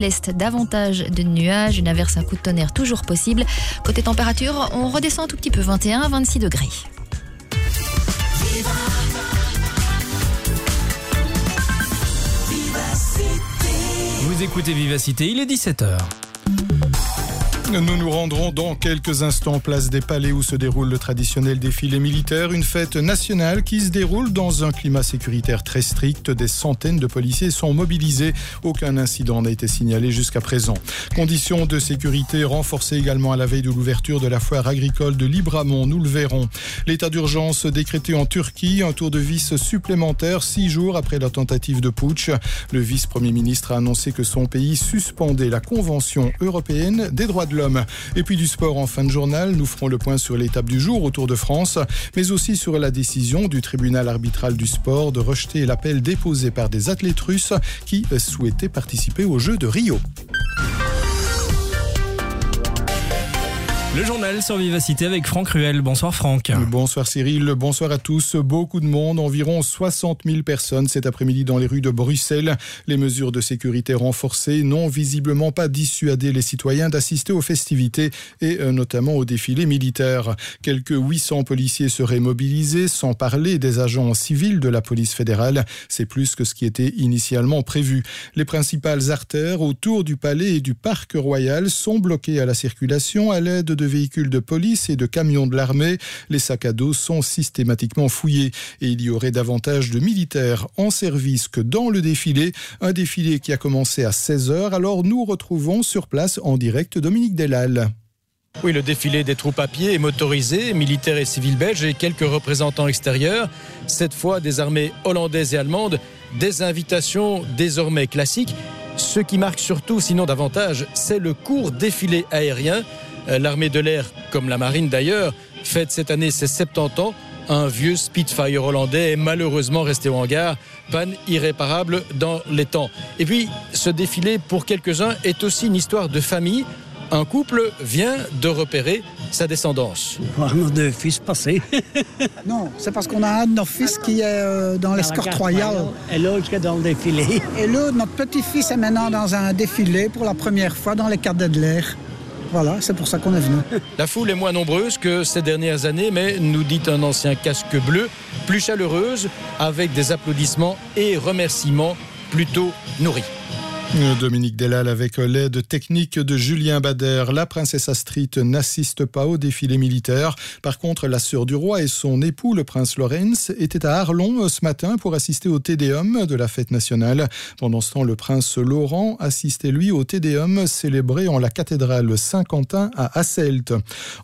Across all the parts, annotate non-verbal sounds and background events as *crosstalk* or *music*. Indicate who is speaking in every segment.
Speaker 1: l'est, davantage de nuages, une averse, un coup de tonnerre toujours possible. Côté température, on redescend un tout petit peu, 21 26 degrés.
Speaker 2: Vous écoutez Vivacité, il est 17h.
Speaker 3: Nous nous rendrons dans quelques instants place des Palais où se déroule le traditionnel défilé militaire, une fête nationale qui se déroule dans un climat sécuritaire très strict. Des centaines de policiers sont mobilisés. Aucun incident n'a été signalé jusqu'à présent. Conditions de sécurité renforcées également à la veille de l'ouverture de la foire agricole de Libramont. Nous le verrons. L'état d'urgence décrété en Turquie, un tour de vis supplémentaire six jours après la tentative de putsch. Le vice-premier ministre a annoncé que son pays suspendait la Convention européenne des droits de Et puis du sport en fin de journal, nous ferons le point sur l'étape du jour au Tour de France, mais aussi sur la décision du tribunal arbitral du sport de rejeter l'appel déposé par des athlètes russes qui souhaitaient participer aux Jeux de Rio.
Speaker 2: Le journal sur Vivacité avec Franck Ruel. Bonsoir Franck.
Speaker 3: Bonsoir Cyril, bonsoir à tous. Beaucoup de monde, environ 60 000 personnes cet après-midi dans les rues de Bruxelles. Les mesures de sécurité renforcées n'ont visiblement pas dissuadé les citoyens d'assister aux festivités et euh, notamment au défilé militaire. Quelques 800 policiers seraient mobilisés, sans parler des agents civils de la police fédérale. C'est plus que ce qui était initialement prévu. Les principales artères autour du palais et du parc royal sont bloquées à la circulation à l'aide de véhicules de police et de camions de l'armée. Les sacs à dos sont systématiquement fouillés et il y aurait davantage de militaires en service que dans le défilé. Un défilé qui a commencé à 16h. Alors nous retrouvons sur place en direct Dominique Delal.
Speaker 4: Oui, le défilé des troupes à pied est motorisé, militaires et civils belges et quelques représentants extérieurs, cette fois des armées hollandaises et allemandes, des invitations désormais classiques. Ce qui marque surtout, sinon davantage, c'est le court défilé aérien l'armée de l'air, comme la marine d'ailleurs, fête cette année ses 70 ans. Un vieux Spitfire hollandais est malheureusement resté au hangar, panne irréparable dans les temps. Et puis, ce défilé, pour quelques-uns, est aussi une histoire de famille. Un couple vient de repérer sa descendance.
Speaker 5: Voir nos deux fils passer. *laughs*
Speaker 6: non, c'est parce qu'on a un de nos fils qui est euh, dans l'escorte royale.
Speaker 5: Et l'autre qui est dans le défilé.
Speaker 6: Et l'autre, notre petit-fils est maintenant dans un défilé pour la première fois dans les cadets de l'air. Voilà, c'est pour ça qu'on est venu. *laughs*
Speaker 4: La foule est moins nombreuse que ces dernières années, mais nous dit un ancien casque bleu, plus chaleureuse, avec des applaudissements et remerciements plutôt nourris.
Speaker 3: Dominique Delal avec l'aide technique de Julien Bader. La princesse Astrid n'assiste pas au défilé militaire. Par contre, la sœur du roi et son époux, le prince Lorenz, étaient à Arlon ce matin pour assister au Tédéum de la fête nationale. Pendant ce temps, le prince Laurent assistait lui au Tédéum célébré en la cathédrale Saint-Quentin à Asselt.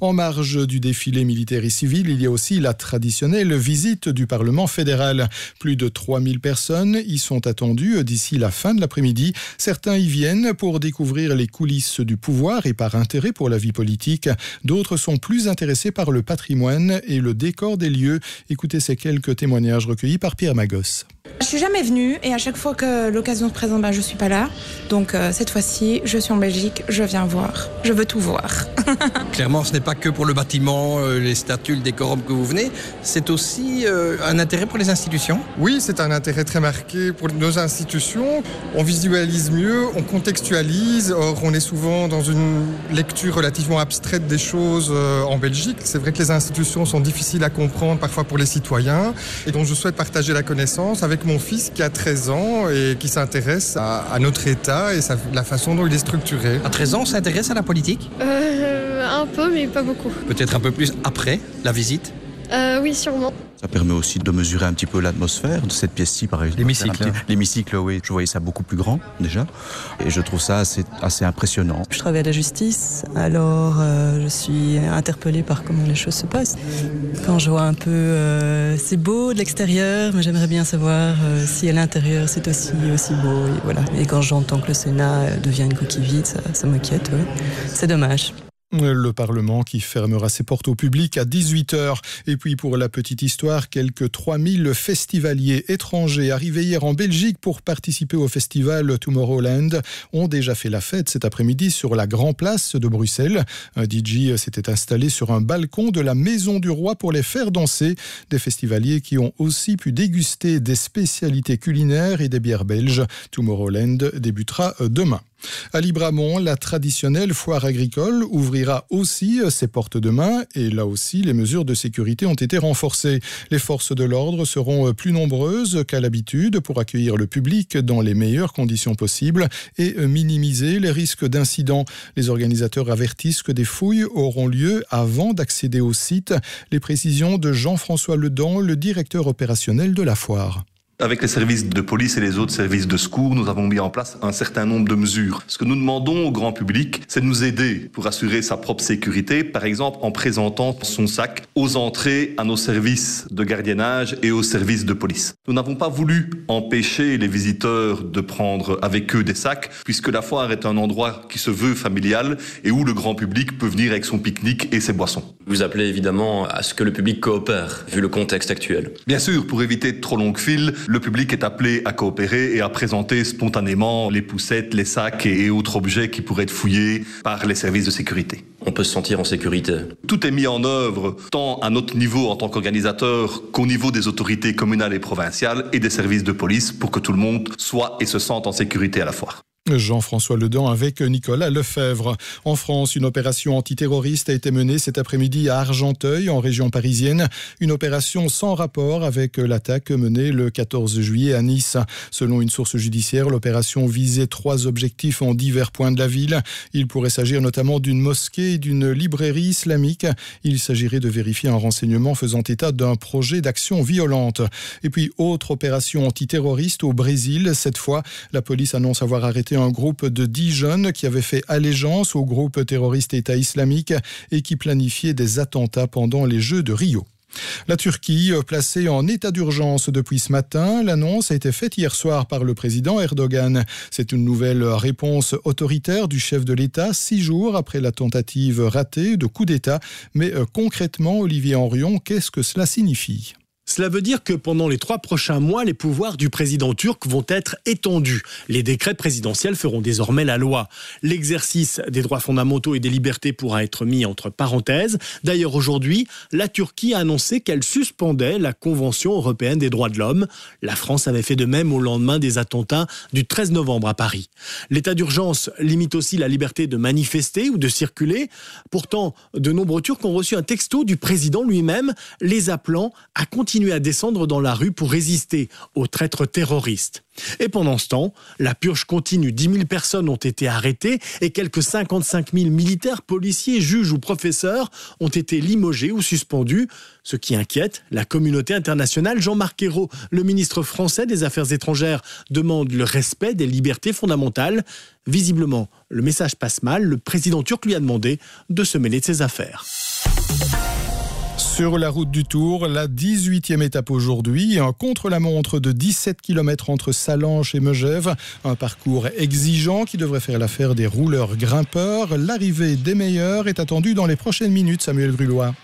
Speaker 3: En marge du défilé militaire et civil, il y a aussi la traditionnelle visite du Parlement fédéral. Plus de 3000 personnes y sont attendues d'ici la fin de l'après-midi. Certains y viennent pour découvrir les coulisses du pouvoir et par intérêt pour la vie politique. D'autres sont plus intéressés par le patrimoine et le décor des lieux. Écoutez ces quelques témoignages recueillis par Pierre Magos.
Speaker 7: Je suis jamais venue et à chaque fois que l'occasion se présente, ben, je suis pas là. Donc euh, cette fois-ci, je suis en Belgique, je viens voir. Je veux tout voir. *laughs*
Speaker 8: Clairement, ce n'est pas que pour le bâtiment, euh, les statues, le décorum que vous venez. C'est aussi euh, un intérêt pour les institutions?
Speaker 9: Oui, c'est un intérêt très marqué pour nos institutions. On visualise mieux, on contextualise. Or, on est souvent dans une lecture relativement abstraite des choses en Belgique. C'est vrai que les institutions sont difficiles à comprendre parfois pour les citoyens. Et donc, je souhaite partager la connaissance avec mon fils qui a 13 ans et qui s'intéresse à, notre État et la façon dont il est structuré.
Speaker 8: À 13 ans, on s'intéresse à la politique?
Speaker 10: Euh, Un peu, mais pas beaucoup.
Speaker 8: Peut-être un peu plus après la visite?
Speaker 10: Euh, Oui, sûrement.
Speaker 11: Ça permet aussi de mesurer un petit peu l'atmosphère de cette pièce-ci, par exemple.
Speaker 8: L'hémicycle.
Speaker 11: L'hémicycle, oui. Je voyais ça beaucoup plus grand, déjà. Et je trouve ça assez, assez impressionnant.
Speaker 12: Je travaille à la justice, alors euh, je suis interpellée par comment les choses se passent. Quand je vois un peu, euh, c'est beau de l'extérieur, mais j'aimerais bien savoir euh, si à l'intérieur c'est aussi, aussi beau. Et, voilà. et quand j'entends que le Sénat devient une coquille vide, ça, ça m'inquiète. C'est dommage.
Speaker 3: Le Parlement qui fermera ses portes au public à 18h. Et puis pour la petite histoire, quelques 3000 festivaliers étrangers arrivés hier en Belgique pour participer au festival Tomorrowland ont déjà fait la fête cet après-midi sur la Grand Place de Bruxelles. Un DJ s'était installé sur un balcon de la Maison du Roi pour les faire danser. Des festivaliers qui ont aussi pu déguster des spécialités culinaires et des bières belges. Tomorrowland débutera demain. À Libramont, la traditionnelle foire agricole ouvrira aussi ses portes demain et là aussi les mesures de sécurité ont été renforcées. Les forces de l'ordre seront plus nombreuses qu'à l'habitude pour accueillir le public dans les meilleures conditions possibles et minimiser les risques d'incidents. Les organisateurs avertissent que des fouilles auront lieu avant d'accéder au site. Les précisions de Jean-François Ledan, le directeur opérationnel de la foire.
Speaker 13: Avec les services de police et les autres services de secours, nous avons mis en place un certain nombre de mesures. Ce que nous demandons au grand public, c'est de nous aider pour assurer sa propre sécurité, par exemple en présentant son sac aux entrées à nos services de gardiennage et aux services de police. Nous n'avons pas voulu empêcher les visiteurs de prendre avec eux des sacs, puisque la foire est un endroit qui se veut familial et où le grand public peut venir avec son pique-nique et ses boissons.
Speaker 14: Vous appelez évidemment à ce que le public coopère, vu le contexte actuel.
Speaker 13: Bien sûr, pour éviter de trop longues files, le public est appelé à coopérer et à présenter spontanément les poussettes, les sacs et autres objets qui pourraient être fouillés par les services de sécurité.
Speaker 14: On peut se sentir en sécurité.
Speaker 13: Tout est mis en œuvre, tant à notre niveau en tant qu'organisateur qu'au niveau des autorités communales et provinciales et des services de police pour que tout le monde soit et se sente en sécurité à la foire.
Speaker 3: Jean-François Ledan avec Nicolas Lefebvre. En France, une opération antiterroriste a été menée cet après-midi à Argenteuil, en région parisienne. Une opération sans rapport avec l'attaque menée le 14 juillet à Nice. Selon une source judiciaire, l'opération visait trois objectifs en divers points de la ville. Il pourrait s'agir notamment d'une mosquée et d'une librairie islamique. Il s'agirait de vérifier un renseignement faisant état d'un projet d'action violente. Et puis, autre opération antiterroriste au Brésil. Cette fois, la police annonce avoir arrêté un groupe de dix jeunes qui avaient fait allégeance au groupe terroriste État islamique et qui planifiaient des attentats pendant les Jeux de Rio. La Turquie, placée en état d'urgence depuis ce matin, l'annonce a été faite hier soir par le président Erdogan. C'est une nouvelle réponse autoritaire du chef de l'État, six jours après la tentative ratée de coup d'État. Mais concrètement, Olivier Henrion, qu'est-ce que cela signifie?
Speaker 15: Cela veut dire que pendant les trois prochains mois, les pouvoirs du président turc vont être étendus. Les décrets présidentiels feront désormais la loi. L'exercice des droits fondamentaux et des libertés pourra être mis entre parenthèses. D'ailleurs, aujourd'hui, la Turquie a annoncé qu'elle suspendait la Convention européenne des droits de l'homme. La France avait fait de même au lendemain des attentats du 13 novembre à Paris. L'état d'urgence limite aussi la liberté de manifester ou de circuler. Pourtant, de nombreux Turcs ont reçu un texto du président lui-même les appelant à continuer à descendre dans la rue pour résister aux traîtres terroristes. Et pendant ce temps, la purge continue. 10 000 personnes ont été arrêtées et quelques 55 000 militaires, policiers, juges ou professeurs ont été limogés ou suspendus. Ce qui inquiète la communauté internationale. Jean-Marc Ayrault, le ministre français des Affaires étrangères, demande le respect des libertés fondamentales. Visiblement, le message passe mal. Le président turc lui a demandé de se mêler de ses affaires.
Speaker 3: Sur la route du Tour, la 18e étape aujourd'hui, un contre-la-montre de 17 km entre Salanches et Megève, un parcours exigeant qui devrait faire l'affaire des rouleurs grimpeurs. L'arrivée des meilleurs est attendue dans les prochaines minutes, Samuel Brulois.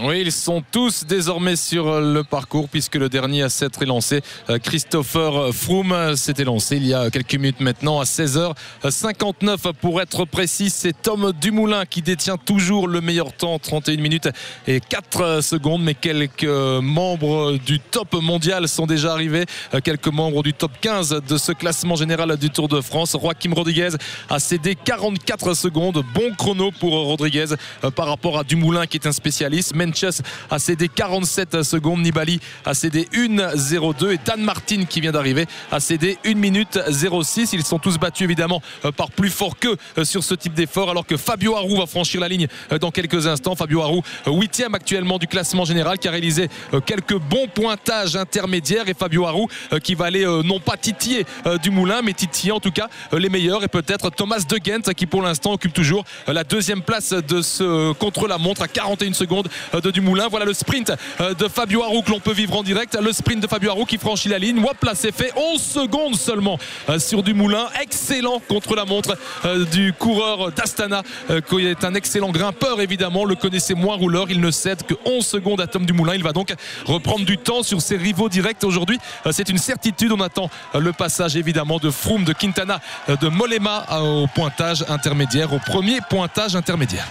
Speaker 16: Oui, ils sont tous désormais sur le parcours puisque le dernier à s'être lancé, euh, Christopher Froome, s'était lancé il y a quelques minutes maintenant à 16h59 pour être précis. C'est Tom Dumoulin qui détient toujours le meilleur temps, 31 minutes et 4 secondes. Mais quelques membres du top mondial sont déjà arrivés, euh, quelques membres du top 15 de ce classement général du Tour de France. Joaquim Rodriguez a cédé 44 secondes. Bon chrono pour Rodriguez euh, par rapport à Dumoulin qui est un spécialiste. Menches a cédé 47 secondes. Nibali a cédé 1-0-2 et Dan Martin qui vient d'arriver a cédé 1 minute 06. Ils sont tous battus évidemment euh, par plus fort que euh, sur ce type d'effort alors que Fabio Harou va franchir la ligne euh, dans quelques instants. Fabio Harou, huitième actuellement du classement général qui a réalisé quelques bons pointages intermédiaires et Fabio Harou qui va aller non pas titiller du moulin mais titiller en tout cas les meilleurs et peut-être Thomas De Gent qui pour l'instant occupe toujours la deuxième place de ce contre-la-montre à 41 secondes de Dumoulin. Voilà le sprint euh, de Fabio Harou que l'on peut vivre en direct. Le sprint de Fabio Harou qui franchit la ligne. Là, c'est fait. 11 secondes seulement euh, sur Dumoulin. Excellent contre la montre euh, du coureur d'Astana, qui est un excellent grimpeur évidemment. Le connaissait moins rouleur. Il ne cède que 11 secondes à Tom Dumoulin. Il va donc reprendre du temps sur ses rivaux directs aujourd'hui. C'est une certitude. On attend le passage évidemment de Froome, de Quintana, de Molema au pointage intermédiaire, au premier pointage intermédiaire.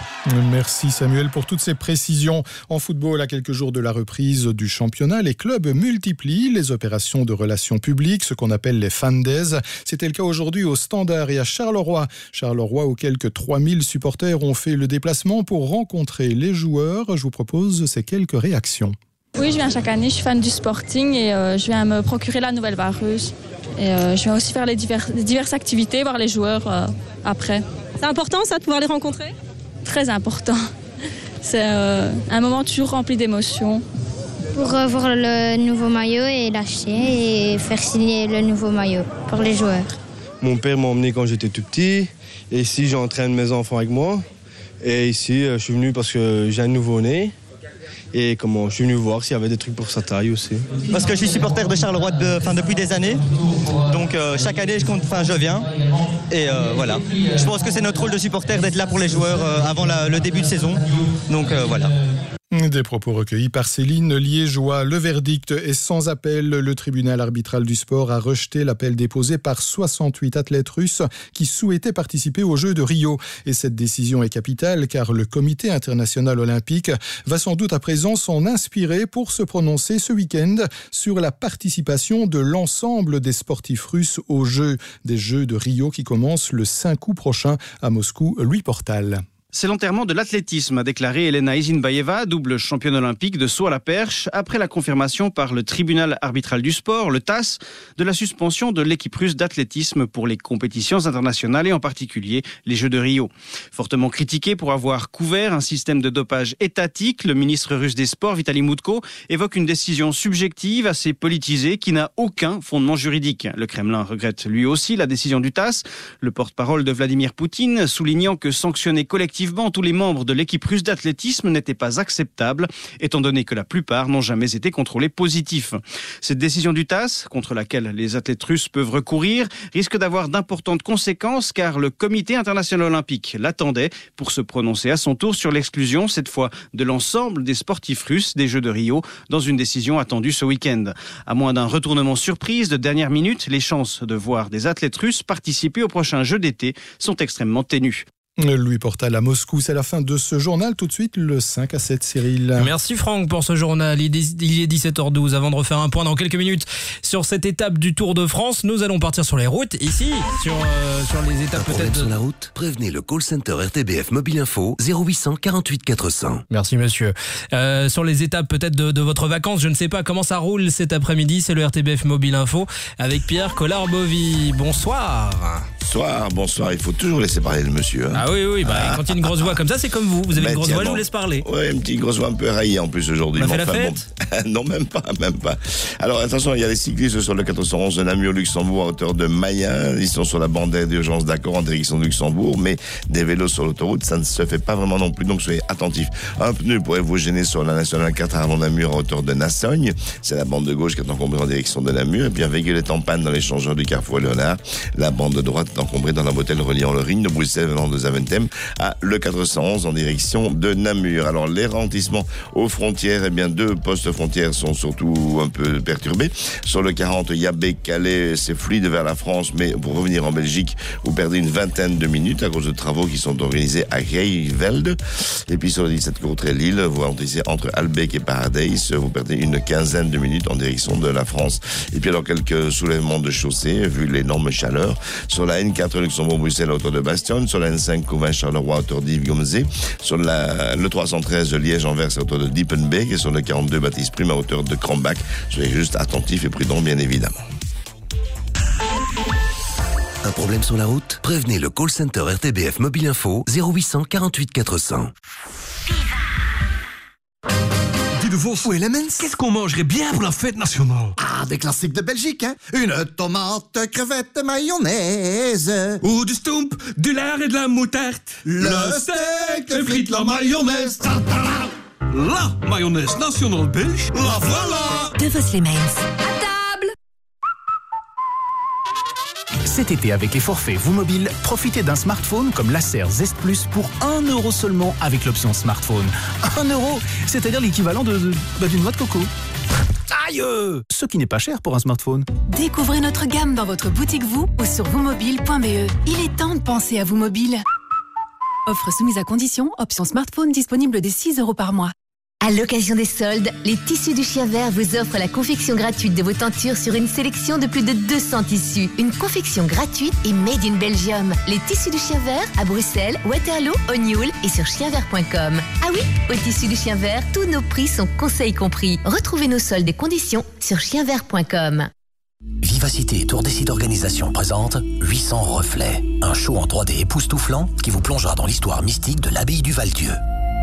Speaker 3: Merci Samuel pour toutes ces précisions. En football, à quelques jours de la reprise du championnat, les clubs multiplient les opérations de relations publiques, ce qu'on appelle les fan days. C'était le cas aujourd'hui au Standard et à Charleroi. Charleroi où quelques 3000 supporters ont fait le déplacement pour rencontrer les joueurs. Je vous propose ces quelques réactions.
Speaker 17: Oui, je viens chaque année, je suis fan du Sporting et euh, je viens me procurer la nouvelle vareuse. Et euh, je viens aussi faire les, divers, les diverses activités, voir les joueurs euh, après.
Speaker 18: C'est important ça de pouvoir les rencontrer?
Speaker 17: Très important. C'est euh, un moment toujours rempli d'émotions.
Speaker 19: Pour voir le nouveau maillot et l'acheter et faire signer le nouveau maillot pour les joueurs.
Speaker 20: Mon père m'a emmené quand j'étais tout petit. Et ici, j'entraîne mes enfants avec moi. Et ici, euh, je suis venu parce que j'ai un nouveau-né. Et comment je suis venu voir s'il y avait des trucs pour sa taille aussi.
Speaker 21: Parce que je suis supporter de Charleroi de, depuis des années. Donc euh, chaque année, je, viens. Et euh, voilà. Je pense que c'est notre rôle de supporter d'être là pour les joueurs euh, avant le début de saison. Donc voilà.
Speaker 3: Des propos recueillis par Céline Liégeois. Le verdict est sans appel. Le tribunal arbitral du sport a rejeté l'appel déposé par 68 athlètes russes qui souhaitaient participer aux Jeux de Rio. Et cette décision est capitale car le comité international olympique va sans doute à présent s'en inspirer pour se prononcer ce week-end sur la participation de l'ensemble des sportifs russes aux Jeux, des Jeux de Rio qui commencent le 5 août prochain à Moscou, Louis Portal.
Speaker 22: C'est l'enterrement de l'athlétisme, a déclaré Elena Isinbaeva, double championne olympique de saut à la perche, après la confirmation par le tribunal arbitral du sport, le TAS, de la suspension de l'équipe russe d'athlétisme pour les compétitions internationales et en particulier les Jeux de Rio. Fortement critiqué pour avoir couvert un système de dopage étatique, le ministre russe des Sports, Vitaly Moutko, évoque une décision subjective assez politisée qui n'a aucun fondement juridique. Le Kremlin regrette lui aussi la décision du TAS, le porte-parole de Vladimir Poutine, soulignant que sanctionner collectivement tous les membres de l'équipe russe d'athlétisme n'était pas acceptable, étant donné que la plupart n'ont jamais été contrôlés positifs. Cette décision du TAS, contre laquelle les athlètes russes peuvent recourir, risque d'avoir d'importantes conséquences car le comité international olympique l'attendait pour se prononcer à son tour sur l'exclusion, cette fois de l'ensemble des sportifs russes des Jeux de Rio, dans une décision attendue ce week-end. À moins d'un retournement surprise de dernière minute, les chances de voir des athlètes russes participer aux prochains Jeux d'été sont extrêmement ténues.
Speaker 3: Louis Portal à Moscou, c'est la fin de ce journal. Tout de suite, le 5 à 7, Cyril.
Speaker 2: Merci Franck pour ce journal. Il est il est 17h12. Avant de refaire un point dans quelques minutes sur cette étape du Tour de France, nous allons partir sur les routes ici, sur, euh, sur les étapes peut-être.
Speaker 23: sur la route Prévenez le call center RTBF Mobile Info 0800 48 400.
Speaker 2: Merci monsieur. Euh, sur les étapes peut-être de, de votre vacances, je ne sais pas comment ça roule cet après-midi. C'est le RTBF Mobile Info avec Pierre Collard-Bovy. Bonsoir.
Speaker 24: Bonsoir, bonsoir. Il faut toujours laisser parler le monsieur. hein.
Speaker 2: Ah oui, oui, bah, quand il y a une grosse voix comme ça, c'est comme vous. Vous avez une grosse
Speaker 24: tiens,
Speaker 2: voix, je
Speaker 24: bon.
Speaker 2: vous laisse parler.
Speaker 24: Ouais, une petite grosse voix un peu raillée en plus aujourd'hui.
Speaker 2: On a fait
Speaker 24: mais
Speaker 2: la
Speaker 24: enfin, bon. *laughs* non, même pas, même pas. Alors attention, il y a les cyclistes sur le 411 de Namur-Luxembourg à hauteur de Mayen. Ils sont sur la bande d'urgence d'accord en direction de Luxembourg, mais des vélos sur l'autoroute, ça ne se fait pas vraiment non plus, donc soyez attentifs. Un pneu pourrait vous gêner sur la nationale 4 avant Namur à hauteur de Nassogne. C'est la bande de gauche qui est encombrée en direction de Namur. Et puis un véhicule est en panne dans l'échangeur du carrefour Léonard. La bande de droite est encombrée dans la bretelle reliant le Ring de Bruxelles venant de À le 411 en direction de Namur. Alors les ralentissements aux frontières, eh bien deux postes frontières sont surtout un peu perturbés. Sur le 40, Yabé, Calais, c'est fluide vers la France, mais pour revenir en Belgique, vous perdez une vingtaine de minutes à cause de travaux qui sont organisés à Reivelde. Et puis sur le 17 Courtrai Lille, vous ralentissez entre Albec et Paradise, vous perdez une quinzaine de minutes en direction de la France. Et puis alors quelques soulèvements de chaussée, vu l'énorme chaleur. Sur la N4 Luxembourg-Bruxelles à hauteur de Bastion, sur la N5 Couvin-Charleroi à hauteur d'Yves-Gomzé, sur le 313 de Liège-Anvers à hauteur de Diepenbeek et sur le 42 Baptiste Prime à hauteur de Krambach. Soyez juste attentifs et prudents, bien évidemment.
Speaker 23: Un problème sur la route? Prévenez le call center RTBF Mobile Info 0800 48 400.
Speaker 25: Dis de vos où est la mince Qu'est-ce qu'on mangerait bien pour la fête nationale?
Speaker 26: Ah, des classiques de Belgique, hein Une tomate, crevette, mayonnaise.
Speaker 25: Ou du stomp, du lard et de la moutarde.
Speaker 26: Le steak, les frites, la mayonnaise.
Speaker 25: La mayonnaise nationale belge, la voilà
Speaker 27: De vos Slimans.
Speaker 28: Cet été, avec les forfaits Vous Mobile, profitez d'un smartphone comme l'Acer Zest Plus pour 1 euro seulement avec l'option smartphone. 1 euro C'est-à-dire l'équivalent de, bah, d'une noix de coco. Aïe Ce qui n'est pas cher pour un smartphone.
Speaker 27: Découvrez notre gamme dans votre boutique Vous ou sur vousmobile.be. Il est temps de penser à vous mobile. Offre soumise à condition, option smartphone disponible dès 6 euros par mois.
Speaker 29: À l'occasion des soldes, les tissus du chien vert vous offrent la confection gratuite de vos tentures sur une sélection de plus de 200 tissus. Une confection gratuite et made in Belgium. Les tissus du chien vert à Bruxelles, Waterloo, O'Neill et sur chienvert.com. Ah oui, au tissu du chien vert, tous nos prix sont conseils compris. Retrouvez nos soldes et conditions sur chienvert.com.
Speaker 30: Vivacité Tour des sites d'organisation présente 800 reflets, un show en 3D époustouflant qui vous plongera dans l'histoire mystique de l'abbaye du Val-Dieu.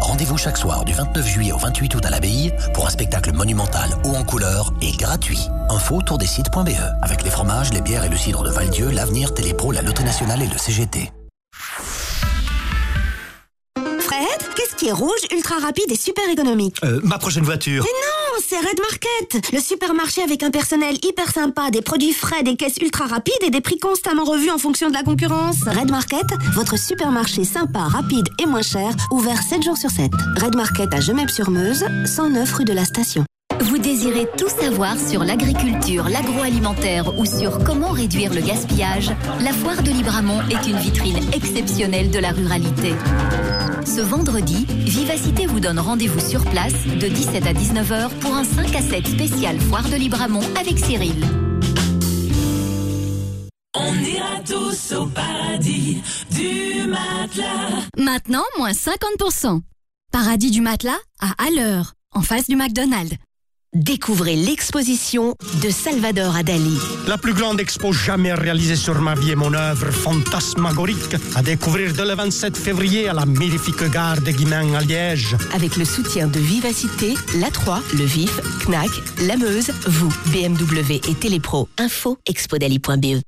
Speaker 30: Rendez-vous chaque soir du 29 juillet au 28 août à l'abbaye pour un spectacle monumental haut en couleur et gratuit. Info tourdesites.be avec les fromages, les bières et le cidre de Val-Dieu, l'avenir, Télépro, la Loterie Nationale et le CGT.
Speaker 31: Fred, qu'est-ce qui est rouge, ultra rapide et super économique?
Speaker 25: Euh, ma prochaine voiture.
Speaker 31: Mais non, c'est Red Market, le supermarché avec un personnel hyper sympa, des produits frais, des caisses ultra rapides et des prix constamment revus en fonction de la concurrence. Red Market, votre supermarché sympa, rapide et moins cher, ouvert 7 jours sur 7. Red Market à Gemep-sur-Meuse, 109 rue de la Station.
Speaker 29: Vous désirez tout savoir sur l'agriculture, l'agroalimentaire ou sur comment réduire le gaspillage? La Foire de Libramont est une vitrine exceptionnelle de la ruralité. Ce vendredi, Vivacité vous donne rendez-vous sur place de 17 à 19h pour un 5 à 7 spécial Foire de Libramont avec Cyril.
Speaker 32: On ira tous au paradis du matelas.
Speaker 27: Maintenant, moins 50%. Paradis du matelas à Alleur, en face du McDonald's.
Speaker 33: Découvrez l'exposition de Salvador Adali.
Speaker 34: La plus grande expo jamais réalisée sur ma vie et mon œuvre fantasmagorique à découvrir dès le 27 février à la magnifique gare de Guimain à Liège.
Speaker 33: Avec le soutien de Vivacité, La 3, Le Vif, Knack, La Meuse, vous, BMW et Télépro. Info expodali.be.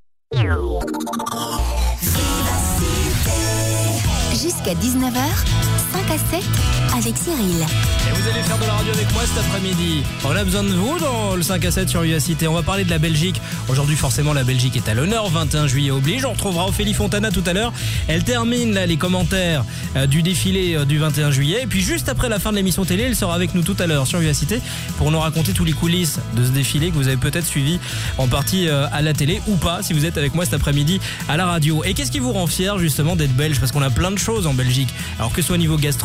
Speaker 29: Jusqu'à 19h, 5 à 7 avec Cyril.
Speaker 2: Et vous allez faire de la radio avec moi cet après-midi. On a besoin de vous dans le 5 à 7 sur Vivacité. On va parler de la Belgique. Aujourd'hui, forcément, la Belgique est à l'honneur. 21 juillet oblige. On retrouvera Ophélie Fontana tout à l'heure. Elle termine les commentaires euh, du défilé euh, du 21 juillet. Et puis, juste après la fin de l'émission télé, elle sera avec nous tout à l'heure sur Vivacité pour nous raconter tous les coulisses de ce défilé que vous avez peut-être suivi en partie euh, à la télé ou pas si vous êtes avec moi cet après-midi à la radio. Et qu'est-ce qui vous rend fier justement d'être belge? Parce qu'on a plein de choses en Belgique. Alors que ce soit au niveau gastronomique,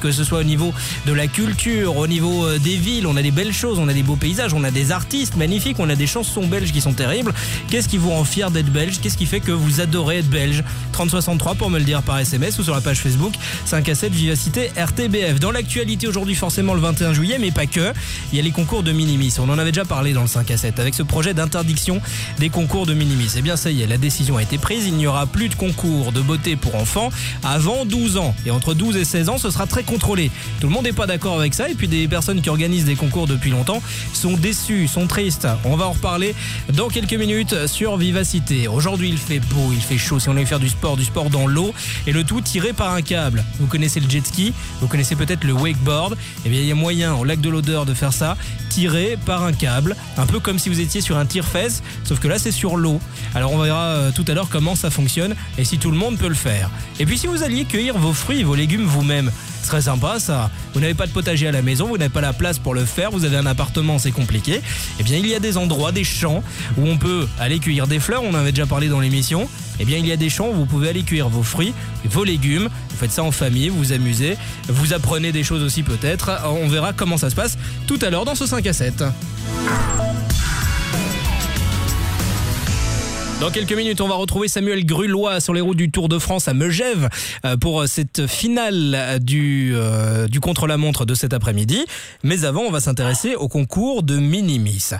Speaker 2: que ce soit au niveau de la culture, au niveau euh, des villes, on a des belles choses, on a des beaux paysages, on a des artistes magnifiques, on a des chansons belges qui sont terribles. Qu'est-ce qui vous rend fier d'être belge? Qu'est-ce qui fait que vous adorez être belge? 3063 pour me le dire par SMS ou sur la page Facebook 5 à 7 Vivacité RTBF. Dans l'actualité aujourd'hui forcément le 21 juillet, mais pas que. Il y a les concours de Minimis. On en avait déjà parlé dans le 5 à 7 avec ce projet d'interdiction des concours de Minimis. Eh bien ça y est, la décision a été prise. Il n'y aura plus de concours de beauté pour enfants avant 12 ans. Et entre 12 et 16 ans, ce sera très contrôlé. Tout le monde n'est pas d'accord avec ça. Et puis des personnes qui organisent des concours depuis longtemps sont déçues, sont tristes. On va en reparler dans quelques minutes sur Vivacité. Aujourd'hui, il fait beau, il fait chaud. Si on allait faire du sport, du sport dans l'eau et le tout tiré par un câble. Vous connaissez le jet ski, vous connaissez peut-être le wakeboard. Eh bien, il y a moyen au lac de l'Odeur de faire ça, tiré par un câble, un peu comme si vous étiez sur un tire-fesse, sauf que là, c'est sur l'eau. Alors, on verra euh, tout à l'heure comment ça fonctionne et si tout le monde peut le faire. Et puis, si vous alliez cueillir vos fruits vos légumes vous-même, ce serait sympa ça. Vous n'avez pas de potager à la maison, vous n'avez pas la place pour le faire, vous avez un appartement, c'est compliqué. Eh bien, il y a des endroits, des champs où on peut aller cueillir des fleurs, on en avait déjà parlé dans l'émission. Eh bien, il y a des champs où vous pouvez aller cueillir vos fruits, vos légumes. Vous faites ça en famille, vous vous amusez, vous apprenez des choses aussi peut-être. On verra comment ça se passe tout à l'heure dans ce 5 à 7. Dans quelques minutes, on va retrouver Samuel Grulois sur les routes du Tour de France à Megève euh, pour cette finale du, euh, du contre-la-montre de cet après-midi. Mais avant, on va s'intéresser au concours de Minimis.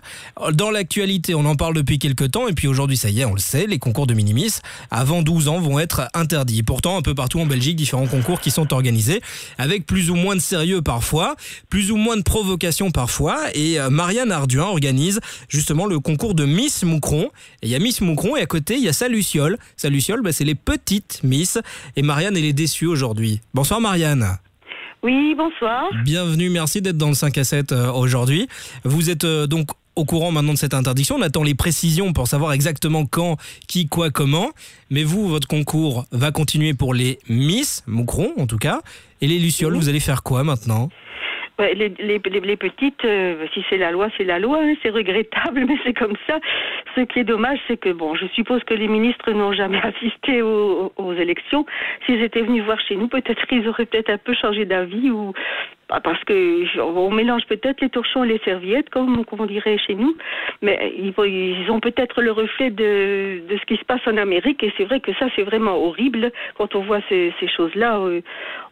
Speaker 2: Dans l'actualité, on en parle depuis quelques temps et puis aujourd'hui, ça y est, on le sait, les concours de Minimis avant 12 ans vont être interdits. Pourtant, un peu partout en Belgique, différents concours qui sont organisés avec plus ou moins de sérieux parfois, plus ou moins de provocation parfois. Et euh, Marianne Arduin organise justement le concours de Miss Moucron. Et il y a Miss Moucron et à côté, il y a sa Luciole. Sa Luciole, bah, c'est les petites Miss. Et Marianne, elle est déçue aujourd'hui. Bonsoir Marianne.
Speaker 35: Oui, bonsoir.
Speaker 2: Bienvenue, merci d'être dans le 5 à 7 euh, aujourd'hui. Vous êtes euh, donc au courant maintenant de cette interdiction. On attend les précisions pour savoir exactement quand, qui, quoi, comment. Mais vous, votre concours va continuer pour les Miss, Moucron en tout cas. Et les Lucioles, vous allez faire quoi maintenant?
Speaker 35: Ouais, les, les, les, les petites, euh, si c'est la loi, c'est la loi, hein, c'est regrettable, *laughs* mais c'est comme ça. Ce qui est dommage, c'est que, bon, je suppose que les ministres n'ont jamais *laughs* assisté aux, aux élections. S'ils étaient venus voir chez nous, peut-être ils auraient peut-être un peu changé d'avis ou Parce que on mélange peut-être les torchons et les serviettes, comme, on dirait chez nous, mais ils, ont peut-être le reflet de, de ce qui se passe en Amérique, et c'est vrai que ça, c'est vraiment horrible. Quand on voit ces, ces choses-là, euh,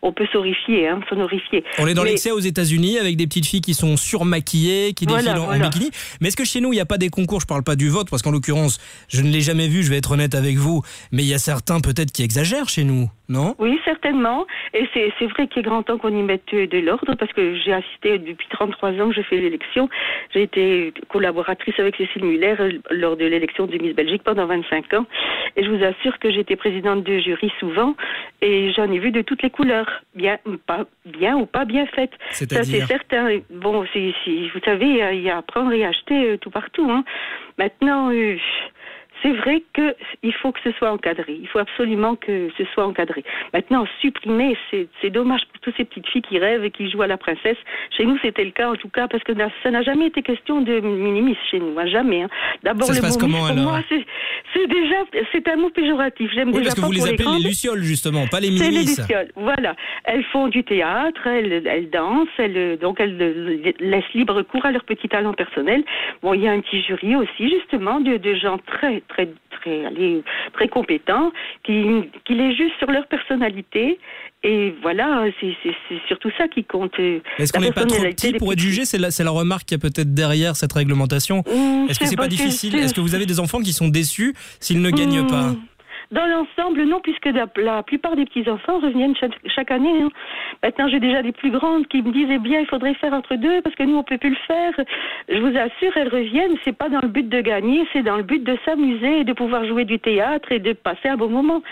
Speaker 35: on peut s'horrifier, hein.
Speaker 2: On est dans
Speaker 35: Mais-
Speaker 2: l'excès aux États-Unis avec des petites filles qui sont surmaquillées, qui
Speaker 35: Voilà,
Speaker 2: défilent en-
Speaker 35: voilà.
Speaker 2: en bikini. Mais est-ce que chez nous, il n'y a pas des concours Je parle pas du vote, parce qu'en l'occurrence, je ne l'ai jamais vu, je vais être honnête avec vous. Mais il y a certains peut-être qui exagèrent chez nous, non?
Speaker 35: Oui, certainement. Et c'est vrai qu'il est grand temps qu'on y mette de l'ordre parce que j'ai assisté depuis 33 ans que je fais l'élection. J'ai été collaboratrice avec Cécile Muller euh, lors de l'élection du Miss Belgique pendant 25 ans. Et je vous assure que j'étais présidente de jury souvent et j'en ai vu de toutes les couleurs, bien, pas, bien ou pas bien faites. Ça, c'est certain. Bon, c'est- vous savez, il y a- il y a à prendre et à acheter euh, tout partout. hein. Maintenant, euh, c'est vrai que il faut que ce soit encadré. Il faut absolument que ce soit encadré. Maintenant, supprimer, c'est dommage pour toutes ces petites filles qui rêvent et qui jouent à la princesse. Chez nous, c'était le cas en tout cas parce que ça n'a jamais été question de minimis chez nous, hein, jamais. hein. D'abord, le
Speaker 2: passe
Speaker 35: mot
Speaker 2: comment,
Speaker 35: pour moi, c'est déjà c'est un mot péjoratif. J'aime
Speaker 2: Oui,
Speaker 35: déjà
Speaker 2: parce que
Speaker 35: pas
Speaker 2: vous les appelez les
Speaker 35: grandes.
Speaker 2: lucioles, justement, pas les
Speaker 35: C'est les
Speaker 2: minimis.
Speaker 35: lucioles, voilà. Elles font du théâtre, elles, elles dansent, elles, donc elles laissent libre cours à leur petit talent personnel. Bon, il y a un petit jury aussi, justement, de, de gens très, très, très, allez, très compétents, qui, qui les jugent sur leur personnalité. Et voilà, c'est surtout ça qui compte.
Speaker 2: Est-ce qu'on n'est pas trop petit pour être jugé? C'est la, la remarque qu'il y a peut-être derrière cette réglementation.
Speaker 35: Mmh,
Speaker 2: Est-ce que
Speaker 35: c'est
Speaker 2: pas
Speaker 35: pas-
Speaker 2: difficile? Est-ce que vous avez des enfants qui sont déçus s'ils ne gagnent
Speaker 35: Mmh.
Speaker 2: pas?
Speaker 35: Dans l'ensemble, non, puisque la, plupart des petits-enfants reviennent chaque, chaque année. hein. Maintenant, j'ai déjà des plus grandes qui me disent, eh bien, il faudrait faire entre deux, parce que nous, on peut plus le faire. Je vous assure, elles reviennent, c'est pas dans le but de gagner, c'est dans le but de s'amuser, et de pouvoir jouer du théâtre et de passer un bon moment.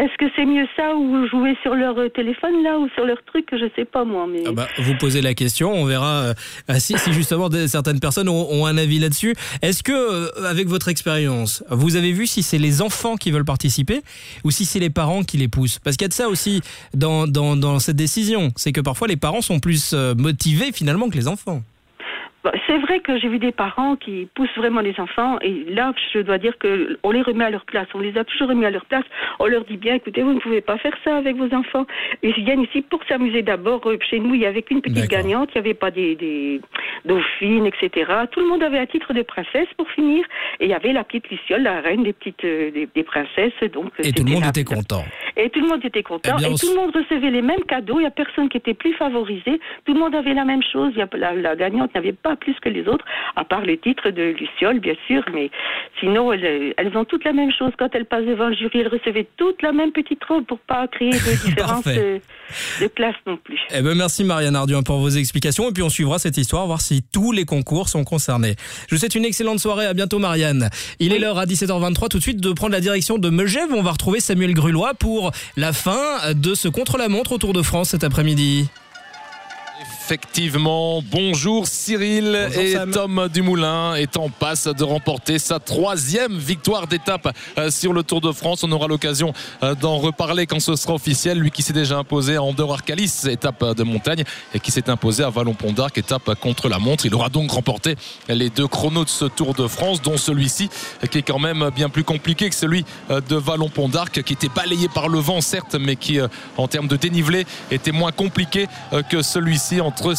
Speaker 35: Est-ce que c'est mieux ça ou jouer sur leur euh, téléphone, là, ou sur leur truc, je sais pas, moi, mais...
Speaker 2: Ah bah, vous posez la question, on verra euh, euh, si, justement certaines personnes ont, un avis là-dessus. Est-ce que, euh, avec votre expérience, vous avez vu si c'est les enfants qui veulent participer ou si c'est les parents qui les poussent? Parce qu'il y a de ça aussi dans, dans, cette décision, c'est que parfois les parents sont plus motivés finalement que les enfants.
Speaker 35: Bah, C'est vrai que j'ai vu des parents qui poussent vraiment les enfants et là, je dois dire que on les remet à leur place. On les a toujours remis à leur place. On leur dit bien, écoutez, vous ne pouvez pas faire ça avec vos enfants. Ils viennent ici pour s'amuser d'abord. Euh, Chez nous, il y avait qu'une petite gagnante, il n'y avait pas des, des dauphines, etc. Tout le monde avait un titre de princesse pour finir et il y avait la petite Luciole, la reine des petites euh, des, des princesses. Donc
Speaker 2: Et tout le monde
Speaker 35: la-
Speaker 2: était content.
Speaker 35: et tout le monde était content.
Speaker 2: Eh bien,
Speaker 35: et tout le monde recevait les mêmes cadeaux. Il n'y a personne qui était plus favorisé. Tout le monde avait la même chose. Il y a, la, la gagnante n'avait pas plus que les autres, à part les titres de Luciole, bien sûr. Mais sinon, elles, elles ont toutes la même chose. Quand elles passent devant le jury, elles recevaient toutes la même petite robe pour pas créer de *laughs* différence de, de classe non plus.
Speaker 2: Eh ben merci Marianne Arduin pour vos explications et puis on suivra cette histoire, voir si tous les concours sont concernés. Je vous souhaite une excellente soirée, à bientôt Marianne. Il est l'heure à 17h23 tout de suite de prendre la direction de Megève. On va retrouver Samuel Grulois pour la fin de ce contre-la-montre au Tour de France cet après-midi.
Speaker 16: Effectivement, bonjour Cyril
Speaker 2: Bonjour
Speaker 16: et
Speaker 2: Sam.
Speaker 16: Tom Dumoulin est en passe de remporter sa troisième victoire d'étape euh, sur le Tour de France. On aura l'occasion euh, d'en reparler quand ce sera officiel. Lui qui s'est déjà imposé à Andorre-Arcalis, étape euh, de montagne, et qui s'est imposé à Vallon-Pont-d'Arc, étape contre la montre. Il aura donc remporté les deux chronos de ce Tour de France, dont celui-ci qui est quand même bien plus compliqué que celui de Vallon-Pont-d'Arc, qui était balayé par le vent certes, mais qui en termes de dénivelé était moins compliqué que celui-ci entre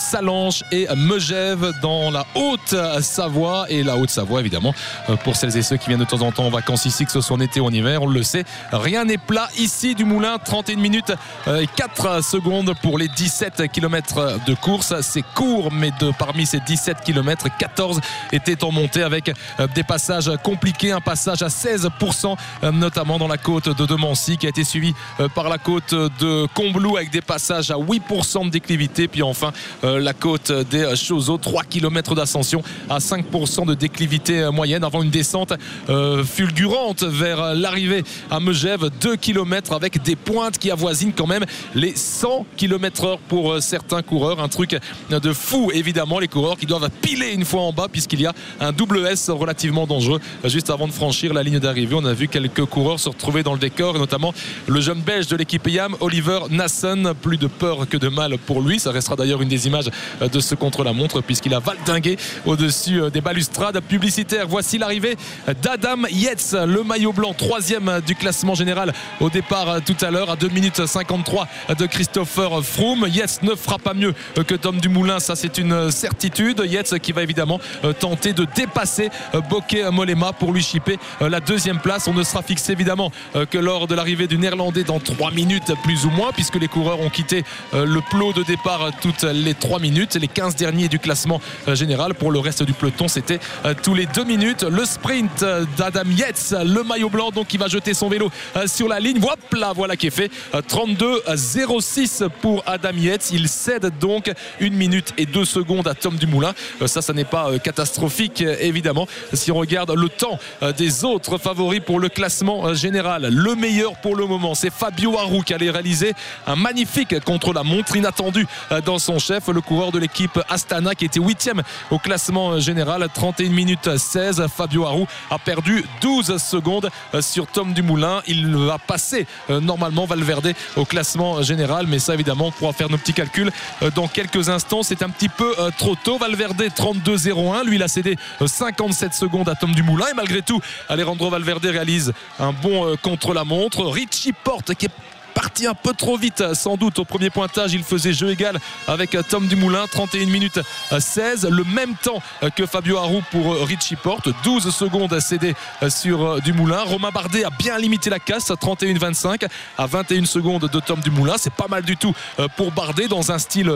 Speaker 16: et Megève dans la Haute-Savoie et la Haute-Savoie évidemment euh, pour celles et ceux qui viennent de temps en temps en vacances ici que ce soit en été ou en hiver on le sait rien n'est plat ici du Moulin. 31 minutes euh, et 4 secondes pour les 17 km de course. C'est court mais de parmi ces 17 km 14 étaient en montée avec euh, des passages compliqués un passage à 16% euh, notamment dans la côte de Demancy qui a été suivi par la côte de Combloux avec des passages à 8% de déclivité. Puis enfin la côte des Chauzeaux 3 km d'ascension à 5% de déclivité euh, moyenne avant une descente euh, fulgurante vers l'arrivée à Megève 2 km avec des pointes qui avoisinent quand même les 100 km heure pour euh, certains coureurs. Un truc de fou évidemment les coureurs qui doivent piler une fois en bas puisqu'il y a un double S relativement dangereux. Juste avant de franchir la ligne d'arrivée on a vu quelques coureurs se retrouver dans le décor notamment le jeune belge de l'équipe IAM Oliver Nassen. Plus de peur que de mal pour lui. Ça restera d'ailleurs une des images de ce contre-la-montre puisqu'il a valdingué au-dessus des balustrades publicitaires. Voici l'arrivée d'Adam Yates, le maillot blanc, troisième du classement général au départ tout à l'heure à 2 minutes 53 de Christopher Froome. Yates ne fera pas mieux que Tom Dumoulin, ça c'est une certitude. Yates qui va évidemment tenter de dépasser Bokeh Molema pour lui chipper la deuxième place. On ne sera fixé évidemment que lors de l'arrivée du Néerlandais dans 3 minutes plus ou moins puisque les coureurs ont quitté le plot de départ toutes les 3 minutes. Les 15 derniers du classement général. Pour le reste du peloton, c'était tous les 2 minutes. Le sprint d'Adam Yates, le maillot blanc, donc qui va jeter son vélo sur la ligne. Hop là, voilà qui est fait. 32-06 pour Adam Yates. Il cède donc 1 minute et 2 secondes à Tom Dumoulin. Ça, ça n'est pas catastrophique, évidemment. Si on regarde le temps des autres favoris pour le classement général, le meilleur pour le moment, c'est Fabio Aru qui allait réaliser un magnifique contre la montre inattendu dans son chef, le coureur de l'équipe Astana qui était 8 au classement général, 31 minutes 16. Fabio Aru a perdu 12 secondes sur Tom Dumoulin. Il va passer normalement Valverde au classement général, mais ça évidemment on pourra faire nos petits calculs dans quelques instants. C'est un petit peu trop tôt. Valverde 32-01, lui il a cédé 57 secondes à Tom Dumoulin et malgré tout Alejandro Valverde réalise un bon contre-la-montre. Richie Porte qui est parti un peu trop vite sans doute au premier pointage. Il faisait jeu égal avec Tom Dumoulin 31 minutes 16 le même temps que Fabio Aru pour Richie Porte. 12 secondes cédées sur Dumoulin. Romain Bardet a bien limité la casse 31-25 à 21 secondes de Tom Dumoulin. C'est pas mal du tout pour Bardet dans un style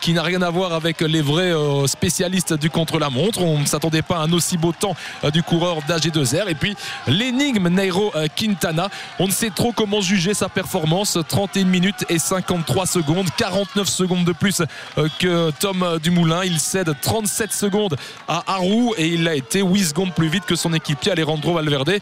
Speaker 16: qui n'a rien à voir avec les vrais spécialistes du contre-la-montre. On ne s'attendait pas à un aussi beau temps du coureur d'AG2R et puis l'énigme Nairo Quintana. On ne sait trop comment juger sa performance 31 minutes et 53 secondes. 49 secondes de plus que Tom Dumoulin. Il cède 37 secondes à Haru et il a été 8 secondes plus vite que son équipier Alejandro Valverde.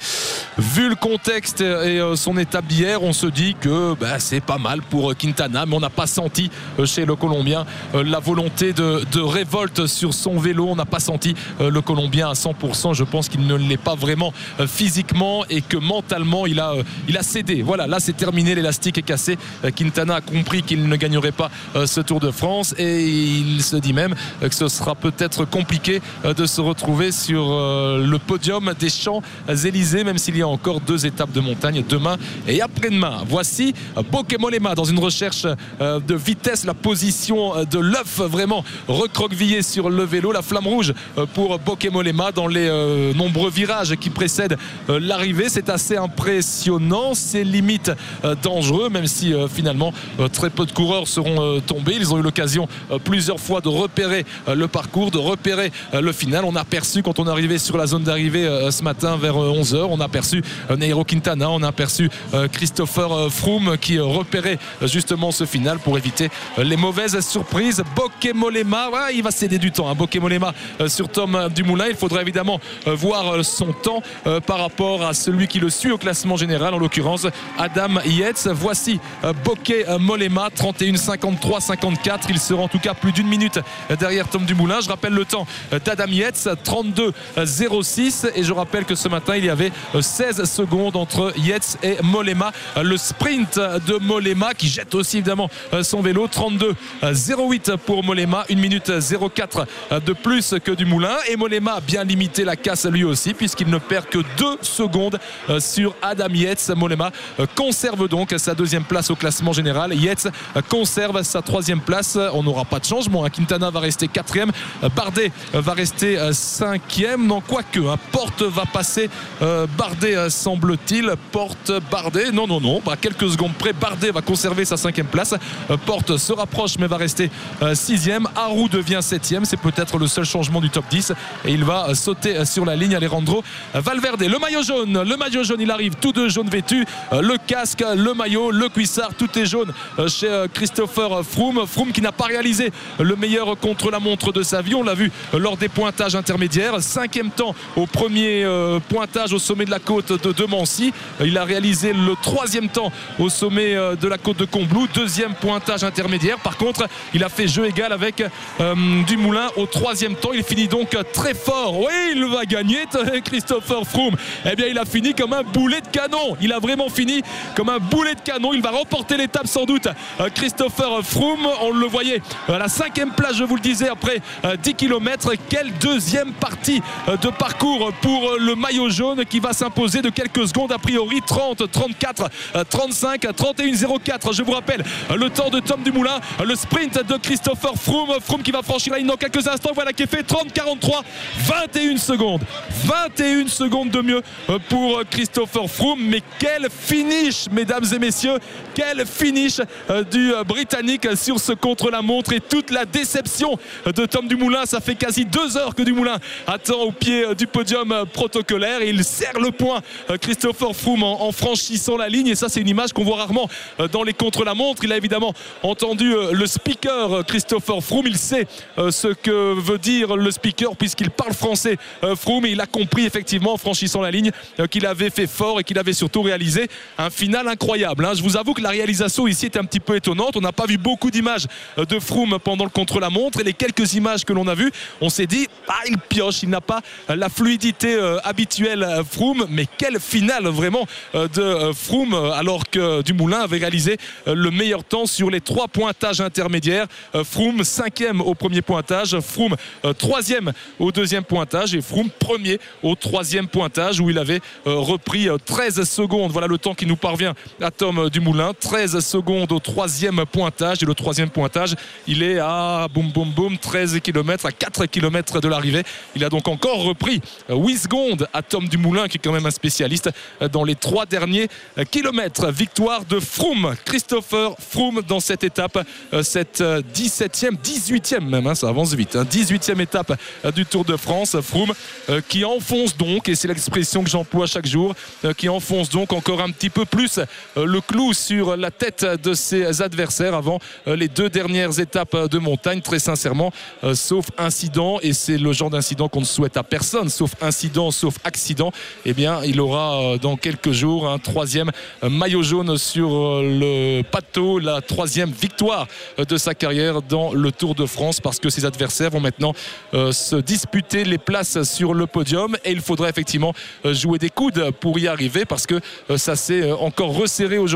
Speaker 16: Vu le contexte et son étape d'hier on se dit que bah, c'est pas mal pour Quintana mais on n'a pas senti chez le Colombien la volonté de, de révolte sur son vélo. On n'a pas senti le Colombien à 100% je pense qu'il ne l'est pas vraiment physiquement et que mentalement il a, il a cédé. Voilà là c'est terminé l'élastique est cassé. Quintana a compris qu'il ne gagnerait pas ce Tour de France et il se dit même que ce sera peut-être compliqué de se retrouver sur le podium des Champs-Élysées, même s'il y a encore deux étapes de montagne demain et après-demain. Voici Pokemolema dans une recherche de vitesse, la position de l'œuf vraiment recroquevillé sur le vélo, la flamme rouge pour Pokemolema dans les nombreux virages qui précèdent l'arrivée. C'est assez impressionnant, c'est limite dangereux même si finalement très peu de coureurs seront tombés. Ils ont eu l'occasion plusieurs fois de repérer le parcours, de repérer le final. On a aperçu quand on arrivé sur la zone d'arrivée ce matin vers 11h, on a aperçu Nairo Quintana, on a aperçu Christopher Froome qui repérait justement ce final pour éviter les mauvaises surprises. Bokemolema, ouais, il va céder du temps. Hein. Bokemolema sur Tom Dumoulin. Il faudra évidemment voir son temps par rapport à celui qui le suit au classement général, en l'occurrence Adam Yates. Voici Bokeh Molema, 31 53 54. Il sera en tout cas plus d'une minute derrière Tom Dumoulin. Je rappelle le temps d'Adam Yates, 32 06. Et je rappelle que ce matin, il y avait 16 secondes entre Yates et Molema. Le sprint de Molema qui jette aussi évidemment son vélo, 32 08 pour Molema, 1 minute 04 de plus que Dumoulin. Et Molema a bien limité la casse lui aussi, puisqu'il ne perd que 2 secondes sur Adam Yates. Molema conserve donc sa deuxième place au classement général. Yates conserve sa troisième place. On n'aura pas de changement. Quintana va rester quatrième. Bardet va rester cinquième. Non, quoique, hein, Porte va passer. Bardet semble-t-il. Porte, Bardet. Non, non, non. Bah, quelques secondes près, Bardet va conserver sa cinquième place. Porte se rapproche mais va rester sixième. Haru devient septième. C'est peut-être le seul changement du top 10. Et il va sauter sur la ligne. Alejandro Valverde. Le maillot jaune. Le maillot jaune, il arrive tout de jaune vêtu. Le casque, le maillot, le cuissard, tout est jaune chez Christopher Froome. Froome qui n'a pas réalisé le meilleur contre-la-montre de sa vie. On l'a vu lors des pointages intermédiaires. Cinquième temps au premier pointage au sommet de la côte de Demancy. Il a réalisé le troisième temps au sommet de la côte de Combloux. Deuxième pointage intermédiaire. Par contre, il a fait jeu égal avec Dumoulin au troisième temps. Il finit donc très fort. Oui, il va gagner *laughs* Christopher Froome. Eh bien, il a fini comme un boulet de canon. Il a vraiment fini comme un boulet de canon. Il va remporter l'étape sans doute. Euh, Christopher Froome, on le voyait à la cinquième place, je vous le disais, après 10 km. Quelle deuxième partie de parcours pour le maillot jaune qui va s'imposer de quelques secondes a priori 30, 34, 35, 31, 04. Je vous rappelle le temps de Tom Dumoulin, le sprint de Christopher Froome. Froome qui va franchir la ligne dans quelques instants. Voilà qui est fait 30, 43, 21 secondes. 21 secondes de mieux pour Christopher Froome. Mais quel finish, mesdames et messieurs, quel finish euh, du euh, Britannique sur ce contre-la-montre et toute la déception de Tom Dumoulin. Ça fait quasi deux heures que Dumoulin attend au pied euh, du podium protocolaire et il serre le point Christopher Froome en, franchissant la ligne et ça c'est une image qu'on voit rarement dans les contre-la-montre. Il a évidemment entendu le speaker Christopher Froome. Il sait ce que veut dire le speaker puisqu'il parle français Froome et il a compris effectivement en franchissant la ligne qu'il avait fait fort et qu'il avait surtout réalisé un final incroyable. Hein. Je vous avoue que la réalisation ici est un petit peu étonnante. On n'a pas vu beaucoup d'images de Froome pendant le contre-la-montre et les quelques images que l'on a vues, on s'est dit, ah, il pioche, il n'a pas la fluidité euh, habituelle euh, Froome, mais quelle finale vraiment euh, de Froome alors que Dumoulin avait réalisé le meilleur temps sur les trois pointages intermédiaires. Froome cinquième au premier pointage, Froome troisième au deuxième pointage et Froome premier au troisième pointage où il avait repris 13 secondes. Voilà le temps qui nous parvient à Tom Dumoulin. 13 secondes au troisième pointage. Et le troisième pointage, il est à boum boum boum 13 km, à 4 km de l'arrivée. Il a donc encore repris 8 secondes à Tom Dumoulin, qui est quand même un spécialiste dans les trois derniers kilomètres. Victoire de Froome, Christopher Froome dans cette étape, cette 17e, 18e même, hein, ça avance vite, 18e hein. étape du Tour de France. Froome euh, qui enfonce donc, et c'est l'expression que j'emploie chaque jour, euh, qui enfonce donc encore un petit peu plus euh, le clou sur la tête de ses adversaires avant euh, les deux dernières étapes de montagne. Très sincèrement, euh, sauf incident, et c'est le genre d'incident qu'on ne souhaite à personne, sauf incident, sauf accident, eh bien, il aura dans quelques jours un troisième maillot jaune sur le pateau, la troisième victoire de sa carrière dans le Tour de France, parce que ses adversaires vont maintenant se disputer les places sur le podium, et il faudra effectivement jouer des coudes pour y arriver, parce que ça s'est encore resserré aujourd'hui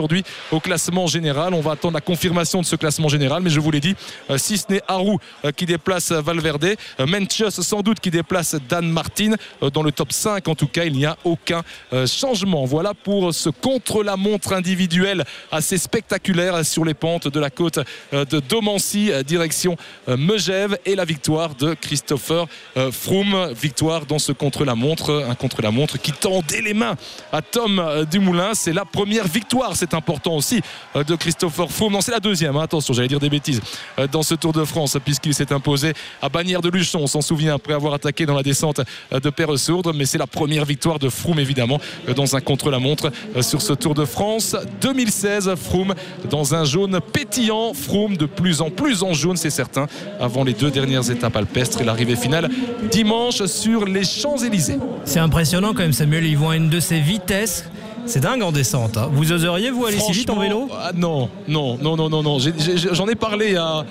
Speaker 16: au classement général. On va attendre la confirmation de ce classement général, mais je vous l'ai dit, euh, si ce n'est Haru euh, qui déplace Valverde, euh, Mencius sans doute qui déplace Dan Martin, dans le top 5 en tout cas, il n'y a aucun changement. Voilà pour ce contre-la-montre individuel assez spectaculaire sur les pentes de la côte de Domancy, direction Megève et la victoire de Christopher Froome. Victoire dans ce contre-la-montre, un contre-la-montre qui tendait les mains à Tom Dumoulin. C'est la première victoire, c'est important aussi euh, de Christopher Froome. Non, c'est la deuxième, hein. attention, j'allais dire des bêtises, euh, dans ce Tour de France, puisqu'il s'est imposé à Bagnères de Luchon. On s'en souvient après avoir attaqué dans la descente euh, de Père-Sourdre, mais c'est la première victoire de Froome, évidemment, dans un contre-la-montre sur ce Tour de France 2016. Froome dans un jaune pétillant. Froome de plus en plus en jaune, c'est certain, avant les deux dernières étapes alpestres et l'arrivée finale dimanche sur les Champs-Élysées.
Speaker 2: C'est impressionnant quand même, Samuel. Ils vont à une de ces vitesses. C'est dingue en descente. Hein. Vous oseriez, vous, aller si vite en vélo?
Speaker 16: Ah, Non, non, non, non, non, non. J'en ai, parlé à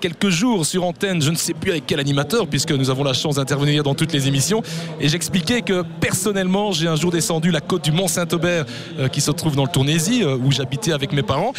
Speaker 16: quelques jours sur antenne, je ne sais plus avec quel animateur, puisque nous avons la chance d'intervenir dans toutes les émissions. Et j'expliquais que personnellement, j'ai un jour descendu la côte du Mont-Saint-Aubert, euh, qui se trouve dans le Tournaisie, euh, où j'habitais avec mes parents.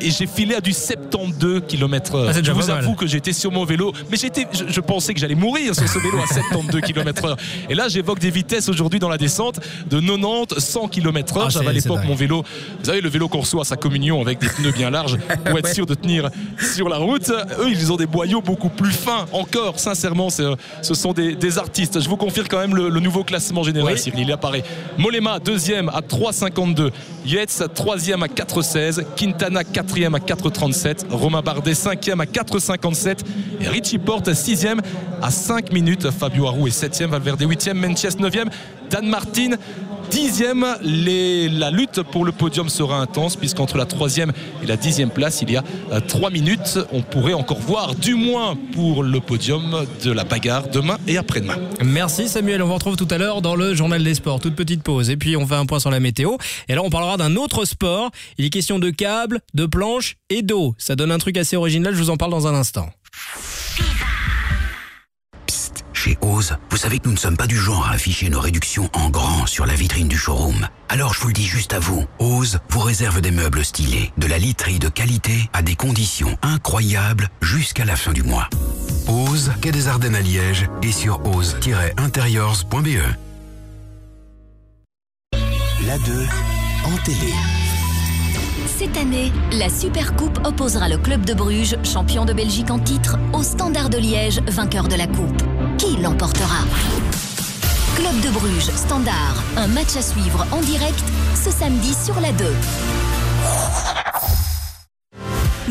Speaker 16: Et j'ai filé à du 72 km/h.
Speaker 2: Ah,
Speaker 16: je vous avoue que j'étais sur mon vélo, mais j'étais, je, pensais que j'allais mourir sur ce vélo à 72 km/h. Et là, j'évoque des vitesses aujourd'hui dans la descente de 90, 100 km/h. Ah, J'avais à l'époque mon vélo, vous savez, le vélo qu'on reçoit à sa communion avec des pneus bien larges *laughs* pour être sûr de tenir sur la route. Eux, ils ils ont des boyaux beaucoup plus fins encore. Sincèrement, ce sont des, artistes. Je vous confirme quand même le, nouveau classement général, Cyril. Il apparaît. Molema, deuxième à 3,52. Yates, troisième à 4,16. Quintana, quatrième à 4,37. Romain Bardet, cinquième à 4,57. Et Richie Porte, sixième à 5 minutes. Fabio Aru est septième. Valverde, huitième. Menches, neuvième. Dan Martin, dixième. La lutte pour le podium sera intense puisqu'entre la troisième et la dixième place, il y a euh, trois minutes. On pourrait encore voir du moins pour le podium de la bagarre demain et après-demain.
Speaker 2: Merci Samuel, on vous retrouve tout à l'heure dans le journal des sports. Toute petite pause et puis on fait un point sur la météo. Et là on parlera d'un autre sport. Il est question de câbles, de planches et d'eau. Ça donne un truc assez original, je vous en parle dans un instant.
Speaker 36: Chez Ose, vous savez que nous ne sommes pas du genre à afficher nos réductions en grand sur la vitrine du showroom. Alors je vous le dis juste à vous, Ose vous réserve des meubles stylés, de la literie de qualité à des conditions incroyables jusqu'à la fin du mois. Ose, quai des Ardennes à Liège et sur ose-interiors.be.
Speaker 37: La 2 en télé.
Speaker 29: Cette année, la Super Coupe opposera le club de Bruges, champion de Belgique en titre, au Standard de Liège, vainqueur de la Coupe. Qui l'emportera Club de Bruges, Standard, un match à suivre en direct ce samedi sur la 2.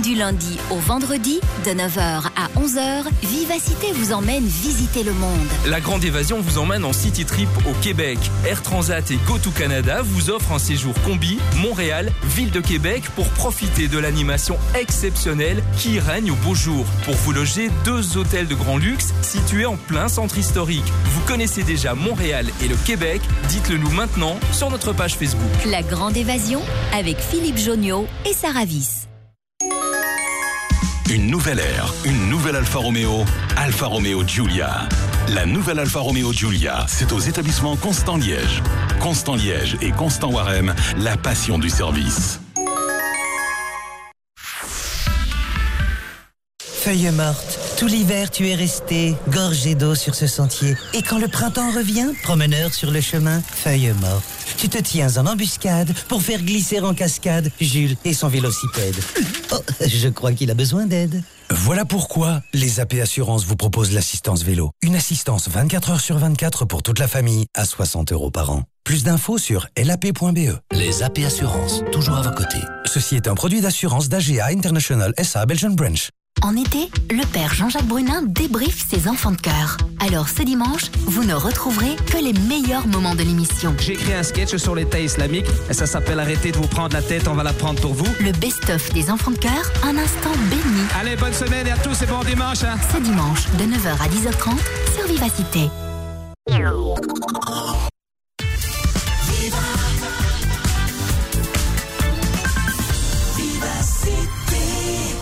Speaker 29: Du lundi au vendredi, de 9h à 11h, Vivacité vous emmène visiter le monde.
Speaker 38: La Grande Évasion vous emmène en City Trip au Québec. Air Transat et Go to Canada vous offrent un séjour combi Montréal, ville de Québec pour profiter de l'animation exceptionnelle qui règne au beau jour. Pour vous loger, deux hôtels de grand luxe situés en plein centre historique. Vous connaissez déjà Montréal et le Québec Dites-le nous maintenant sur notre page Facebook.
Speaker 29: La Grande Évasion avec Philippe Joniot et Sarah Viss.
Speaker 39: Une nouvelle ère, une nouvelle Alfa Romeo, Alfa Romeo Giulia. La nouvelle Alfa Romeo Giulia, c'est aux établissements Constant Liège. Constant Liège et Constant Warem, la passion du service.
Speaker 40: Feuille morte. Tout l'hiver, tu es resté gorgé d'eau sur ce sentier. Et quand le printemps revient, promeneur sur le chemin, feuille morte. Tu te tiens en embuscade pour faire glisser en cascade Jules et son vélocipède. Oh, je crois qu'il a besoin d'aide.
Speaker 41: Voilà pourquoi les AP Assurances vous proposent l'assistance vélo. Une assistance 24 heures sur 24 pour toute la famille à 60 euros par an. Plus d'infos sur lap.be.
Speaker 30: Les AP Assurances, toujours à vos côtés.
Speaker 41: Ceci est un produit d'assurance d'AGA International SA Belgian Branch.
Speaker 29: En été, le père Jean-Jacques Brunin débriefe ses enfants de cœur. Alors ce dimanche, vous ne retrouverez que les meilleurs moments de l'émission.
Speaker 42: J'ai écrit un sketch sur l'État islamique et ça s'appelle Arrêtez de vous prendre la tête, on va la prendre pour vous.
Speaker 29: Le best-of des enfants de cœur, un instant béni.
Speaker 42: Allez, bonne semaine et à tous et bon dimanche. hein.
Speaker 29: Ce dimanche, de 9h à 10h30, sur Vivacité.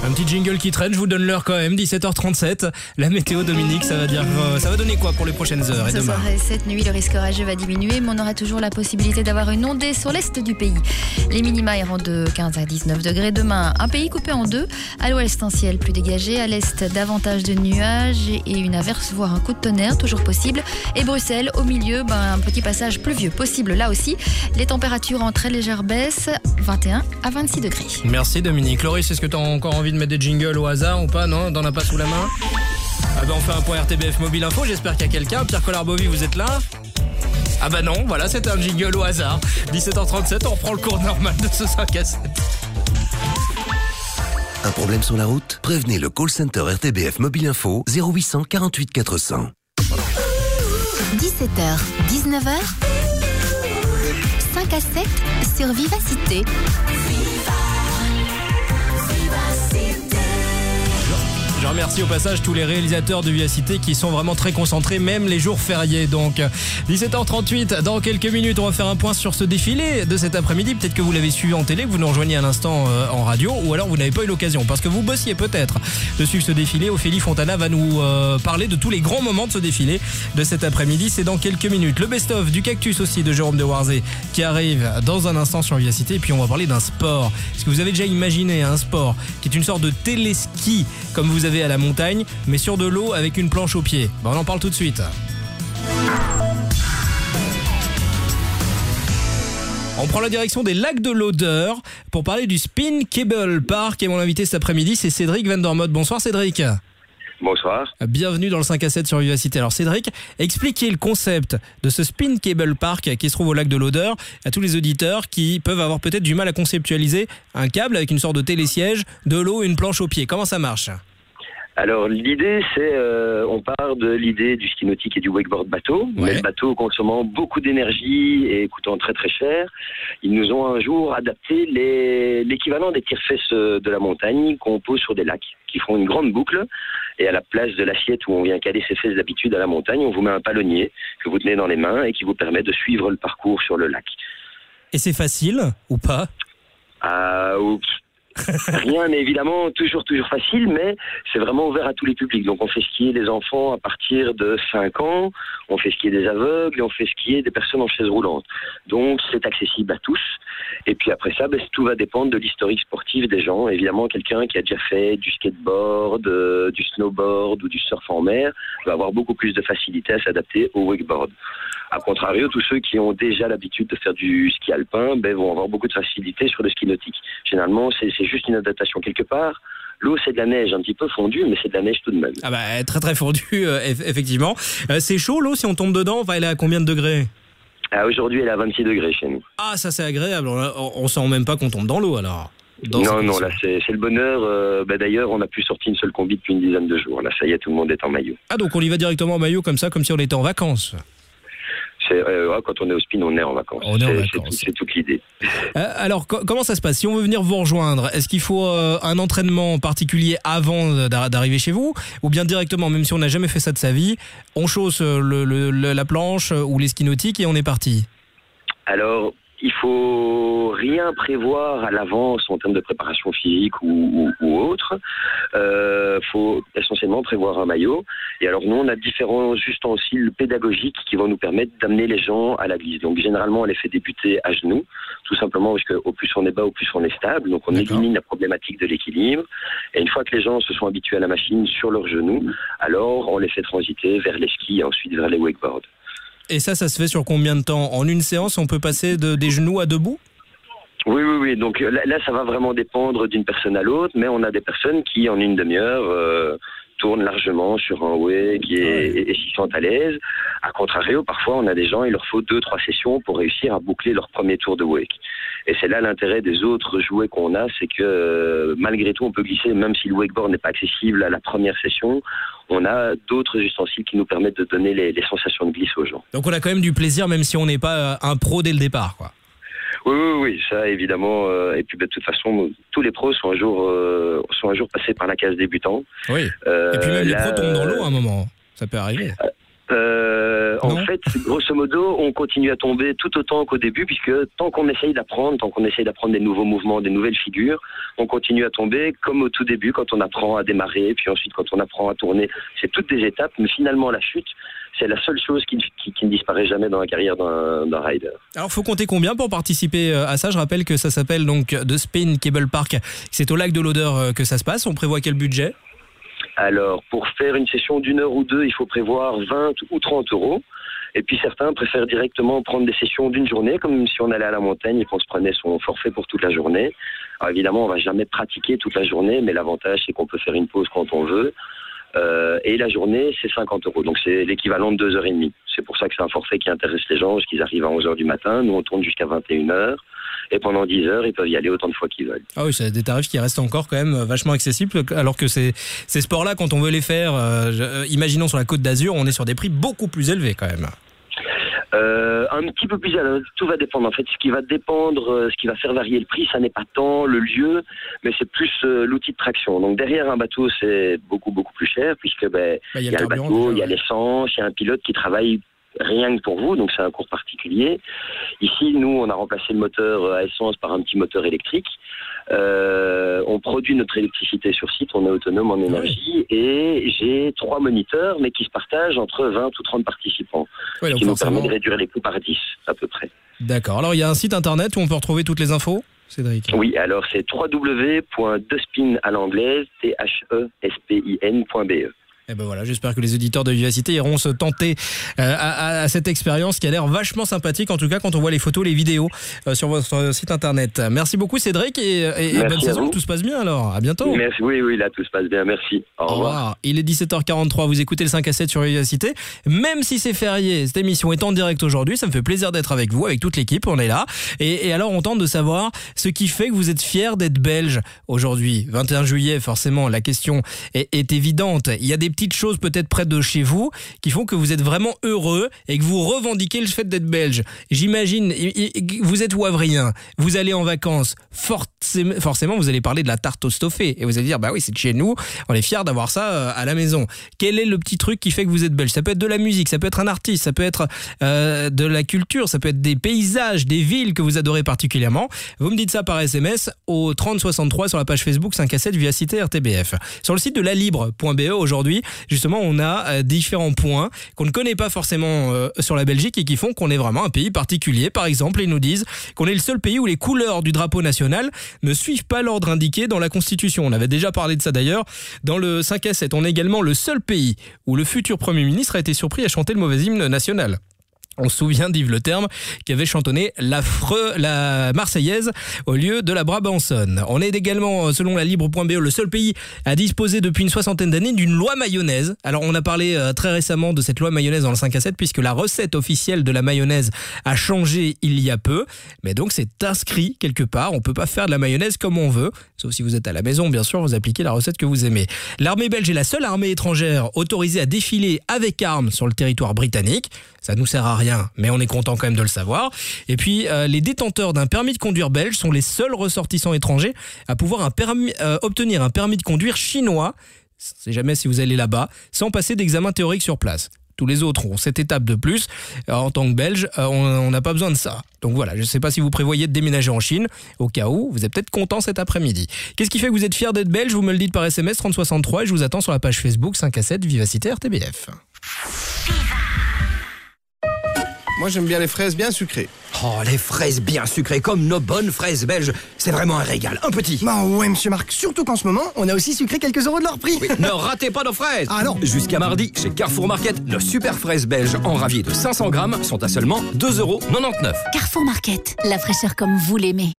Speaker 2: Un petit jingle qui traîne, je vous donne l'heure quand même, 17h37. La météo, Dominique, ça va dire, euh, ça va donner quoi pour les prochaines heures et
Speaker 43: Ce
Speaker 2: demain
Speaker 43: soir et cette nuit, le risque orageux va diminuer, mais on aura toujours la possibilité d'avoir une ondée sur l'est du pays. Les minima iront de 15 à 19 degrés. Demain, un pays coupé en deux. À l'ouest, un ciel plus dégagé. À l'est, davantage de nuages et une averse, voire un coup de tonnerre, toujours possible. Et Bruxelles, au milieu, ben, un petit passage pluvieux possible là aussi. Les températures en très légère baisse, 21 à 26 degrés.
Speaker 2: Merci Dominique. Loris, est-ce que tu as encore envie de mettre des jingles au hasard ou pas Non T'en as pas sous la main? Ah ben on fait un point RTBF Mobile Info, j'espère qu'il y a quelqu'un. Pierre Collard-Bovy, vous êtes là? Ah bah non, voilà, c'était un jingle au hasard. 17h37, on reprend le cours normal de ce 5 à 7.
Speaker 23: Un problème sur la route? Prévenez le call center RTBF Mobile Info 0800 48 400.
Speaker 29: 17h, 19h, 5 à 7 sur Vivacité.
Speaker 2: Je remercie au passage tous les réalisateurs de Vivacité qui sont vraiment très concentrés, même les jours fériés. Donc, 17h38, dans quelques minutes, on va faire un point sur ce défilé de cet après-midi. Peut-être que vous l'avez suivi en télé, que vous nous rejoignez à l'instant euh, en radio, ou alors vous n'avez pas eu l'occasion, parce que vous bossiez peut-être de suivre ce défilé. Ophélie Fontana va nous euh, parler de tous les grands moments de ce défilé de cet après-midi. C'est dans quelques minutes. Le best-of du cactus aussi de Jérôme de Warzé qui arrive dans un instant sur Vivacité. Et puis on va parler d'un sport. Est-ce que vous avez déjà imaginé un sport qui est une sorte de téléski comme vous avez à la montagne, mais sur de l'eau avec une planche au pied Bon, On en parle tout de suite. On prend la direction des lacs de l'Odeur pour parler du Spin Cable Park. Et mon invité cet après-midi, c'est Cédric Vandermotte. Bonsoir Cédric.
Speaker 44: Bonsoir.
Speaker 2: Bienvenue dans le 5 à 7 sur Vivacité. Alors Cédric, expliquez le concept de ce Spin Cable Park qui se trouve au lac de l'Odeur à tous les auditeurs qui peuvent avoir peut-être du mal à conceptualiser un câble avec une sorte de télésiège, de l'eau, une planche au pied. Comment ça marche?
Speaker 44: Alors l'idée, c'est, euh, on part de l'idée du ski nautique et du wakeboard bateau, mais le bateau consommant beaucoup d'énergie et coûtant très très cher. Ils nous ont un jour adapté l'équivalent des tire-fesses euh, de la montagne qu'on pose sur des lacs, qui font une grande boucle. Et à la place de l'assiette où on vient caler ses fesses d'habitude à la montagne, on vous met un palonnier que vous tenez dans les mains et qui vous permet de suivre le parcours sur le lac.
Speaker 2: Et c'est facile ou pas?
Speaker 44: Ah. *laughs* Rien n'est évidemment toujours toujours facile, mais c'est vraiment ouvert à tous les publics. Donc on fait skier les enfants à partir de 5 ans, on fait skier des aveugles et on fait skier des personnes en chaise roulante. Donc c'est accessible à tous. Et puis après ça, ben, tout va dépendre de l'historique sportif des gens. Évidemment, quelqu'un qui a déjà fait du skateboard, euh, du snowboard ou du surf en mer va avoir beaucoup plus de facilité à s'adapter au wakeboard. A contrario, tous ceux qui ont déjà l'habitude de faire du ski alpin ben, vont avoir beaucoup de facilité sur le ski nautique. Généralement, c'est juste une adaptation quelque part. L'eau, c'est de la neige un petit peu fondue, mais c'est de la neige tout de même.
Speaker 2: Ah bah, très très fondu, *laughs* euh, eff- effectivement. Euh, c'est chaud l'eau, si on tombe dedans, on va aller à combien de degrés?
Speaker 44: Ah, Aujourd'hui, elle est à 26 degrés chez nous.
Speaker 2: Ah, ça c'est agréable, on, on sent même pas qu'on tombe dans l'eau alors. Dans
Speaker 44: non, non, là, c'est c'est le bonheur. Euh, ben, D'ailleurs, on n'a plus sorti une seule combi depuis une dizaine de jours. Là, ça y est, tout le monde est en maillot.
Speaker 2: Ah, donc on y va directement en maillot comme ça, comme si on était en vacances.
Speaker 44: Euh, quand on est au spin, on est en vacances.
Speaker 2: On est en
Speaker 44: C'est-
Speaker 2: vacances.
Speaker 44: toute l'idée. *laughs*
Speaker 2: Euh, alors, co- comment ça se passe? Si on veut venir vous rejoindre, est-ce qu'il faut euh, un entraînement particulier avant d'a- d'arriver chez vous? Ou bien directement, même si on n'a jamais fait ça de sa vie, on chausse euh, le- le- le- la planche ou les skis nautiques et on est parti?
Speaker 44: Alors, il faut rien prévoir à l'avance en termes de préparation physique ou, ou- ou autre. Euh, faut essentiellement prévoir un maillot. Et alors, nous, on a différents ustensiles pédagogiques qui vont nous permettre d'amener les gens à la glisse. Donc, généralement, on les fait débuter à genoux, tout simplement parce qu'au plus on est bas, au plus on est stable. Donc, on élimine la problématique de l'équilibre. Et une fois que les gens se sont habitués à la machine sur leurs genoux, alors on les fait transiter vers les skis et ensuite vers les wakeboards.
Speaker 2: Et ça, ça se fait sur combien de temps? En une séance, on peut passer de, des genoux à debout?
Speaker 44: Oui, oui, oui. Donc là, ça va vraiment dépendre d'une personne à l'autre, mais on a des personnes qui, en une demi-heure, euh, tournent largement sur un wake et, et, et s'y sentent à l'aise. A contrario, parfois, on a des gens, il leur faut deux, trois sessions pour réussir à boucler leur premier tour de wake. Et c'est là l'intérêt des autres jouets qu'on a, c'est que euh, malgré tout, on peut glisser, même si le wakeboard n'est pas accessible à la première session, on a d'autres ustensiles qui nous permettent de donner les, les sensations de glisse aux gens.
Speaker 2: Donc on a quand même du plaisir, même si on n'est pas euh, un pro dès le départ. Quoi.
Speaker 44: Oui, oui, oui, ça évidemment. euh, et puis bah, de toute façon, tous les pros sont un jour, euh, sont un jour passés par la case débutant.
Speaker 2: Oui.
Speaker 44: Euh,
Speaker 2: Et puis même les pros tombent dans l'eau à un moment. Ça peut arriver.
Speaker 44: Euh, en fait, grosso modo, on continue à tomber tout autant qu'au début, puisque tant qu'on essaye d'apprendre, tant qu'on essaye d'apprendre des nouveaux mouvements, des nouvelles figures, on continue à tomber comme au tout début, quand on apprend à démarrer, puis ensuite quand on apprend à tourner. C'est toutes des étapes, mais finalement la chute, c'est la seule chose qui, qui- qui ne disparaît jamais dans la carrière d'un rider.
Speaker 2: Alors, faut compter combien pour participer euh, à ça? Je rappelle que ça s'appelle donc The Spin Cable Park. C'est au lac de l'Odeur euh, que ça se passe. On prévoit quel budget?
Speaker 44: Alors, pour faire une session d'une heure ou deux, il faut prévoir 20 ou 30 euros. Et puis certains préfèrent directement prendre des sessions d'une journée, comme si on allait à la montagne et qu'on se prenait son forfait pour toute la journée. Alors évidemment, on va jamais pratiquer toute la journée, mais l'avantage, c'est qu'on peut faire une pause quand on veut. Euh, et la journée, c'est 50 euros. Donc c'est l'équivalent de deux heures et demie. C'est pour ça que c'est un forfait qui intéresse les gens, parce qu'ils arrivent à 11 heures du matin. Nous, on tourne jusqu'à 21 heures. Et pendant 10 heures, ils peuvent y aller autant de fois qu'ils veulent.
Speaker 2: Ah oui, c'est des tarifs qui restent encore quand même vachement accessibles, alors que ces, sports-là, quand on veut les faire, euh, euh, imaginons sur la côte d'Azur, on est sur des prix beaucoup plus élevés quand même.
Speaker 44: Euh, un petit peu plus, tout va dépendre. En fait, ce qui va dépendre, euh, ce qui va faire varier le prix, ça n'est pas tant le lieu, mais c'est plus euh, l'outil de traction. Donc derrière un bateau, c'est beaucoup beaucoup plus cher puisque ben
Speaker 2: Bah, il y a
Speaker 44: il y a
Speaker 2: le
Speaker 44: le bateau, il y a l'essence, il y a un pilote qui travaille rien que pour vous, donc c'est un cours particulier. Ici, nous, on a remplacé le moteur euh, à essence par un petit moteur électrique. Euh, on produit notre électricité sur site, on est autonome en énergie et j'ai trois moniteurs, mais qui se partagent entre 20 ou 30 participants,
Speaker 2: Ouais,
Speaker 44: ce qui nous permet de réduire les coûts par 10 à peu près.
Speaker 2: D'accord. Alors, il y a un site internet où on peut retrouver toutes les infos Cédric?
Speaker 44: Oui, alors c'est www.despin à l'anglaise, t e n.be.
Speaker 2: Eh ben voilà, j'espère que les auditeurs de Vivacité iront se tenter euh, à, à cette expérience qui a l'air vachement sympathique, en tout cas quand on voit les photos, les vidéos euh, sur votre site internet. Merci beaucoup Cédric et, et- et bonne
Speaker 44: à
Speaker 2: saison,
Speaker 44: vous.
Speaker 2: tout se passe bien alors. À bientôt.
Speaker 44: Merci, oui, oui, là tout se passe bien, merci. Au,
Speaker 2: Au revoir. Il est 17h43, vous écoutez le 5 à 7 sur Vivacité. Même si c'est férié, cette émission est en direct aujourd'hui, ça me fait plaisir d'être avec vous, avec toute l'équipe, on est là. Et, et alors on tente de savoir ce qui fait que vous êtes fier d'être belge aujourd'hui. 21 juillet, forcément, la question est, est évidente. Il y a des petites choses peut-être près de chez vous qui font que vous êtes vraiment heureux et que vous revendiquez le fait d'être belge. J'imagine, vous êtes wavriens, vous allez en vacances, forcément, forcément vous allez parler de la tarte au stoffé et vous allez dire bah oui c'est de chez nous, on est fiers d'avoir ça euh, à la maison. Quel est le petit truc qui fait que vous êtes belge? Ça peut être de la musique, ça peut être un artiste, ça peut être euh, de la culture, ça peut être des paysages, des villes que vous adorez particulièrement. Vous me dites ça par SMS au 3063 sur la page Facebook 5 à 7 via cité RTBF. Sur le site de lalibre.be aujourd'hui, justement, on a euh, différents points qu'on ne connaît pas forcément euh, sur la Belgique et qui font qu'on est vraiment un pays particulier. Par exemple, ils nous disent qu'on est le seul pays où les couleurs du drapeau national ne suivent pas l'ordre indiqué dans la Constitution. On avait déjà parlé de ça d'ailleurs. Dans le 5 à 7, on est également le seul pays où le futur Premier ministre a été surpris à chanter le mauvais hymne national. On se souvient d'Yves Le Terme qui avait chantonné l'affreux, la Marseillaise au lieu de la Brabançonne. On est également, selon la Libre.be, le seul pays à disposer depuis une soixantaine d'années d'une loi mayonnaise. Alors on a parlé euh, très récemment de cette loi mayonnaise dans le 5 à 7 puisque la recette officielle de la mayonnaise a changé il y a peu. Mais donc c'est inscrit quelque part. On peut pas faire de la mayonnaise comme on veut. Sauf si vous êtes à la maison, bien sûr, vous appliquez la recette que vous aimez. L'armée belge est la seule armée étrangère autorisée à défiler avec armes sur le territoire britannique. Ça nous sert à rien, mais on est content quand même de le savoir. Et puis, euh, les détenteurs d'un permis de conduire belge sont les seuls ressortissants étrangers à pouvoir euh, obtenir un permis de conduire chinois, c'est jamais si vous allez là-bas, sans passer d'examen théorique sur place. Tous les autres ont cette étape de plus. Euh, En tant que Belge, on on n'a pas besoin de ça. Donc voilà, je ne sais pas si vous prévoyez de déménager en Chine. Au cas où, vous êtes peut-être content cet après-midi. Qu'est-ce qui fait que vous êtes fier d'être belge? Vous me le dites par SMS 3063 et je vous attends sur la page Facebook 5 à 7 Vivacité RTBF.
Speaker 45: Moi, j'aime bien les fraises bien sucrées.
Speaker 46: Oh, les fraises bien sucrées, comme nos bonnes fraises belges. C'est vraiment un régal. Un petit.
Speaker 47: Bah ouais, monsieur Marc, surtout qu'en ce moment, on a aussi sucré quelques euros de leur prix.
Speaker 46: Oui, ne ratez pas nos fraises
Speaker 47: Ah non
Speaker 46: Jusqu'à mardi, chez Carrefour Market, nos super fraises belges en ravier de 500 grammes sont à seulement 2,99 euros.
Speaker 29: Carrefour Market, la fraîcheur comme vous l'aimez.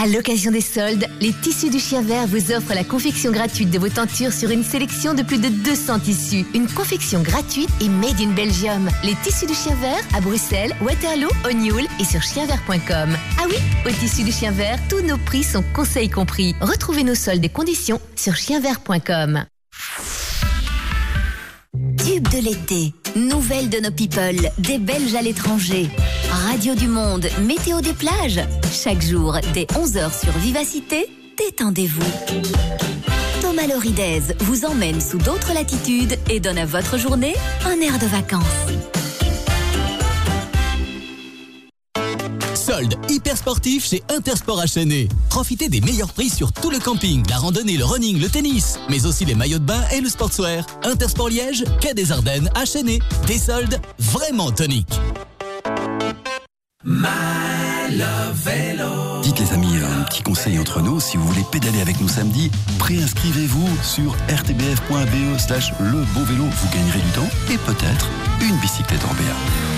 Speaker 29: À l'occasion des soldes, les tissus du chien vert vous offrent la confection gratuite de vos tentures sur une sélection de plus de 200 tissus. Une confection gratuite et made in Belgium. Les tissus du chien vert à Bruxelles, Waterloo, O'Neill et sur chienvert.com. Ah oui, au tissu du chien vert, tous nos prix sont conseils compris. Retrouvez nos soldes et conditions sur chienvert.com.
Speaker 31: Tube de l'été, nouvelles de nos people, des Belges à l'étranger. Radio du Monde, météo des plages. Chaque jour, dès 11h sur Vivacité, détendez-vous. Thomas Loridez vous emmène sous d'autres latitudes et donne à votre journée un air de vacances.
Speaker 48: Soldes hyper sportifs chez Intersport HNE. Profitez des meilleurs prix sur tout le camping, la randonnée, le running, le tennis, mais aussi les maillots de bain et le sportswear. Intersport Liège, Quai des Ardennes, HNE. Des soldes vraiment toniques.
Speaker 37: Dites les amis, un petit conseil entre nous, si vous voulez pédaler avec nous samedi, préinscrivez-vous sur rtbf.be slash le beau vélo, vous gagnerez du temps et peut-être une bicyclette en BA.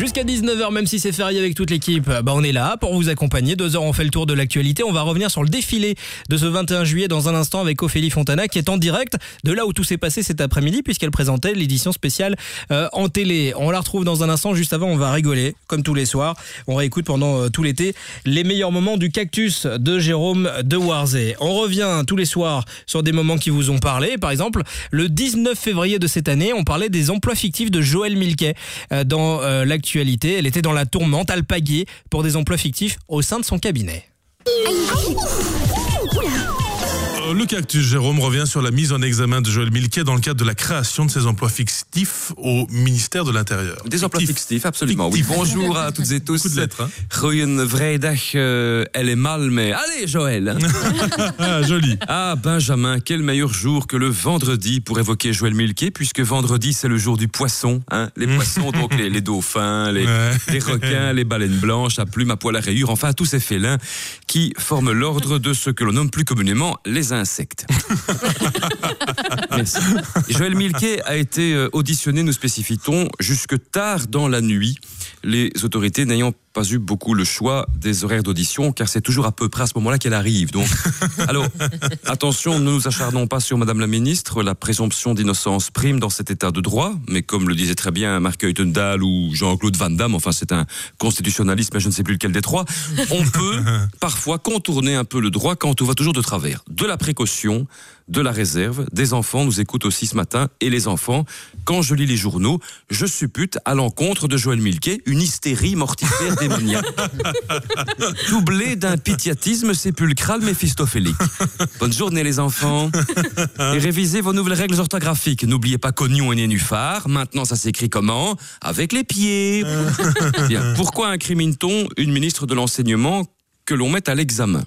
Speaker 2: Jusqu'à 19h, même si c'est férié avec toute l'équipe, bah on est là pour vous accompagner. Deux heures, on fait le tour de l'actualité. On va revenir sur le défilé de ce 21 juillet dans un instant avec Ophélie Fontana qui est en direct de là où tout s'est passé cet après-midi puisqu'elle présentait l'édition spéciale euh, en télé. On la retrouve dans un instant. Juste avant, on va rigoler comme tous les soirs. On réécoute pendant euh, tout l'été les meilleurs moments du cactus de Jérôme de Warzé. On revient tous les soirs sur des moments qui vous ont parlé. Par exemple, le 19 février de cette année, on parlait des emplois fictifs de Joël Milquet euh, dans euh, Elle était dans la tourmente, alpaguée pour des emplois fictifs au sein de son cabinet.
Speaker 49: Le cactus Jérôme revient sur la mise en examen de Joël Milquet dans le cadre de la création de ses emplois fictifs au ministère de l'Intérieur.
Speaker 50: Des emplois fictifs, absolument. Oui, bonjour à toutes et tous.
Speaker 49: Coup de lettre, hein.
Speaker 50: Euh, elle est mal, mais allez Joël. hein. *laughs*
Speaker 49: ah, joli.
Speaker 50: Ah Benjamin, quel meilleur jour que le vendredi pour évoquer Joël Milquet, puisque vendredi c'est le jour du poisson. Hein les poissons, donc les, les dauphins, les,
Speaker 49: Ouais.
Speaker 50: les requins, les baleines blanches à plumes, à poils à rayures, enfin tous ces félins qui forment l'ordre de ce que l'on nomme plus communément les *laughs* Joël Milquet a été euh, auditionné, nous spécifie-t-on, jusque tard dans la nuit. Les autorités n'ayant pas eu beaucoup le choix des horaires d'audition, car c'est toujours à peu près à ce moment-là qu'elle arrive. Donc, *laughs* alors, attention, ne nous acharnons pas sur Madame la Ministre. La présomption d'innocence prime dans cet état de droit, mais comme le disait très bien Marc Heutendal ou Jean-Claude Van Damme, enfin c'est un constitutionnaliste, mais je ne sais plus lequel des trois, on *laughs* peut parfois contourner un peu le droit quand tout va toujours de travers. De la précaution, de la réserve, des enfants nous écoutent aussi ce matin, et les enfants, quand je lis les journaux, je suppute à l'encontre de Joël Milquet une hystérie mortifère *laughs* doublée d'un pitiatisme sépulcral méphistophélique. Bonne journée les enfants, et révisez vos nouvelles règles orthographiques. N'oubliez pas qu'oignon et nénuphar, maintenant ça s'écrit comment? Avec les pieds. Pourquoi incrimine-t-on une ministre de l'enseignement que l'on met à l'examen?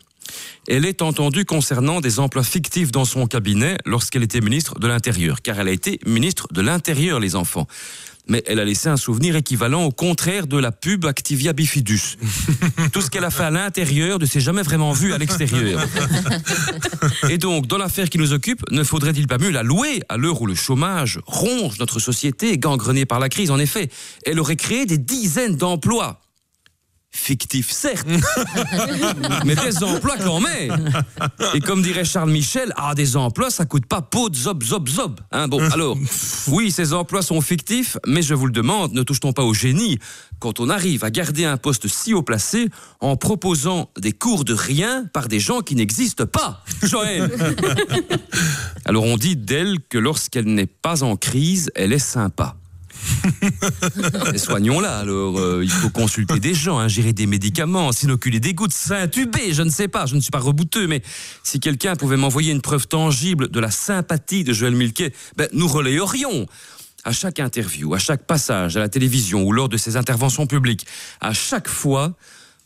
Speaker 50: Elle est entendue concernant des emplois fictifs dans son cabinet lorsqu'elle était ministre de l'Intérieur, car elle a été ministre de l'Intérieur, les enfants. Mais elle a laissé un souvenir équivalent au contraire de la pub Activia Bifidus. *laughs* Tout ce qu'elle a fait à l'intérieur ne s'est jamais vraiment vu à l'extérieur. *laughs* Et donc, dans l'affaire qui nous occupe, ne faudrait-il pas mieux la louer à l'heure où le chômage ronge notre société, gangrenée par la crise? En effet, elle aurait créé des dizaines d'emplois fictif certes, *laughs* mais des emplois quand même. Et comme dirait Charles Michel, ah des emplois ça coûte pas peau de zob zob zob. Hein, bon alors, oui ces emplois sont fictifs, mais je vous le demande, ne touche-t-on pas au génie quand on arrive à garder un poste si haut placé en proposant des cours de rien par des gens qui n'existent pas, Joël. *laughs* Alors on dit d'elle que lorsqu'elle n'est pas en crise, elle est sympa. Soignons-la alors. euh, il faut consulter des gens, ingérer des médicaments, s'inoculer des gouttes, s'intuber, je ne sais pas, je ne suis pas rebouteux, mais si quelqu'un pouvait m'envoyer une preuve tangible de la sympathie de Joël Milquet, ben, nous relayerions. À chaque interview, à chaque passage à la télévision ou lors de ses interventions publiques, à chaque fois,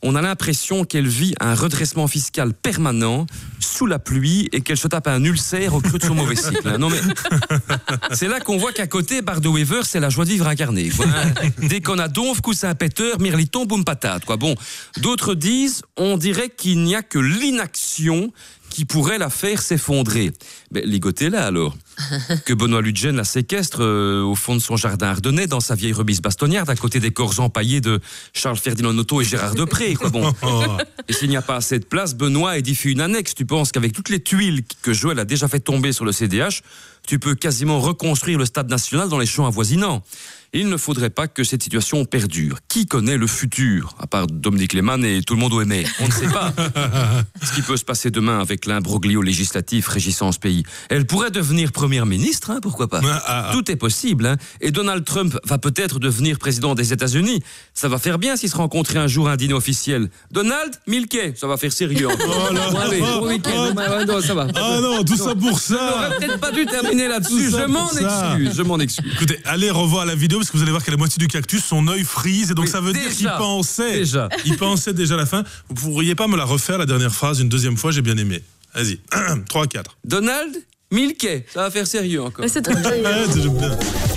Speaker 50: on a l'impression qu'elle vit un redressement fiscal permanent sous la pluie et qu'elle se tape un ulcère au creux de son *laughs* mauvais cycle. Non mais c'est là qu'on voit qu'à côté, Bardo Weaver, c'est la joie de vivre incarnée. quoi. *laughs* Dès qu'on a donf, coussin péteur, mirliton, boum patate. Quoi. Bon, d'autres disent, on dirait qu'il n'y a que l'inaction qui pourrait la faire s'effondrer. Mais ligotez-la alors. Que Benoît Ludgen la séquestre euh, au fond de son jardin ardennais dans sa vieille remise bastonnière à côté des corps empaillés de Charles Ferdinand Noto et Gérard Depré. Quoi. Bon. *laughs* Et s'il n'y a pas assez de place, Benoît édifie une annexe. Tu penses qu'avec toutes les tuiles que Joël a déjà fait tomber sur le CDH, tu peux quasiment reconstruire le stade national dans les champs avoisinants. Il ne faudrait pas que cette situation perdure. Qui connaît le futur À part Dominique Lehmann et tout le monde au MR. On ne sait pas. *laughs* Ce qui peut se passer demain avec l'imbroglio législatif régissant ce pays. Elle pourrait devenir première ministre, hein, pourquoi pas? Tout est possible. hein. Et Donald Trump va peut-être devenir président des États-Unis. Ça va faire bien s'ils se rencontraient un jour à un dîner officiel. Donald Milquet, ça va faire sérieux. encore. Bon, allez, bon week-end. Bon, non, ça va.
Speaker 49: Ah non, tout ça pour ça.
Speaker 50: J'aurais peut-être pas dû terminer là-dessus. Je m'en excuse. Je m'en excuse.
Speaker 49: Écoutez, allez revoir la vidéo parce que vous allez voir qu'à la moitié du cactus, son œil frise et donc ça veut dire qu'il pensait.
Speaker 50: Déjà.
Speaker 49: Il pensait déjà à la fin. Vous pourriez pas me la refaire la dernière phrase une deuxième fois, j'ai bien aimé. Vas-y. *clears throat* 3, 4.
Speaker 50: Donald Milquet, ça va faire sérieux encore.
Speaker 49: Ouais, j'aime bien. *laughs*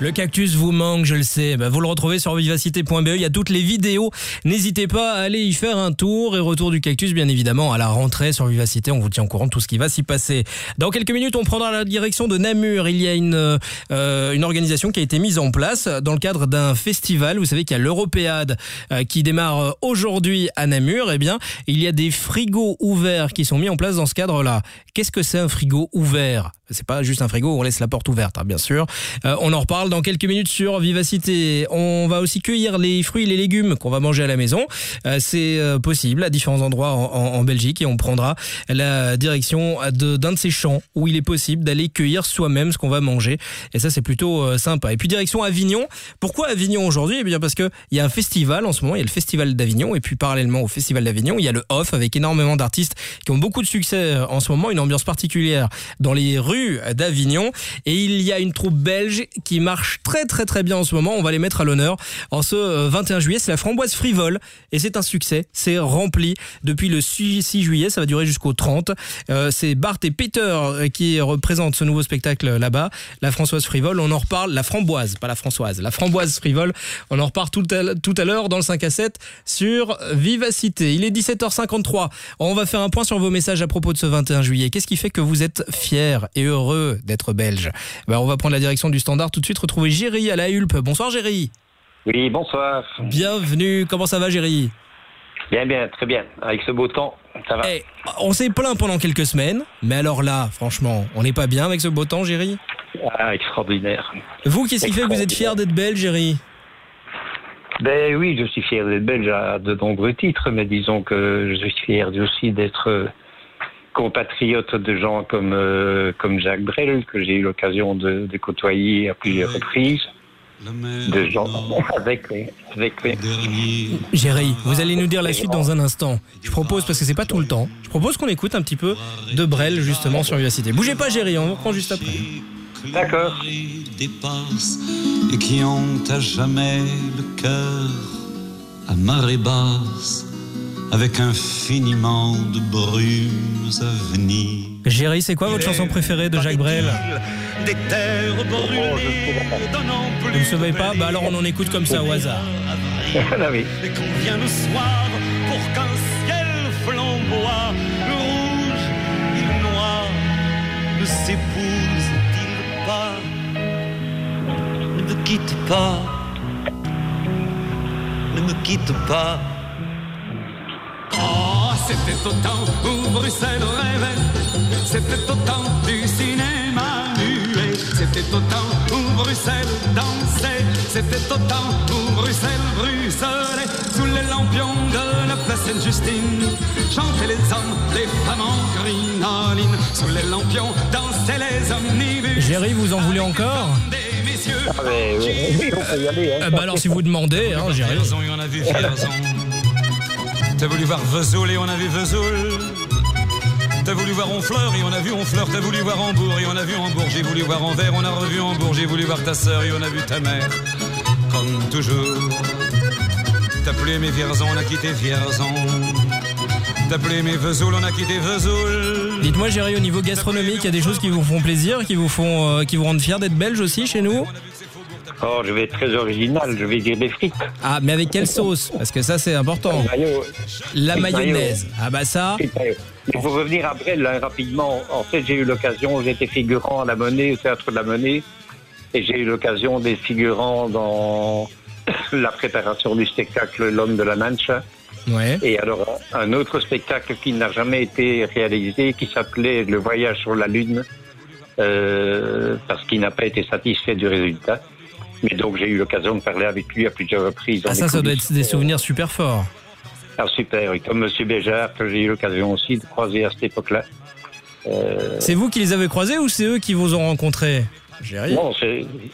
Speaker 2: Le cactus vous manque, je le sais. Bah, vous le retrouvez sur vivacité.be. Il y a toutes les vidéos. N'hésitez pas à aller y faire un tour. Et retour du cactus, bien évidemment, à la rentrée sur Vivacité. On vous tient au courant de tout ce qui va s'y passer. Dans quelques minutes, on prendra la direction de Namur. Il y a une, euh, organisation qui a été mise en place dans le cadre d'un festival. Vous savez qu'il y a l'Européade euh, qui démarre euh, aujourd'hui à Namur. Eh bien, il y a des frigos ouverts qui sont mis en place dans ce cadre-là. Qu'est-ce que c'est un frigo ouvert? C'est pas juste un frigo où on laisse la porte ouverte, hein, bien sûr. On en reparle dans quelques minutes sur Vivacité. On va aussi cueillir les fruits et les légumes qu'on va manger à la maison. Euh, c'est euh, possible à différents endroits en, Belgique et on prendra la direction d'un de ces champs où il est possible d'aller cueillir soi-même ce qu'on va manger. Et ça, c'est plutôt euh, sympa. Et puis direction Avignon. Pourquoi Avignon aujourd'hui? Eh bien parce que il y a un festival en ce moment. Il y a le festival d'Avignon et puis parallèlement au festival d'Avignon, il y a le Off avec énormément d'artistes qui ont beaucoup de succès en ce moment, une ambiance particulière dans les rues d'Avignon. Et il y a une troupe belge qui marque très très très bien en ce moment. On va les mettre à l'honneur en ce euh, 21 juillet. C'est la framboise frivole et c'est un succès. C'est rempli depuis le 6 6 juillet. Ça va durer jusqu'au 30. Euh, c'est Bart et Peter euh, qui représentent ce nouveau spectacle là-bas. La Françoise frivole, on en reparle. La framboise, pas la Françoise. La framboise frivole, on en reparle tout à, l'heure dans le 5 à 7 sur Vivacité. Il est 17h53. On va faire un point sur vos messages à propos de ce 21 juillet. Qu'est-ce qui fait que vous êtes fiers et heureux d'être belge ben, On va prendre la direction du standard tout de suite. Retrouver Géry à la Hulpe. Bonsoir Géry.
Speaker 51: Oui, bonsoir.
Speaker 2: Bienvenue. Comment ça va Géry?
Speaker 51: Bien, bien, très bien. Avec ce beau temps, ça va.
Speaker 2: Eh, on s'est plaint pendant quelques semaines, mais alors là, franchement, on n'est pas bien avec ce beau temps, Géry?
Speaker 51: Ah, extraordinaire.
Speaker 2: Vous, qu'est-ce qui fait que vous êtes fier d'être belge, Géry?
Speaker 51: Ben oui, je suis fier d'être belge à de nombreux titres, mais disons que je suis fier aussi d'être euh, compatriote de gens comme, euh, comme Jacques Brel, que j'ai eu l'occasion de, de côtoyer à plusieurs reprises. De gens *laughs* avec, avec,
Speaker 2: Géry, vous allez nous dire la suite dans un instant. Je propose, parce que c'est pas tout le temps, je propose qu'on écoute un petit peu de Brel justement sur Vivacité. Bougez pas Géry, on vous reprend juste après.
Speaker 51: D'accord.
Speaker 52: et qui ont à jamais le cœur à marée basse, avec infiniment de brumes à venir.
Speaker 2: Géry, c'est quoi votre chanson préférée de Jacques Brel?
Speaker 52: Des terres brûlées, donnant plus
Speaker 2: Vous ne savez pas? Bah alors on en écoute comme ça au hasard.
Speaker 52: Et qu'on vient le soir pour qu'un ciel flamboie, le rouge et le noir ne s'épousent-ils pas Ne me quitte pas, ne me quitte pas. Oh, c'était au temps où Bruxelles rêvait, c'était au temps du cinéma muet, c'était au temps où Bruxelles dansait, c'était au temps où Bruxelles ruisselait, sous les lampions de la place Sainte-Justine, chantaient les hommes, les femmes en crinoline, sous les lampions dansaient les omnibus.
Speaker 2: Géry, vous en voulez encore
Speaker 51: Ah, mais, oui, oui, on peut y aller. Hein.
Speaker 2: Euh, Bah alors si vous demandez, hein.
Speaker 52: T'as voulu voir Vesoul et on a vu Vesoul. T'as voulu voir Honfleur et on a vu Honfleur. T'as voulu voir Hambourg et on a vu Hambourg. J'ai voulu voir Anvers, on a revu Hambourg. J'ai voulu voir ta sœur et on a vu ta mère. Comme toujours. T'as plus aimé Vierzon, on a quitté Vierzon. T'as plus aimé Vesoul, on a quitté Vesoul.
Speaker 2: Dites-moi Géry, au niveau gastronomique, il y a des choses qui vous font plaisir, qui vous font, euh, qui vous rendent fiers d'être belge aussi chez nous?
Speaker 51: Oh, je vais être très original, je vais dire des frites.
Speaker 2: Ah, mais avec quelle sauce? Parce que ça c'est important. La mayonnaise.
Speaker 51: mayo.
Speaker 2: Ah bah ça?
Speaker 51: Il faut revenir après, là, rapidement. En fait, j'ai eu l'occasion, j'étais figurant à la Monnaie, au Théâtre de la Monnaie, et j'ai eu l'occasion d'être figurant dans *coughs* la préparation du spectacle L'homme de la Mancha.
Speaker 2: Ouais.
Speaker 51: Et alors, un autre spectacle qui n'a jamais été réalisé, qui s'appelait Le voyage sur la Lune, euh, parce qu'il n'a pas été satisfait du résultat. Mais donc, j'ai eu l'occasion de parler avec lui à plusieurs reprises.
Speaker 2: Ah ça, ça doit être des souvenirs super forts.
Speaker 51: Ah, super. Et comme Monsieur Béjart, que j'ai eu l'occasion aussi de croiser à cette époque-là. Euh,
Speaker 2: C'est vous qui les avez croisés ou c'est eux qui vous ont rencontrés?
Speaker 51: Non,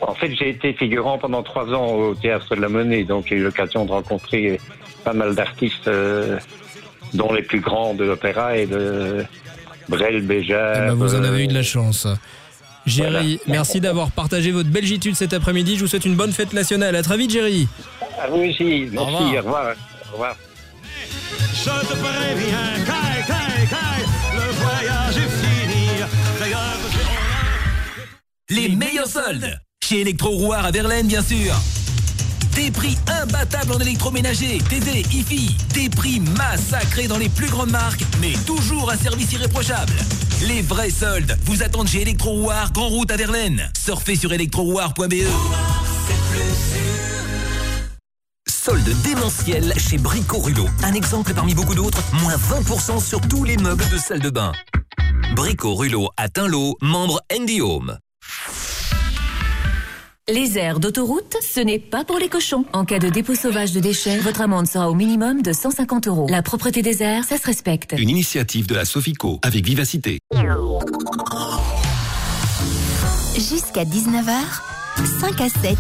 Speaker 51: en fait, j'ai été figurant pendant trois ans au Théâtre de la Monnaie, donc j'ai eu l'occasion de rencontrer pas mal d'artistes, euh, dont les plus grands de l'opéra et de Brel, Béjart.
Speaker 2: Eh ben, vous en
Speaker 51: euh,
Speaker 2: avez eu de la chance. Géry,
Speaker 51: Voilà.
Speaker 2: merci d'avoir partagé votre belgitude cet après-midi. Je vous souhaite une bonne fête nationale. À très vite, Géry.
Speaker 51: À vous aussi. Merci.
Speaker 2: revoir.
Speaker 51: Au revoir. Au revoir.
Speaker 52: Je te préviens, caille, caille, caille, le voyage est fini. D'ailleurs,
Speaker 48: Les meilleurs soldes Chez Electro Rouard à Verlaine, bien sûr des prix imbattables en électroménager, TV, IFI. Des prix massacrés dans les plus grandes marques, mais toujours un service irréprochable. Les vrais soldes vous attendent chez Electro Rouard, Grand Route à Verlaine. Surfez sur electrorouard.be. Solde démentiel chez Brico Rulo. Un exemple parmi beaucoup d'autres, moins 20% sur tous les meubles de salle de bain. Brico Rulo à Tinlot, membre Andy Home.
Speaker 53: Les aires d'autoroute, ce n'est pas pour les cochons. En cas de dépôt sauvage de déchets, votre amende sera au minimum de 150 euros. La propreté des airs, ça se respecte.
Speaker 54: Une initiative de la Sofico avec Vivacité.
Speaker 29: Jusqu'à 19h, 5 à 7.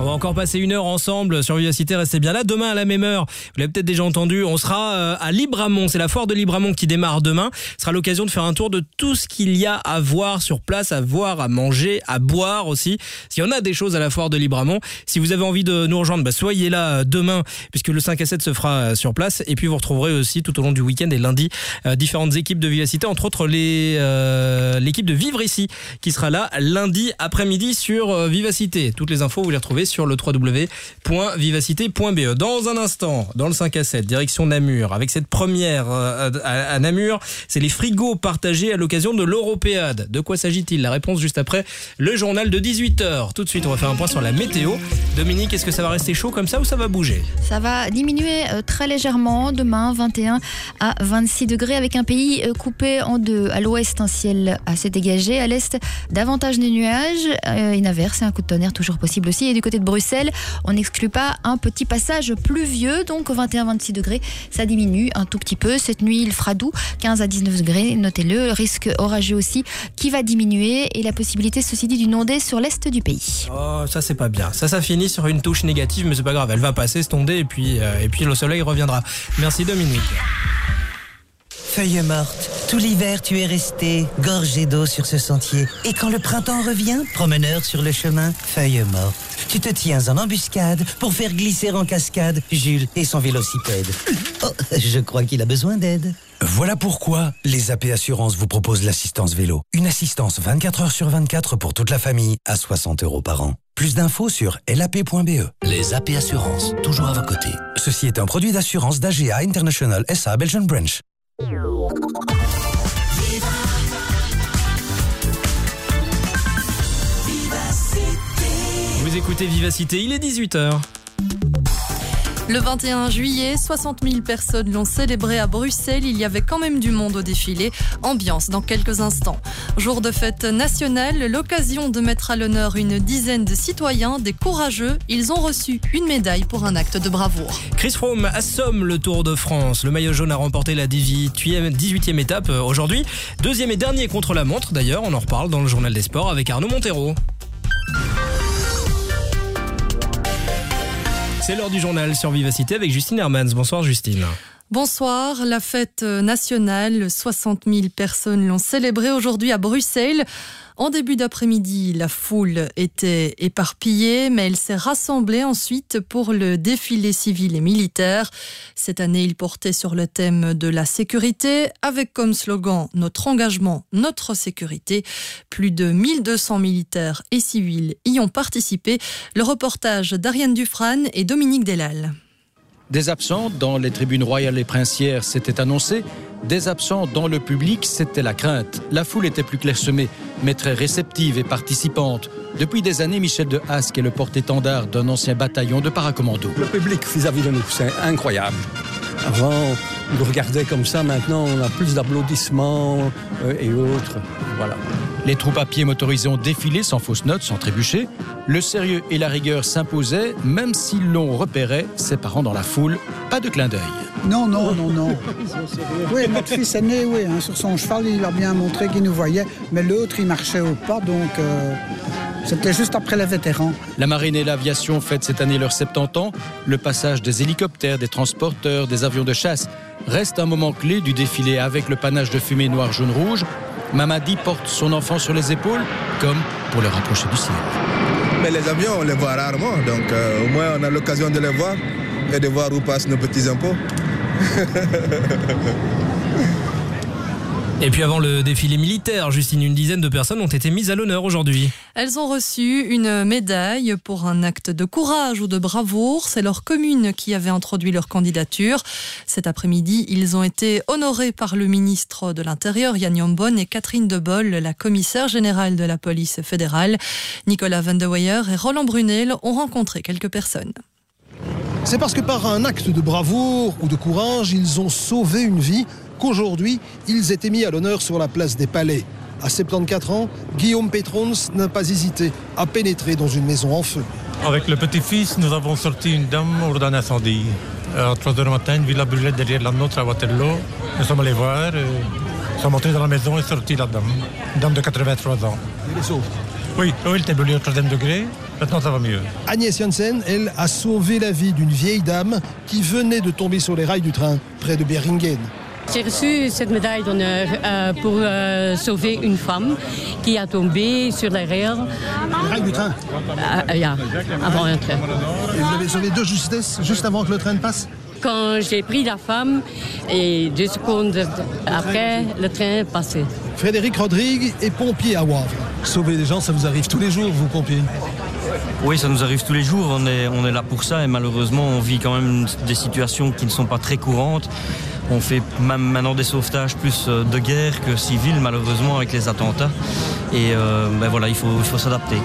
Speaker 2: On va encore passer une heure ensemble sur Vivacité, restez bien là. Demain à la même heure, vous l'avez peut-être déjà entendu, on sera euh, à Libramont. C'est la foire de Libramont qui démarre demain. Ce sera l'occasion de faire un tour de tout ce qu'il y a à voir sur place, à voir, à manger, à boire aussi. S'il y en a des choses à la foire de Libramont, si vous avez envie de nous rejoindre, bah, soyez là euh, demain, puisque le 5 à 7 se fera euh, sur place. Et puis vous retrouverez aussi tout au long du week-end et lundi différentes équipes de Vivacité, entre autres l'équipe de Vivre ici, qui sera là lundi après-midi sur Vivacité. Toutes les infos, vous les retrouvez le www.vivacité.be. Dans un instant, dans le 5 à 7, direction Namur, avec cette première euh, à, Namur, c'est les frigos partagés à l'occasion de l'Européade. De quoi s'agit-il? La réponse juste après le journal de 18h. Tout de suite, on va faire un point sur la météo. Dominique, est-ce que ça va rester chaud comme ça ou ça va bouger?
Speaker 43: Ça va diminuer euh, très légèrement demain, 21 à 26 degrés, avec un pays euh, coupé en deux. À l'ouest, un ciel assez dégagé. À l'est, davantage de nuages. Une averse et un coup de tonnerre toujours possible aussi. Et du côté Bruxelles, on n'exclut pas un petit passage pluvieux. Donc 21-26 degrés, ça diminue un tout petit peu. Cette nuit, il fera doux, 15 à 19 degrés. Notez-le. Le risque orageux aussi qui va diminuer et la possibilité, ceci dit, d'une ondée sur l'est du pays.
Speaker 2: Oh, ça c'est pas bien. Ça, ça finit sur une touche négative, mais c'est pas grave. Elle va passer, cette ondée, et puis, euh, et puis le soleil reviendra. Merci Dominique.
Speaker 40: Feuille morte, tout l'hiver tu es resté, gorgé d'eau sur ce sentier. Et quand le printemps revient, promeneur sur le chemin, feuille morte. Tu te tiens en embuscade pour faire glisser en cascade Jules et son vélocipède. Oh, je crois qu'il a besoin d'aide.
Speaker 30: Voilà pourquoi les AP Assurances vous proposent l'assistance vélo. Une assistance 24 heures sur 24 pour toute la famille à 60 euros par an. Plus d'infos sur lap.be.
Speaker 55: Les AP Assurances, toujours à vos côtés.
Speaker 30: Ceci est un produit d'assurance d'AGA International SA Belgian Branch.
Speaker 2: Vous écoutez Vivacité, il est 18h.
Speaker 56: Le 21 juillet, 60 000 personnes l'ont célébré à Bruxelles. Il y avait quand même du monde au défilé. Ambiance dans quelques instants. Jour de fête nationale, l'occasion de mettre à l'honneur une dizaine de citoyens, des courageux. Ils ont reçu une médaille pour un acte de bravoure.
Speaker 2: Chris Froome assomme le Tour de France. Le maillot jaune a remporté la 18e, 18e étape euh, aujourd'hui. Deuxième et dernier contre la montre d'ailleurs. On en reparle dans le journal des sports avec Arnaud Montero. C'est l'heure du journal sur Vivacité avec Justine Hermans. Bonsoir Justine.
Speaker 56: Bonsoir, la fête nationale, 60 000 personnes l'ont célébrée aujourd'hui à Bruxelles. En début d'après-midi, la foule était éparpillée, mais elle s'est rassemblée ensuite pour le défilé civil et militaire. Cette année, il portait sur le thème de la sécurité, avec comme slogan Notre engagement, notre sécurité. Plus de 1200 militaires et civils y ont participé. Le reportage d'Ariane Dufresne et Dominique Delal.
Speaker 4: Des absents dans les tribunes royales et princières, c'était annoncé. Des absents dans le public, c'était la crainte. La foule était plus clairsemée, mais très réceptive et participante. Depuis des années, Michel de Hasque est le porte-étendard d'un ancien bataillon de paracommando.
Speaker 57: Le public vis-à-vis de nous, c'est incroyable. Avant, nous regardait comme ça, maintenant on a plus d'applaudissements euh, et autres. Voilà.
Speaker 4: Les troupes à pied motorisées ont défilé sans fausse note, sans trébucher. Le sérieux et la rigueur s'imposaient, même si l'on repérait ses parents dans la foule. Pas de clin d'œil.
Speaker 6: Non, non, non, non. Oui, notre fils aîné, oui, hein, sur son cheval, il a bien montré qu'il nous voyait, mais l'autre, il marchait au pas, donc euh, c'était juste après les vétérans.
Speaker 4: La marine et l'aviation fêtent cette année leurs 70 ans. Le passage des hélicoptères, des transporteurs, des avions de chasse reste un moment clé du défilé avec le panache de fumée noir, jaune, rouge. Mamadi porte son enfant sur les épaules, comme pour le rapprocher du ciel.
Speaker 58: Mais les avions, on les voit rarement, donc euh, au moins on a l'occasion de les voir et de voir où passent nos petits impôts. *laughs*
Speaker 2: Et puis avant le défilé militaire, Justine, une dizaine de personnes ont été mises à l'honneur aujourd'hui.
Speaker 56: Elles ont reçu une médaille pour un acte de courage ou de bravoure. C'est leur commune qui avait introduit leur candidature. Cet après-midi, ils ont été honorés par le ministre de l'Intérieur, Yann Yambon, et Catherine Debol, la commissaire générale de la police fédérale. Nicolas Van de Weyer et Roland Brunel ont rencontré quelques personnes.
Speaker 59: C'est parce que par un acte de bravoure ou de courage, ils ont sauvé une vie qu'aujourd'hui, ils étaient mis à l'honneur sur la place des Palais. À 74 ans, Guillaume Pétrons n'a pas hésité à pénétrer dans une maison en feu.
Speaker 60: Avec le petit-fils, nous avons sorti une dame hors d'un incendie. À 3 heures du matin, une villa brûlait derrière la nôtre à Waterloo. Nous sommes allés voir, et nous sommes entrés dans la maison et sorti la dame. Une dame de 83 ans.
Speaker 59: Et les autres
Speaker 60: Oui, eux, ils étaient brûlés au troisième degré.
Speaker 61: Maintenant, ça va mieux.
Speaker 59: Agnès Janssen, elle, a sauvé la vie d'une vieille dame qui venait de tomber sur les rails du train près de Beringen.
Speaker 62: J'ai reçu cette médaille d'honneur euh, pour euh, sauver une femme qui a tombé sur les rails.
Speaker 59: Les rails du train
Speaker 62: Euh, yeah, avant un train.
Speaker 59: Et vous l'avez sauvé de justesse, juste avant que le train ne passe?
Speaker 62: Quand j'ai pris la femme et deux secondes après, le train est passé.
Speaker 59: Frédéric Rodrigue est pompier à Wavre. Sauver des gens, ça vous arrive tous les jours, vous pompiers?
Speaker 63: Oui, ça nous arrive tous les jours, on est, on est là pour ça et malheureusement on vit quand même des situations qui ne sont pas très courantes. On fait maintenant des sauvetages plus euh, de guerre que civils malheureusement avec les attentats. Et euh, ben voilà, il faut s'adapter.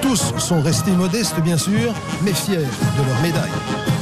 Speaker 59: Tous sont restés modestes, bien sûr, mais fiers de leur médaille.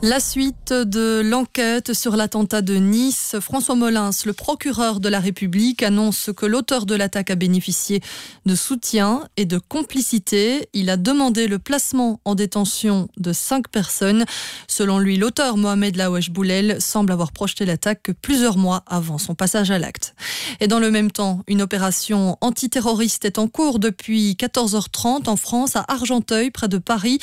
Speaker 56: La suite de l'enquête sur l'attentat de Nice, François Molins, le procureur de la République, annonce que l'auteur de l'attaque a bénéficié de soutien et de complicité. Il a demandé le placement en détention de cinq personnes. Selon lui, l'auteur Mohamed Laouesh Boulel semble avoir projeté l'attaque plusieurs mois avant son passage à l'acte. Et dans le même temps, une opération antiterroriste est en cours depuis 14h30 en France, à Argenteuil, près de Paris.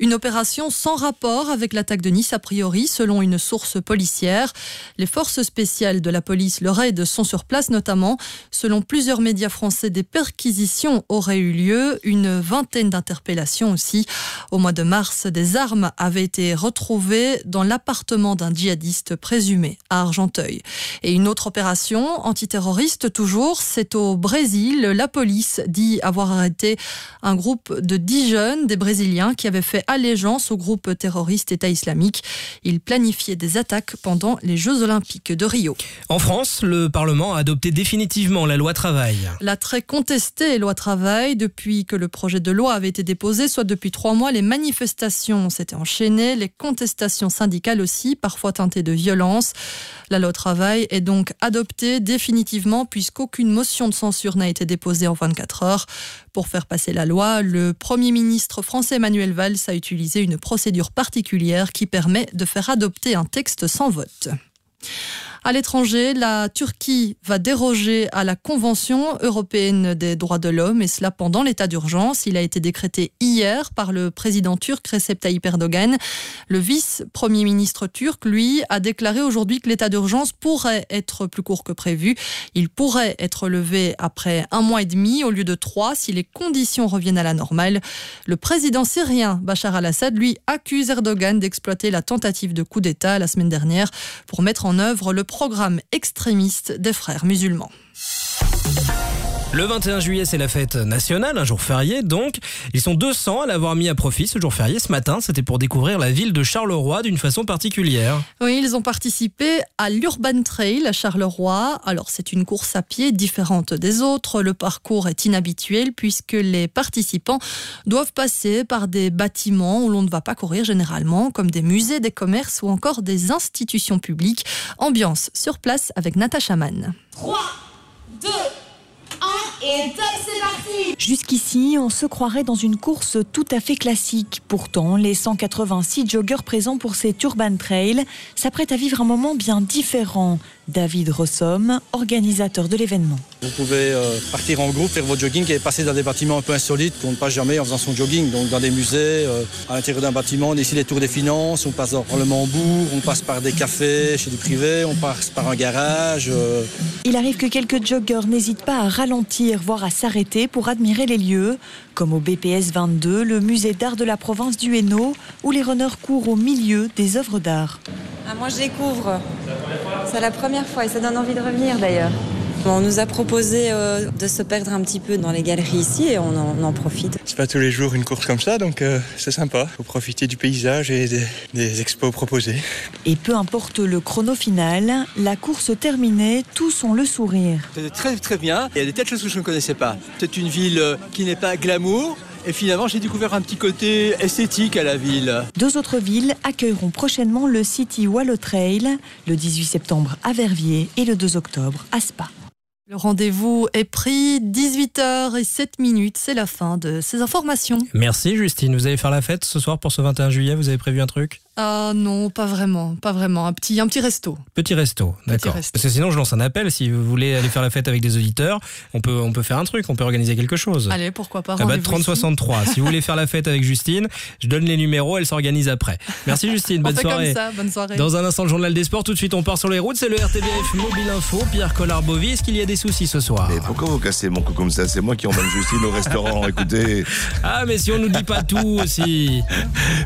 Speaker 56: Une opération sans rapport avec l'attaque de A priori, selon une source policière. Les forces spéciales de la police, le RAID, sont sur place notamment. Selon plusieurs médias français, des perquisitions auraient eu lieu, une vingtaine d'interpellations aussi. Au mois de mars, des armes avaient été retrouvées dans l'appartement d'un djihadiste présumé à Argenteuil. Et une autre opération antiterroriste toujours, c'est au Brésil. La police dit avoir arrêté un groupe de dix jeunes, des Brésiliens, qui avaient fait allégeance au groupe terroriste État islamique. Il planifiait des attaques pendant les Jeux olympiques de Rio.
Speaker 2: En France, le Parlement a adopté définitivement la loi travail.
Speaker 56: La très contestée loi travail, depuis que le projet de loi avait été déposé, soit depuis trois mois, les manifestations s'étaient enchaînées, les contestations syndicales aussi, parfois teintées de violence. La loi travail est donc adoptée définitivement puisqu'aucune motion de censure n'a été déposée en 24 heures. Pour faire passer la loi, le Premier ministre français Manuel Valls a utilisé une procédure particulière qui permet de faire adopter un texte sans vote. À l'étranger, la Turquie va déroger à la Convention européenne des droits de l'homme et cela pendant l'état d'urgence. Il a été décrété hier par le président turc Recep Tayyip Erdogan. Le vice-premier ministre turc, lui, a déclaré aujourd'hui que l'état d'urgence pourrait être plus court que prévu. Il pourrait être levé après un mois et demi au lieu de trois si les conditions reviennent à la normale. Le président syrien Bachar al-Assad, lui, accuse Erdogan d'exploiter la tentative de coup d'État la semaine dernière pour mettre en œuvre le programme extrémiste des frères musulmans.
Speaker 2: Le 21 juillet, c'est la fête nationale, un jour férié donc. Ils sont 200 à l'avoir mis à profit ce jour férié ce matin. C'était pour découvrir la ville de Charleroi d'une façon particulière.
Speaker 56: Oui, ils ont participé à l'Urban Trail à Charleroi. Alors, c'est une course à pied différente des autres. Le parcours est inhabituel puisque les participants doivent passer par des bâtiments où l'on ne va pas courir généralement, comme des musées, des commerces ou encore des institutions publiques. Ambiance sur place avec Natacha Mann.
Speaker 64: 3, 2, 1 et top, c'est parti
Speaker 65: Jusqu'ici, on se croirait dans une course tout à fait classique. Pourtant, les 186 joggeurs présents pour cet Urban Trail s'apprêtent à vivre un moment bien différent. David Rossom, organisateur de l'événement.
Speaker 66: Vous pouvez euh, partir en groupe, faire votre jogging et passer dans des bâtiments un peu insolites qu'on ne passe jamais en faisant son jogging. Donc dans des musées, euh, à l'intérieur d'un bâtiment, on est ici les tours des finances, on passe dans le Parlement-Bourg, on passe par des cafés chez du privé, on passe par un garage. euh.
Speaker 65: Il arrive que quelques joggeurs n'hésitent pas à ralentir, voire à s'arrêter pour admirer les lieux, comme au BPS 22, le musée d'art de la province du Hainaut, où les runners courent au milieu des œuvres d'art.
Speaker 67: Ah, moi, je découvre. C'est la première fois et ça donne envie de revenir d'ailleurs. On nous a proposé euh, de se perdre un petit peu dans les galeries ici et on en, on en profite.
Speaker 68: C'est pas tous les jours une course comme ça, donc euh, c'est sympa. Faut profiter du paysage et des, des expos proposés.
Speaker 65: Et peu importe le chrono final, la course terminée, tous ont le sourire.
Speaker 69: C'était très très bien. Il y a des tas de choses que je ne connaissais pas. C'est une ville euh, qui n'est pas glamour. Et finalement, j'ai découvert un petit côté esthétique à la ville.
Speaker 65: Deux autres villes accueilleront prochainement le City Wallow Trail, le 18 septembre à Verviers et le 2 octobre à Spa.
Speaker 56: Le rendez-vous est pris, 18h et 7 minutes, c'est la fin de ces informations.
Speaker 2: Merci Justine, vous allez faire la fête ce soir pour ce 21 juillet, vous avez prévu un truc?
Speaker 56: Ah non, pas vraiment, pas vraiment. Un petit, un petit resto.
Speaker 2: Petit resto, d'accord. Parce que sinon, je lance un appel. Si vous voulez aller faire la fête avec des auditeurs, on peut, on peut faire un truc, on peut organiser quelque chose.
Speaker 56: Allez, pourquoi pas
Speaker 2: Ah bah,
Speaker 56: rendez-vous ici.
Speaker 2: 3063. si vous voulez faire la fête avec Justine, je donne les numéros, elle s'organise après. Merci Justine, *laughs*
Speaker 56: On
Speaker 2: bonne
Speaker 56: fait
Speaker 2: soirée.
Speaker 56: comme ça, bonne soirée.
Speaker 2: Dans un instant, le journal des sports. Tout de suite, on part sur les routes. C'est le RTBF Mobile Info. Pierre Collard-Bovy, est-ce qu'il y a des soucis ce soir
Speaker 24: Mais pourquoi vous cassez mon cou comme ça? C'est moi qui emmène Justine au restaurant. *laughs* Écoutez.
Speaker 2: Ah, mais si on nous dit pas tout aussi.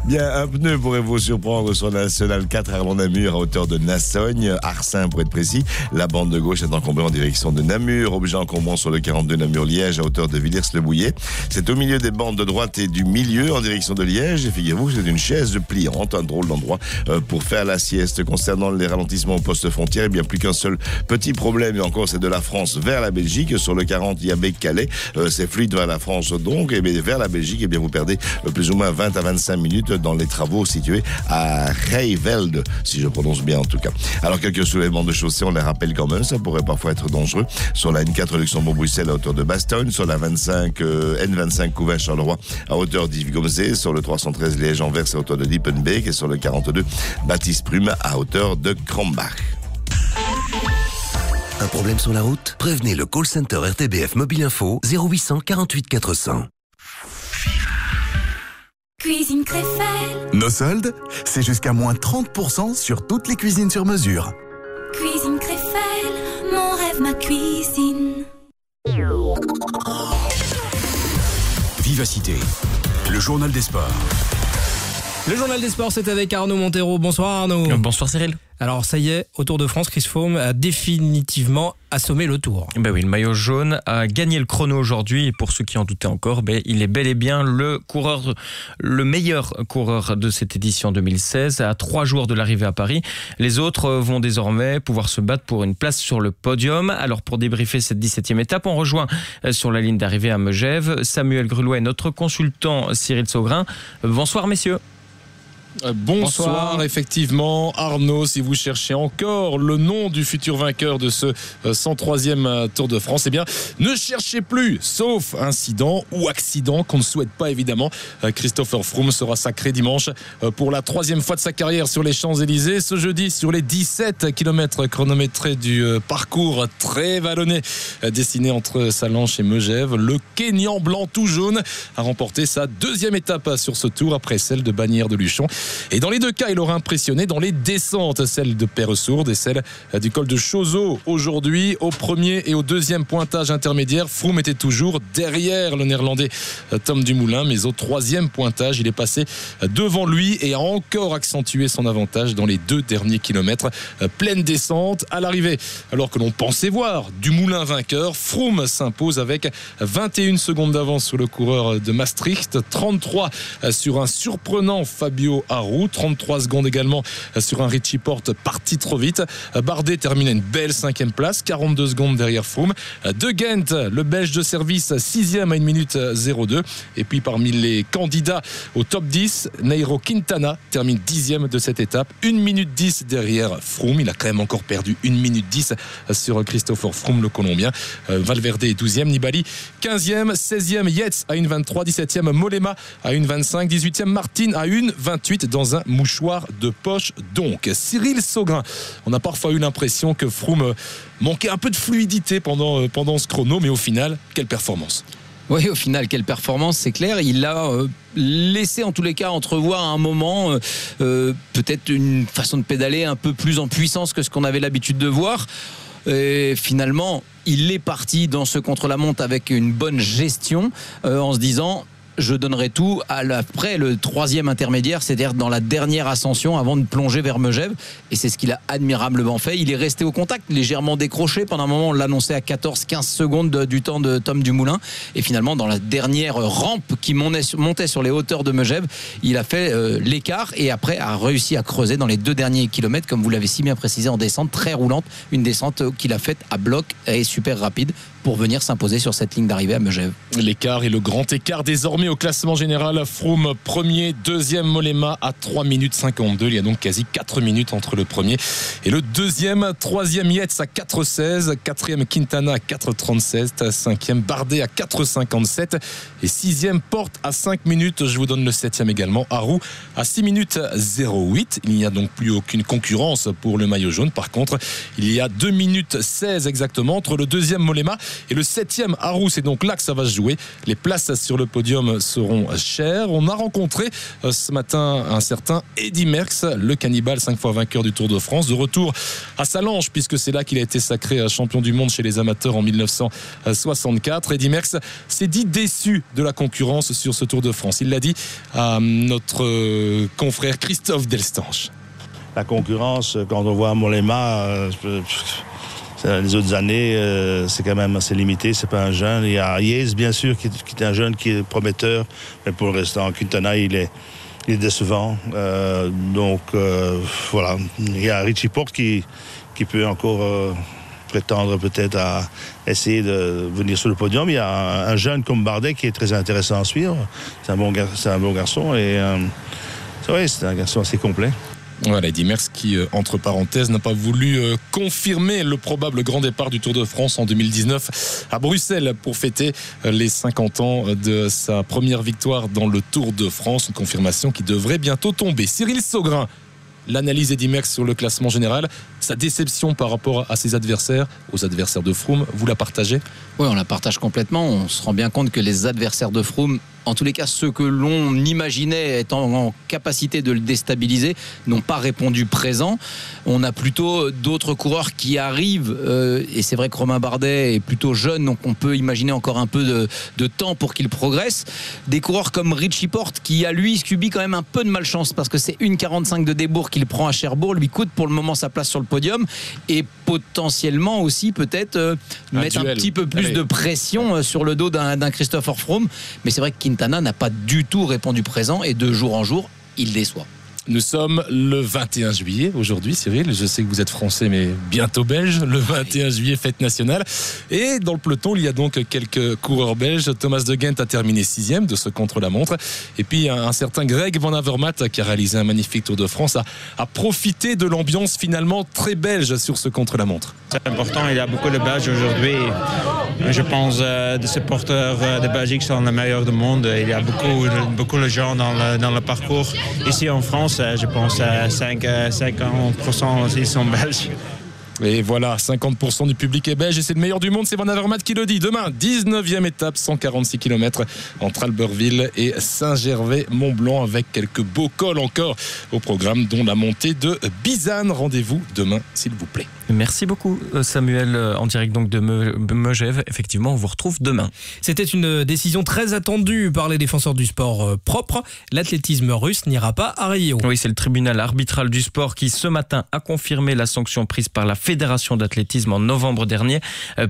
Speaker 24: Bien, un pneu pourrait vous surprendre sur la nationale 4 Armand Namur à hauteur de Nassogne, Arsin pour être précis. La bande de gauche est encombrée en direction de Namur. Objet encombrant sur le 42 Namur-Liège à hauteur de Villers-le-Bouillet. C'est au milieu des bandes de droite et du milieu en direction de Liège. Et figurez-vous c'est une chaise pliante, un drôle d'endroit euh, pour faire la sieste. Concernant les ralentissements au poste frontière, n'y a plus qu'un seul petit problème. Et encore, c'est de la France vers la Belgique. Sur le 40, il y a Bec-Calais. Euh, c'est fluide vers la France donc. Et bien, vers la Belgique, et bien, vous perdez euh, plus ou moins 20 à 25 minutes dans les travaux situés à Reivelde, si je prononce bien en tout cas. Alors, quelques soulèvements de chaussée, on les rappelle quand même. Ça pourrait parfois être dangereux. Sur la N4 Luxembourg-Bruxelles à hauteur de Bastogne. Sur la 25, euh, N25 Couvert-Charleroi à hauteur d'Yves-Gomzé. Sur le 313 Liège-Anvers à hauteur de Diepenbeek. Et sur le 42 Baptiste Prume à hauteur de Krambach.
Speaker 55: Un problème sur la route? Prévenez le call center RTBF Mobile Info 0800 48 400.
Speaker 65: Cuisine Créfelle,
Speaker 40: Nos soldes, c'est jusqu'à moins 30% sur toutes les cuisines sur mesure.
Speaker 65: Cuisine Créfelle, mon rêve, ma cuisine.
Speaker 30: Vivacité, le journal des sports.
Speaker 2: Le journal des sports, c'est avec Arnaud Montero. Bonsoir Arnaud.
Speaker 70: Bonsoir Cyril.
Speaker 2: Alors ça y est, au Tour de France, Chris Froome a définitivement assommé le Tour.
Speaker 70: Ben oui, le maillot jaune a gagné le chrono aujourd'hui pour ceux qui en doutaient encore, ben, il est bel et bien le coureur, le meilleur coureur de cette édition 2016 à trois jours de l'arrivée à Paris. Les autres vont désormais pouvoir se battre pour une place sur le podium. Alors pour débriefer cette 17e étape, on rejoint euh, sur la ligne d'arrivée à Megève Samuel Grulois et notre consultant Cyril Saugrin. Bonsoir messieurs.
Speaker 16: Euh, Bonsoir. effectivement Arnaud, si vous cherchez encore le nom du futur vainqueur de ce euh, 103e euh, Tour de France, eh bien ne cherchez plus, sauf incident ou accident qu'on ne souhaite pas évidemment. Euh, Christopher Froome sera sacré dimanche euh, pour la troisième fois de sa carrière sur les Champs-Élysées. Ce jeudi, sur les 17 km chronométrés du euh, parcours très vallonné euh, dessiné entre Salanches et Megève, le Kenyan blanc tout jaune a remporté sa deuxième étape sur ce tour après celle de Bagnères de Luchon. Et dans les deux cas, il aura impressionné dans les descentes, celle de Perresourde et celle du col de Choseau. Aujourd'hui, au premier et au deuxième pointage intermédiaire, Froome était toujours derrière le néerlandais euh, Tom Dumoulin, mais au troisième pointage, il est passé devant lui et a encore accentué son avantage dans les deux derniers kilomètres. Euh, Pleine descente à l'arrivée. Alors que l'on pensait voir Dumoulin vainqueur, Froome s'impose avec 21 secondes d'avance sur le coureur de Maastricht, 33 sur un surprenant Fabio Harou, 33 secondes également sur un Richie Porte parti trop vite. Bardet termine à une belle cinquième place, 42 secondes derrière Froome. De Ghent, le belge de service, sixième à 1 minute 02. Et puis parmi les candidats au top 10, Nairo Quintana termine dixième de cette étape, 1 minute 10 derrière Froome. Il a quand même encore perdu 1 minute 10 sur Christopher Froome, le Colombien. Euh, Valverde est 12e, Nibali 15e, 16e Yates à 1,23, 17e Molema à 1,25, 18e Martin à 1,28 dans un mouchoir de poche. Donc, Cyril Saugrin, on a parfois eu l'impression que Froome manquait un peu de fluidité pendant, euh, pendant ce chrono, mais au final, quelle performance
Speaker 71: Oui, au final, quelle performance, c'est clair. Il a euh, laissé en tous les cas entrevoir un moment euh, peut-être une façon de pédaler un peu plus en puissance que ce qu'on avait l'habitude de voir. Et finalement, il est parti dans ce contre-la-montre avec une bonne gestion en se disant je donnerai tout à après le troisième intermédiaire, c'est-à-dire dans la dernière ascension avant de plonger vers Megève. Et c'est ce qu'il a admirablement fait. Il est resté au contact, légèrement décroché. Pendant un moment, on l'annonçait à 14-15 secondes de- du temps de Tom Dumoulin. Et finalement, dans la dernière rampe qui montait sur- les hauteurs de Megève, il a fait euh, l'écart et après a réussi à creuser dans les deux derniers kilomètres, comme vous l'avez si bien précisé, en descente très roulante. Une descente qu'il a faite à bloc et super rapide pour venir s'imposer sur cette ligne d'arrivée à Megève.
Speaker 16: L'écart et le grand écart désormais au classement général. Froome premier, deuxième Molema à 3 minutes 52. Il y a donc quasi 4 minutes entre le premier et le deuxième. Troisième Yates à 4,16. Quatrième Quintana à 4,36. Cinquième Bardet à 4,57. Et sixième Porte à 5 minutes. Je vous donne le septième également. Harou à 6 minutes 08. Il n'y a donc plus aucune concurrence pour le maillot jaune. Par contre, il y a 2 minutes 16 exactement entre le deuxième Molema et le septième Harou. C'est donc là que ça va se jouer. Les places sur le podium seront chères. On a rencontré euh, ce matin un certain Eddy Merckx, le cannibale 5 fois vainqueur du Tour de France, de retour à Salange puisque c'est là qu'il a été sacré euh, champion du monde chez les amateurs en 1964. Eddy Merckx s'est dit déçu de la concurrence sur ce Tour de France. Il l'a dit à notre euh, confrère Christophe Delstanche.
Speaker 59: La concurrence, quand on voit Molema, les autres années, euh, c'est quand même assez limité. C'est pas un jeune. Il y a Yates, bien sûr, qui, est un jeune qui est prometteur. Mais pour le restant, Quintana, il est, il est décevant. Euh, donc, euh, voilà. Il y a Richie Porte qui, qui peut encore prétendre peut-être à essayer de venir sur le podium. Il y a un, jeune comme Bardet qui est très intéressant à suivre. C'est un bon, un bon garçon et c'est un garçon assez complet.
Speaker 16: Voilà, Merckx qui, euh, entre parenthèses, n'a pas voulu euh, confirmer le probable grand départ du Tour de France en 2019 à Bruxelles pour fêter euh, les 50 ans de sa première victoire dans le Tour de France. Une confirmation qui devrait bientôt tomber. Cyril Saugrin, l'analyse d'Eddy Merckx sur le classement général, sa déception par rapport à ses adversaires, aux adversaires de Froome, vous la partagez?
Speaker 4: Oui, on la partage complètement. On se rend bien compte que les adversaires de Froome en tous les cas, ceux que l'on imaginait être en, capacité de le déstabiliser n'ont pas répondu présent. On a plutôt d'autres coureurs qui arrivent, euh, et c'est vrai que Romain Bardet est plutôt jeune, donc on peut imaginer encore un peu de, temps pour qu'il progresse. Des coureurs comme Richie Porte, qui a lui subi quand même un peu de malchance, parce que c'est une 45 de débours qu'il prend à Cherbourg, lui coûte pour le moment sa place sur le podium, et potentiellement aussi peut-être euh, mettre un petit peu plus de pression euh, sur le dos d'un Christopher Froome. Mais c'est vrai qu'il Quintana n'a pas du tout répondu présent et de jour en jour, il déçoit.
Speaker 16: Nous sommes le 21 juillet aujourd'hui, Cyril. Je sais que vous êtes français, mais bientôt belge. Le 21 juillet, fête nationale. Et dans le peloton, il y a donc quelques coureurs belges. Thomas de Gent a terminé sixième de ce contre-la-montre. Et puis un, certain Greg Van Avermaet, qui a réalisé un magnifique Tour de France, a, a profité de l'ambiance finalement très belge sur ce contre-la-montre.
Speaker 60: C'est important, il y a beaucoup de Belges aujourd'hui. Je pense euh, de ces porteurs euh, de Belgique sont les meilleurs du monde. Il y a beaucoup, beaucoup de gens dans le, dans le parcours. Ici en France, euh, je pense à 5, 50% aussi sont belges.
Speaker 16: Et voilà, 50% du public est belge et c'est le meilleur du monde, c'est Van Avermaet qui le dit. Demain, 19e étape, 146 km entre Albertville et Saint-Gervais-Mont-Blanc avec quelques beaux cols encore au programme, dont la montée de Bizane. Rendez-vous demain, s'il vous plaît.
Speaker 2: Merci beaucoup euh, Samuel, euh, en direct donc de Megève. Effectivement, on vous retrouve demain. C'était une décision très attendue par les défenseurs du sport euh, propre. L'athlétisme russe n'ira pas à Rio.
Speaker 72: Oui, c'est le tribunal arbitral du sport qui ce matin a confirmé la sanction prise par la Fédération d'athlétisme en novembre dernier.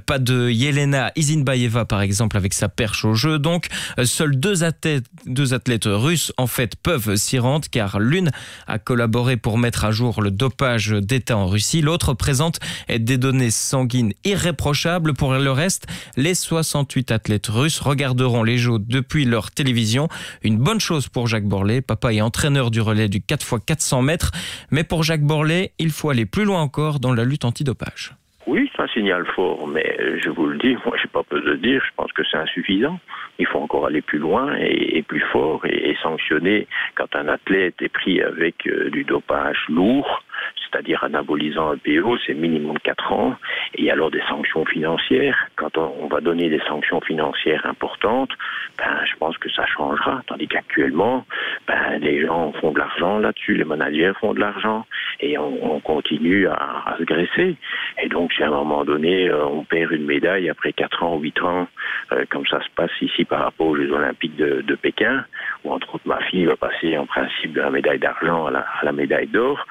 Speaker 72: Pas de Yelena Izinbaeva par exemple avec sa perche au jeu. Donc, seuls deux athlètes, deux athlètes russes en fait peuvent s'y rendre car l'une a collaboré pour mettre à jour le dopage d'État en Russie, l'autre présente et des données sanguines irréprochables. Pour le reste, les 68 athlètes russes regarderont les Jeux depuis leur télévision. Une bonne chose pour Jacques Borlet, papa et entraîneur du relais du 4x400 mètres. Mais pour Jacques Borlet, il faut aller plus loin encore dans la lutte antidopage. Oui, c'est un signal fort, mais je vous le dis, *laughs* moi j'ai pas peur de le dire, je pense que c'est insuffisant. Il faut encore aller plus loin et, plus fort et, sanctionner quand un athlète est pris avec euh, du dopage lourd, c'est-à-dire anabolisant un PO, c'est minimum 4 ans. Et alors des sanctions financières. Quand on, va donner des sanctions financières importantes, ben, je pense que ça changera. Tandis qu'actuellement, ben, les gens font de l'argent là-dessus, les managers font de l'argent, et on, continue à, se graisser. Et donc, si à un moment donné, euh, on perd une médaille après 4 ans, 8 ans, euh, comme ça se passe ici par rapport aux Jeux Olympiques de, Pékin, où entre autres ma fille va passer en principe de la médaille d'argent à la, médaille d'or,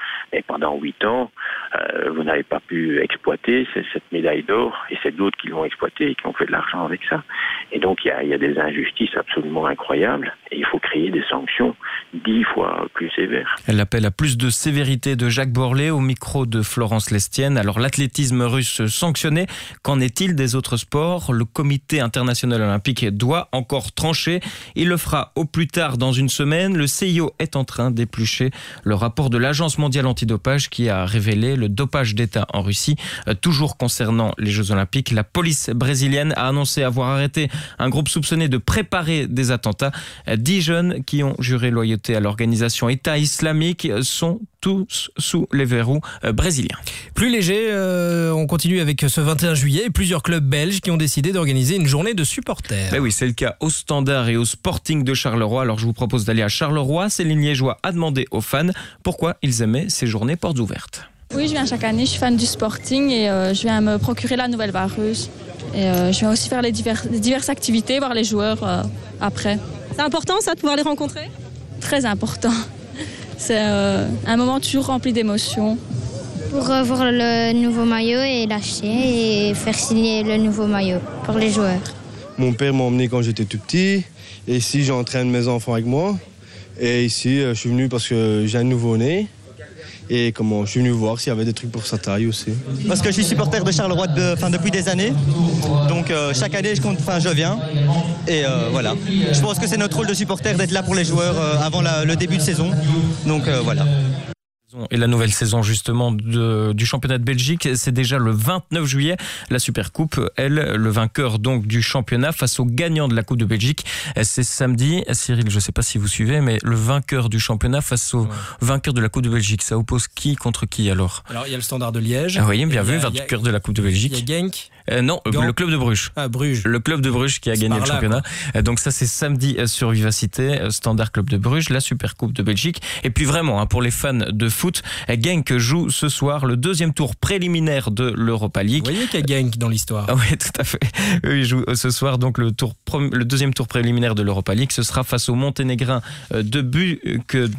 Speaker 72: 8 ans, euh, vous n'avez pas pu exploiter cette médaille d'or et c'est d'autres qui l'ont exploité et qui ont fait de l'argent avec ça. Et donc il y a, y a des injustices absolument incroyables et il faut créer des sanctions dix fois plus sévères.
Speaker 70: Elle appelle à plus de sévérité de Jacques Borlet au micro de Florence Lestienne. Alors l'athlétisme russe sanctionné, qu'en est-il des autres sports? Le comité international olympique doit encore trancher. Il le fera au plus tard dans une semaine. Le CIO est en train d'éplucher le rapport de l'Agence mondiale antidopage qui a révélé le dopage d'État en Russie. Euh, toujours concernant les Jeux olympiques, la police brésilienne a annoncé avoir arrêté un groupe soupçonné de préparer des attentats. Euh, Dix jeunes qui ont juré loyauté à l'organisation État islamique sont tous sous les verrous euh, brésiliens.
Speaker 2: Plus léger, euh, on continue avec ce 21 juillet et plusieurs clubs belges qui ont décidé d'organiser une journée de supporters.
Speaker 70: Ben oui, c'est le cas au Standard et au Sporting de Charleroi. Alors je vous propose d'aller à Charleroi. Céline Liégeois a demandé aux fans pourquoi ils aimaient ces journées portes ouvertes.
Speaker 73: Oui, je viens chaque année, je suis fan du Sporting et euh, je viens me procurer la nouvelle vareuse. Et euh, je viens aussi faire les, divers- les diverses activités, voir les joueurs euh, après.
Speaker 74: C'est important ça de pouvoir les rencontrer?
Speaker 73: Très important. *laughs* C'est euh, un moment toujours rempli d'émotions.
Speaker 75: Pour euh, voir le nouveau maillot et l'acheter et faire signer le nouveau maillot pour les joueurs.
Speaker 76: Mon père m'a emmené quand j'étais tout petit. Et ici, j'entraîne mes enfants avec moi. Et ici, euh, je suis venu parce que j'ai un nouveau-né. Et comment, je suis venu voir s'il y avait des trucs pour sa taille aussi.
Speaker 77: Parce que je suis supporter de Charleroi depuis des années. Donc euh, chaque année, je, compte, je viens. Et euh, voilà. Je pense que c'est notre rôle de supporter d'être là pour les joueurs euh, avant le début de saison. Donc voilà.
Speaker 70: Et la nouvelle saison justement de- du championnat de Belgique, c'est déjà le 29 juillet. La Supercoupe, elle, le vainqueur donc du championnat face au gagnant de la Coupe de Belgique, c'est samedi. Cyril, je ne sais pas si vous suivez, mais le vainqueur du championnat face au vainqueur de la Coupe de Belgique, ça oppose qui contre qui alors?
Speaker 2: Alors il y a le Standard de Liège.
Speaker 70: Ah oui, bien vu, vainqueur de la Coupe de Belgique.
Speaker 2: Il y a Genk.
Speaker 70: Euh, non, euh, le club de Bruges.
Speaker 2: Ah, Bruges.
Speaker 70: Le club de Bruges qui a gagné le championnat. Euh, Donc ça, c'est samedi sur Vivacité, Standard Club de Bruges, la Super Coupe de Belgique. Et puis vraiment, hein, pour les fans de foot, Genk joue ce soir le deuxième tour préliminaire de l'Europa League.
Speaker 2: Vous voyez qu'il y a Genk dans l'histoire.
Speaker 70: Ah oui, tout à fait. Eux, ils jouent ce soir donc le, tour, prom- le deuxième tour préliminaire de l'Europa League. Ce sera face au Monténégrin de Buc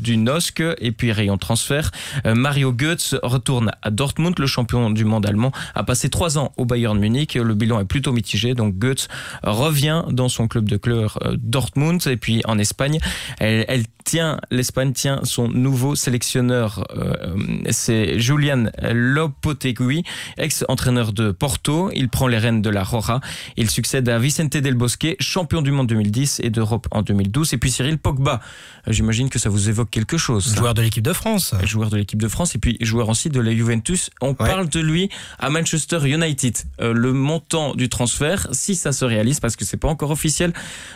Speaker 70: du Nosque. Et puis, rayon transfert, Mario Goetz retourne à Dortmund. Le champion du monde allemand a passé trois ans au Bayern Munich. Le bilan est plutôt mitigé. Donc, Goetz revient dans son club de cœur euh, Dortmund. Et puis, en Espagne, elle, elle tient, l'Espagne tient son nouveau sélectionneur. euh, c'est Julian Lopetegui, ex-entraîneur de Porto. Il prend les rênes de la Rora. Il succède à Vicente Del Bosque, champion du monde 2010 et d'Europe en 2012. Et puis Cyril Pogba. Euh, J'imagine que ça vous évoque quelque chose.
Speaker 2: Joueur de l'équipe de France.
Speaker 70: Joueur de l'équipe de France et puis joueur aussi de la Juventus. On parle de lui à Manchester United. Euh, le montant du transfert, si ça se réalise, parce que c'est pas encore officiel,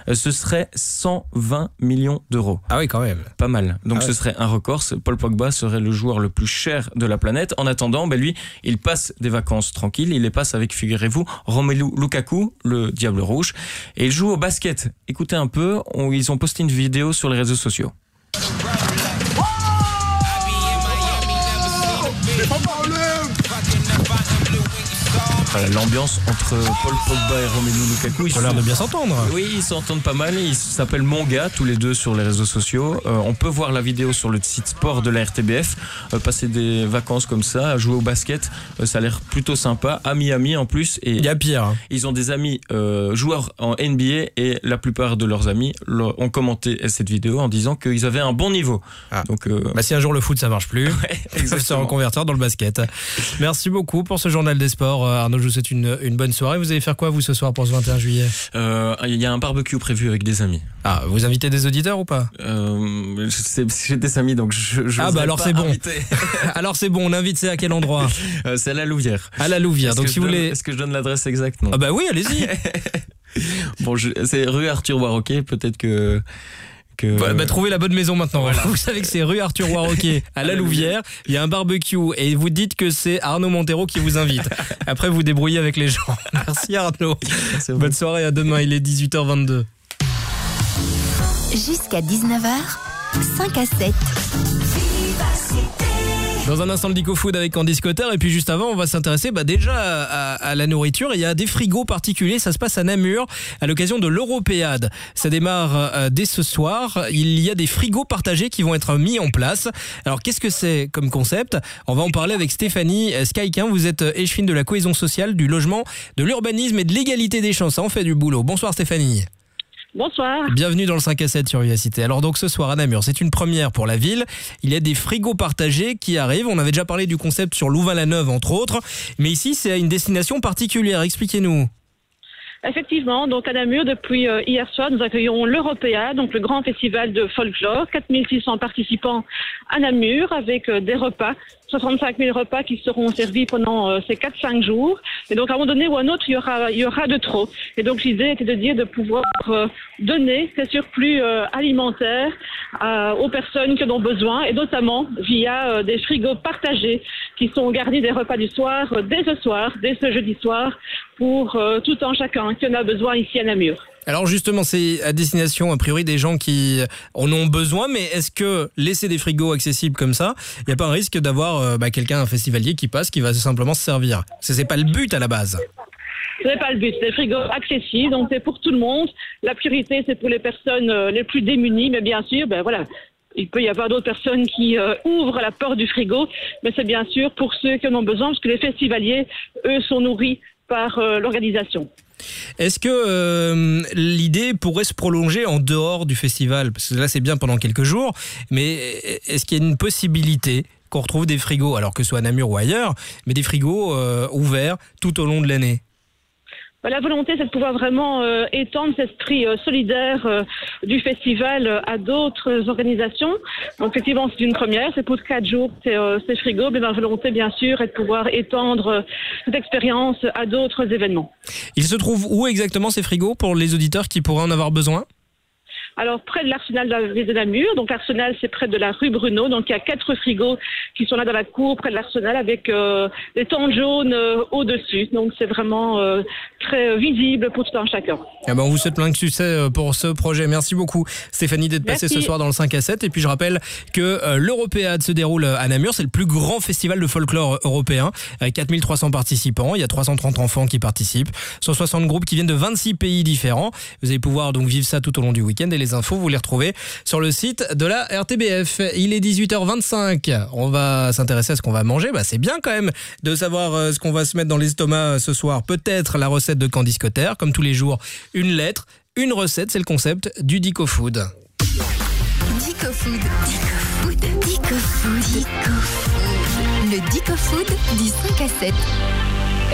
Speaker 70: euh, ce serait 120 millions d'euros.
Speaker 2: Ah oui, quand même.
Speaker 70: Pas mal. Donc
Speaker 2: Ah
Speaker 70: ce
Speaker 2: ouais.
Speaker 70: serait un record. Paul Pogba serait le joueur le plus cher de la planète. En attendant, ben lui, il passe des vacances tranquilles. Il les passe avec, figurez-vous, Romelu Lukaku, le Diable Rouge. Et il joue au basket. Écoutez un peu, on- ils ont posté une vidéo sur les réseaux sociaux. Voilà, L'ambiance entre Paul Pogba et Romelu Lukaku.
Speaker 2: Ils ont l'air de bien s'entendre.
Speaker 70: Oui, ils s'entendent pas mal. Ils s'appellent Mon gars, tous les deux sur les réseaux sociaux. Euh, on peut voir la vidéo sur le site sport de la RTBF. Euh, passer des vacances comme ça, jouer au basket, euh, ça a l'air plutôt sympa. À Miami en plus. Et
Speaker 2: Il y a pire. hein.
Speaker 70: Ils ont des amis joueurs en NBA et la plupart de leurs amis leur- ont commenté cette vidéo en disant qu'ils avaient un bon niveau. Donc, euh,
Speaker 2: Bah, si un jour le foot ça marche plus, *laughs* ils *laughs* peuvent se reconvertir dans le basket. Merci beaucoup pour ce journal des sports. Arnaud, je vous souhaite une, une bonne soirée. Vous allez faire quoi vous ce soir pour ce 21 juillet
Speaker 70: euh, il y a un barbecue prévu avec des amis.
Speaker 2: Ah, vous invitez des auditeurs ou pas?
Speaker 70: Euh, c'est- J'ai des amis donc je. je
Speaker 2: Ah bah alors c'est bon. *laughs* alors c'est bon, on invite c'est à quel endroit? *laughs*
Speaker 70: Euh, c'est à la Louvière.
Speaker 2: À la Louvière.
Speaker 70: Est-ce
Speaker 2: Donc
Speaker 70: que
Speaker 2: si
Speaker 70: je
Speaker 2: vous
Speaker 70: donne-
Speaker 2: voulez
Speaker 70: Est-ce que je donne l'adresse exacte? Non
Speaker 2: Ah bah oui, allez-y. *laughs*
Speaker 70: Bon, c'est rue Arthur Warroquet, peut-être que. Que...
Speaker 2: Bah, bah, trouvez la bonne maison maintenant. *laughs* Vous savez que c'est rue Arthur Roquet à la *laughs* Louvière. Il y a un barbecue et vous dites que c'est Arnaud Montero qui vous invite. *laughs* Après, vous débrouillez avec les gens. Merci Arnaud. Bonne soirée, à demain. Il est 18h22.
Speaker 78: Jusqu'à 19h, 5 à 7.
Speaker 2: Dans un instant, le Dico Food avec Candice Cotter. Et puis juste avant, on va s'intéresser bah, déjà à, à, la nourriture. Il y a des frigos particuliers. Ça se passe à Namur à l'occasion de l'Européade. Ça démarre euh, dès ce soir. Il y a des frigos partagés qui vont être mis en place. Alors, qu'est-ce que c'est comme concept? On va en parler avec Stéphanie Skyquin. Vous êtes échevine de la cohésion sociale, du logement, de l'urbanisme et de l'égalité des chances. Ça en fait du boulot. Bonsoir Stéphanie.
Speaker 79: Bonsoir.
Speaker 2: Bienvenue dans le 5 à 7 sur UACité. Alors donc ce soir à Namur, c'est une première pour la ville. Il y a des frigos partagés qui arrivent. On avait déjà parlé du concept sur Louvain-la-Neuve entre autres. Mais ici, c'est une destination particulière. Expliquez-nous.
Speaker 79: Effectivement, donc à Namur, depuis euh, hier soir, nous accueillons l'Européa, donc le grand festival de folklore, 4600 participants à Namur avec euh, des repas 65 000 repas qui seront servis pendant euh, ces 4-5 jours. Et donc, à un moment donné ou à un autre, il y aura, de trop. Et donc, l'idée était de dire de pouvoir donner ces surplus alimentaires aux personnes qui en ont besoin, et notamment via des frigos partagés qui sont garnis des repas du soir dès ce soir, dès ce jeudi soir, pour tout un chacun qui en a besoin ici à Namur.
Speaker 2: Alors justement, c'est à destination a priori des gens qui en ont besoin, mais est-ce que laisser des frigos accessibles comme ça, il n'y a pas un risque d'avoir euh, bah, quelqu'un, un festivalier qui passe, qui va simplement se servir? Ce n'est pas le but à la base.
Speaker 79: Ce n'est pas le but. C'est des frigos accessibles, donc c'est pour tout le monde. La priorité, c'est pour les personnes euh, les plus démunies, mais bien sûr, ben voilà, il peut y avoir d'autres personnes qui euh, ouvrent la porte du frigo, mais c'est bien sûr pour ceux qui en ont besoin, parce que les festivaliers, eux, sont nourris par l'organisation.
Speaker 2: Est-ce que euh, l'idée pourrait se prolonger en dehors du festival? Parce que là, c'est bien pendant quelques jours, mais est-ce qu'il y a une possibilité qu'on retrouve des frigos, alors que ce soit à Namur ou ailleurs, mais des frigos euh, ouverts tout au long de l'année?
Speaker 79: La volonté, c'est de pouvoir vraiment euh, étendre cet esprit euh, solidaire euh, du festival à d'autres organisations. Donc, effectivement, c'est une première. C'est pour quatre jours, c'est frigo. Mais ma volonté, bien sûr, est de pouvoir étendre cette expérience à d'autres événements.
Speaker 2: Il se trouve où exactement ces frigos pour les auditeurs qui pourraient en avoir besoin?
Speaker 79: Alors, près de l'arsenal de la ville de Namur. Donc, l'arsenal, c'est près de la rue Bruno. Donc, il y a quatre frigos qui sont là dans la cour, près de l'arsenal, avec euh, des tentes jaunes euh, au-dessus. Donc, c'est vraiment euh, très visible pour tout un chacun.
Speaker 2: Eh ben, on vous souhaite plein de succès pour ce projet. Merci beaucoup, Stéphanie, d'être passée ce soir dans le 5 à 7. Et puis, je rappelle que l'Européade se déroule à Namur. C'est le plus grand festival de folklore européen, avec 4300 participants. Il y a 330 enfants qui participent, 160 groupes qui viennent de 26 pays différents. Vous allez pouvoir donc vivre ça tout au long du week-end. Et les infos, vous les retrouvez sur le site de la RTBF. Il est 18h25. On va s'intéresser à ce qu'on va manger. Bah, c'est bien quand même de savoir euh, ce qu'on va se mettre dans l'estomac euh, ce soir. Peut-être la recette de Candice. Comme tous les jours, une lettre, une recette. C'est le concept du Dico Food.
Speaker 29: Dico Food. Dico Food. Dico Food. Le Dico Food du 5 à 7.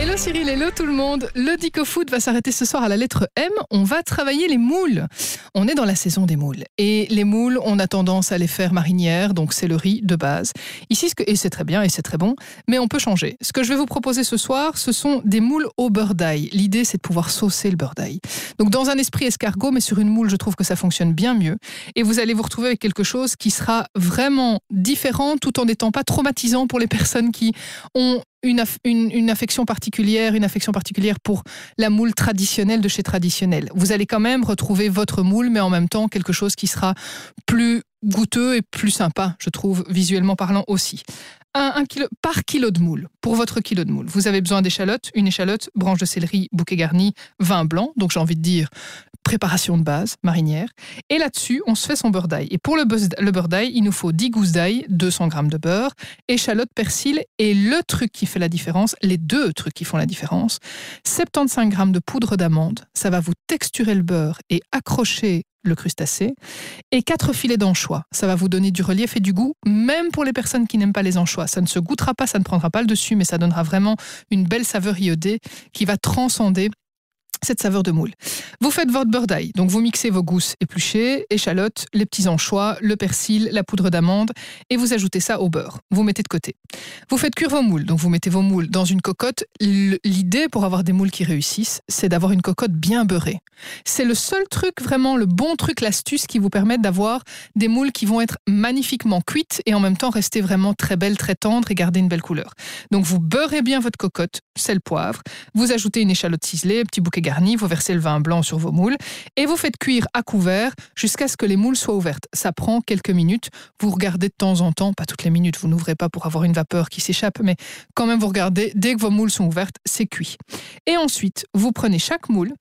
Speaker 80: Hello Cyril, hello tout le monde. Le Dico Food va s'arrêter ce soir à la lettre M. On va travailler les moules. On est dans la saison des moules. Et les moules, on a tendance à les faire marinières, donc c'est le riz de base. Ici, et c'est très bien et c'est très bon, mais on peut changer. Ce que je vais vous proposer ce soir, ce sont des moules au beurre d'ail. L'idée, c'est de pouvoir saucer le beurre d'ail. Donc dans un esprit escargot, mais sur une moule, je trouve que ça fonctionne bien mieux. Et vous allez vous retrouver avec quelque chose qui sera vraiment différent tout en n'étant pas traumatisant pour les personnes qui ont une, une, affection particulière, une affection particulière pour la moule traditionnelle de chez traditionnel. Vous allez quand même retrouver votre moule, mais en même temps quelque chose qui sera plus goûteux et plus sympa, je trouve, visuellement parlant aussi un, par kilo de moule, pour votre kilo de moule. Vous avez besoin d'échalotes, une échalote, branche de céleri, bouquet garni, vin blanc, donc j'ai envie de dire préparation de base, marinière. Et là-dessus, on se fait son beurre d'ail. Et pour le, le beurre d'ail, il nous faut 10 gousses d'ail, 200 g de beurre, échalote, persil, et le truc qui fait la différence, les deux trucs qui font la différence, 75 g de poudre d'amande. Ça va vous texturer le beurre et accrocher le crustacé, et quatre filets d'anchois. Ça va vous donner du relief et du goût, même pour les personnes qui n'aiment pas les anchois. Ça ne se goûtera pas, ça ne prendra pas le dessus, mais ça donnera vraiment une belle saveur iodée qui va transcender cette saveur de moule. Vous faites votre beurre d'ail, donc vous mixez vos gousses épluchées, échalotes, les petits anchois, le persil, la poudre d'amande, et vous ajoutez ça au beurre. Vous mettez de côté. Vous faites cuire vos moules, donc vous mettez vos moules dans une cocotte. L'idée pour avoir des moules qui réussissent, c'est d'avoir une cocotte bien beurrée. C'est le seul truc, vraiment le bon truc, l'astuce qui vous permet d'avoir des moules qui vont être magnifiquement cuites et en même temps rester vraiment très belles, très tendres et garder une belle couleur. Donc vous beurrez bien votre cocotte, sel, poivre, vous ajoutez une échalote ciselée, un petit bouquet vous versez le vin blanc sur vos moules et vous faites cuire à couvert jusqu'à ce que les moules soient ouvertes. Ça prend quelques minutes. Vous regardez de temps en temps, pas toutes les minutes, vous n'ouvrez pas pour avoir une vapeur qui s'échappe, mais quand même vous regardez, dès que vos moules sont ouvertes, c'est cuit. Et ensuite, vous prenez chaque moule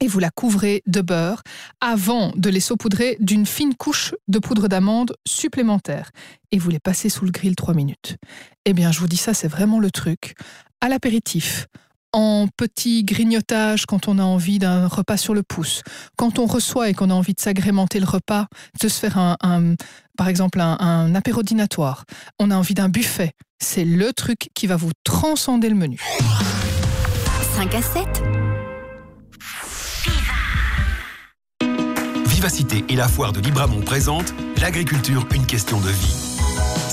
Speaker 80: et vous la couvrez de beurre avant de les saupoudrer d'une fine couche de poudre d'amande supplémentaire. Et vous les passez sous le grill 3 minutes. Eh bien, je vous dis ça, c'est vraiment le truc. À l'apéritif, en petit grignotage quand on a envie d'un repas sur le pouce, quand on reçoit et qu'on a envie de s'agrémenter le repas, de se faire un, un- par exemple un, un apéro dînatoire, on a envie d'un buffet, c'est le truc qui va vous transcender le menu.
Speaker 29: 5 à 7.
Speaker 81: Vivacité et la foire de Libramont présentent L'agriculture, une question de vie.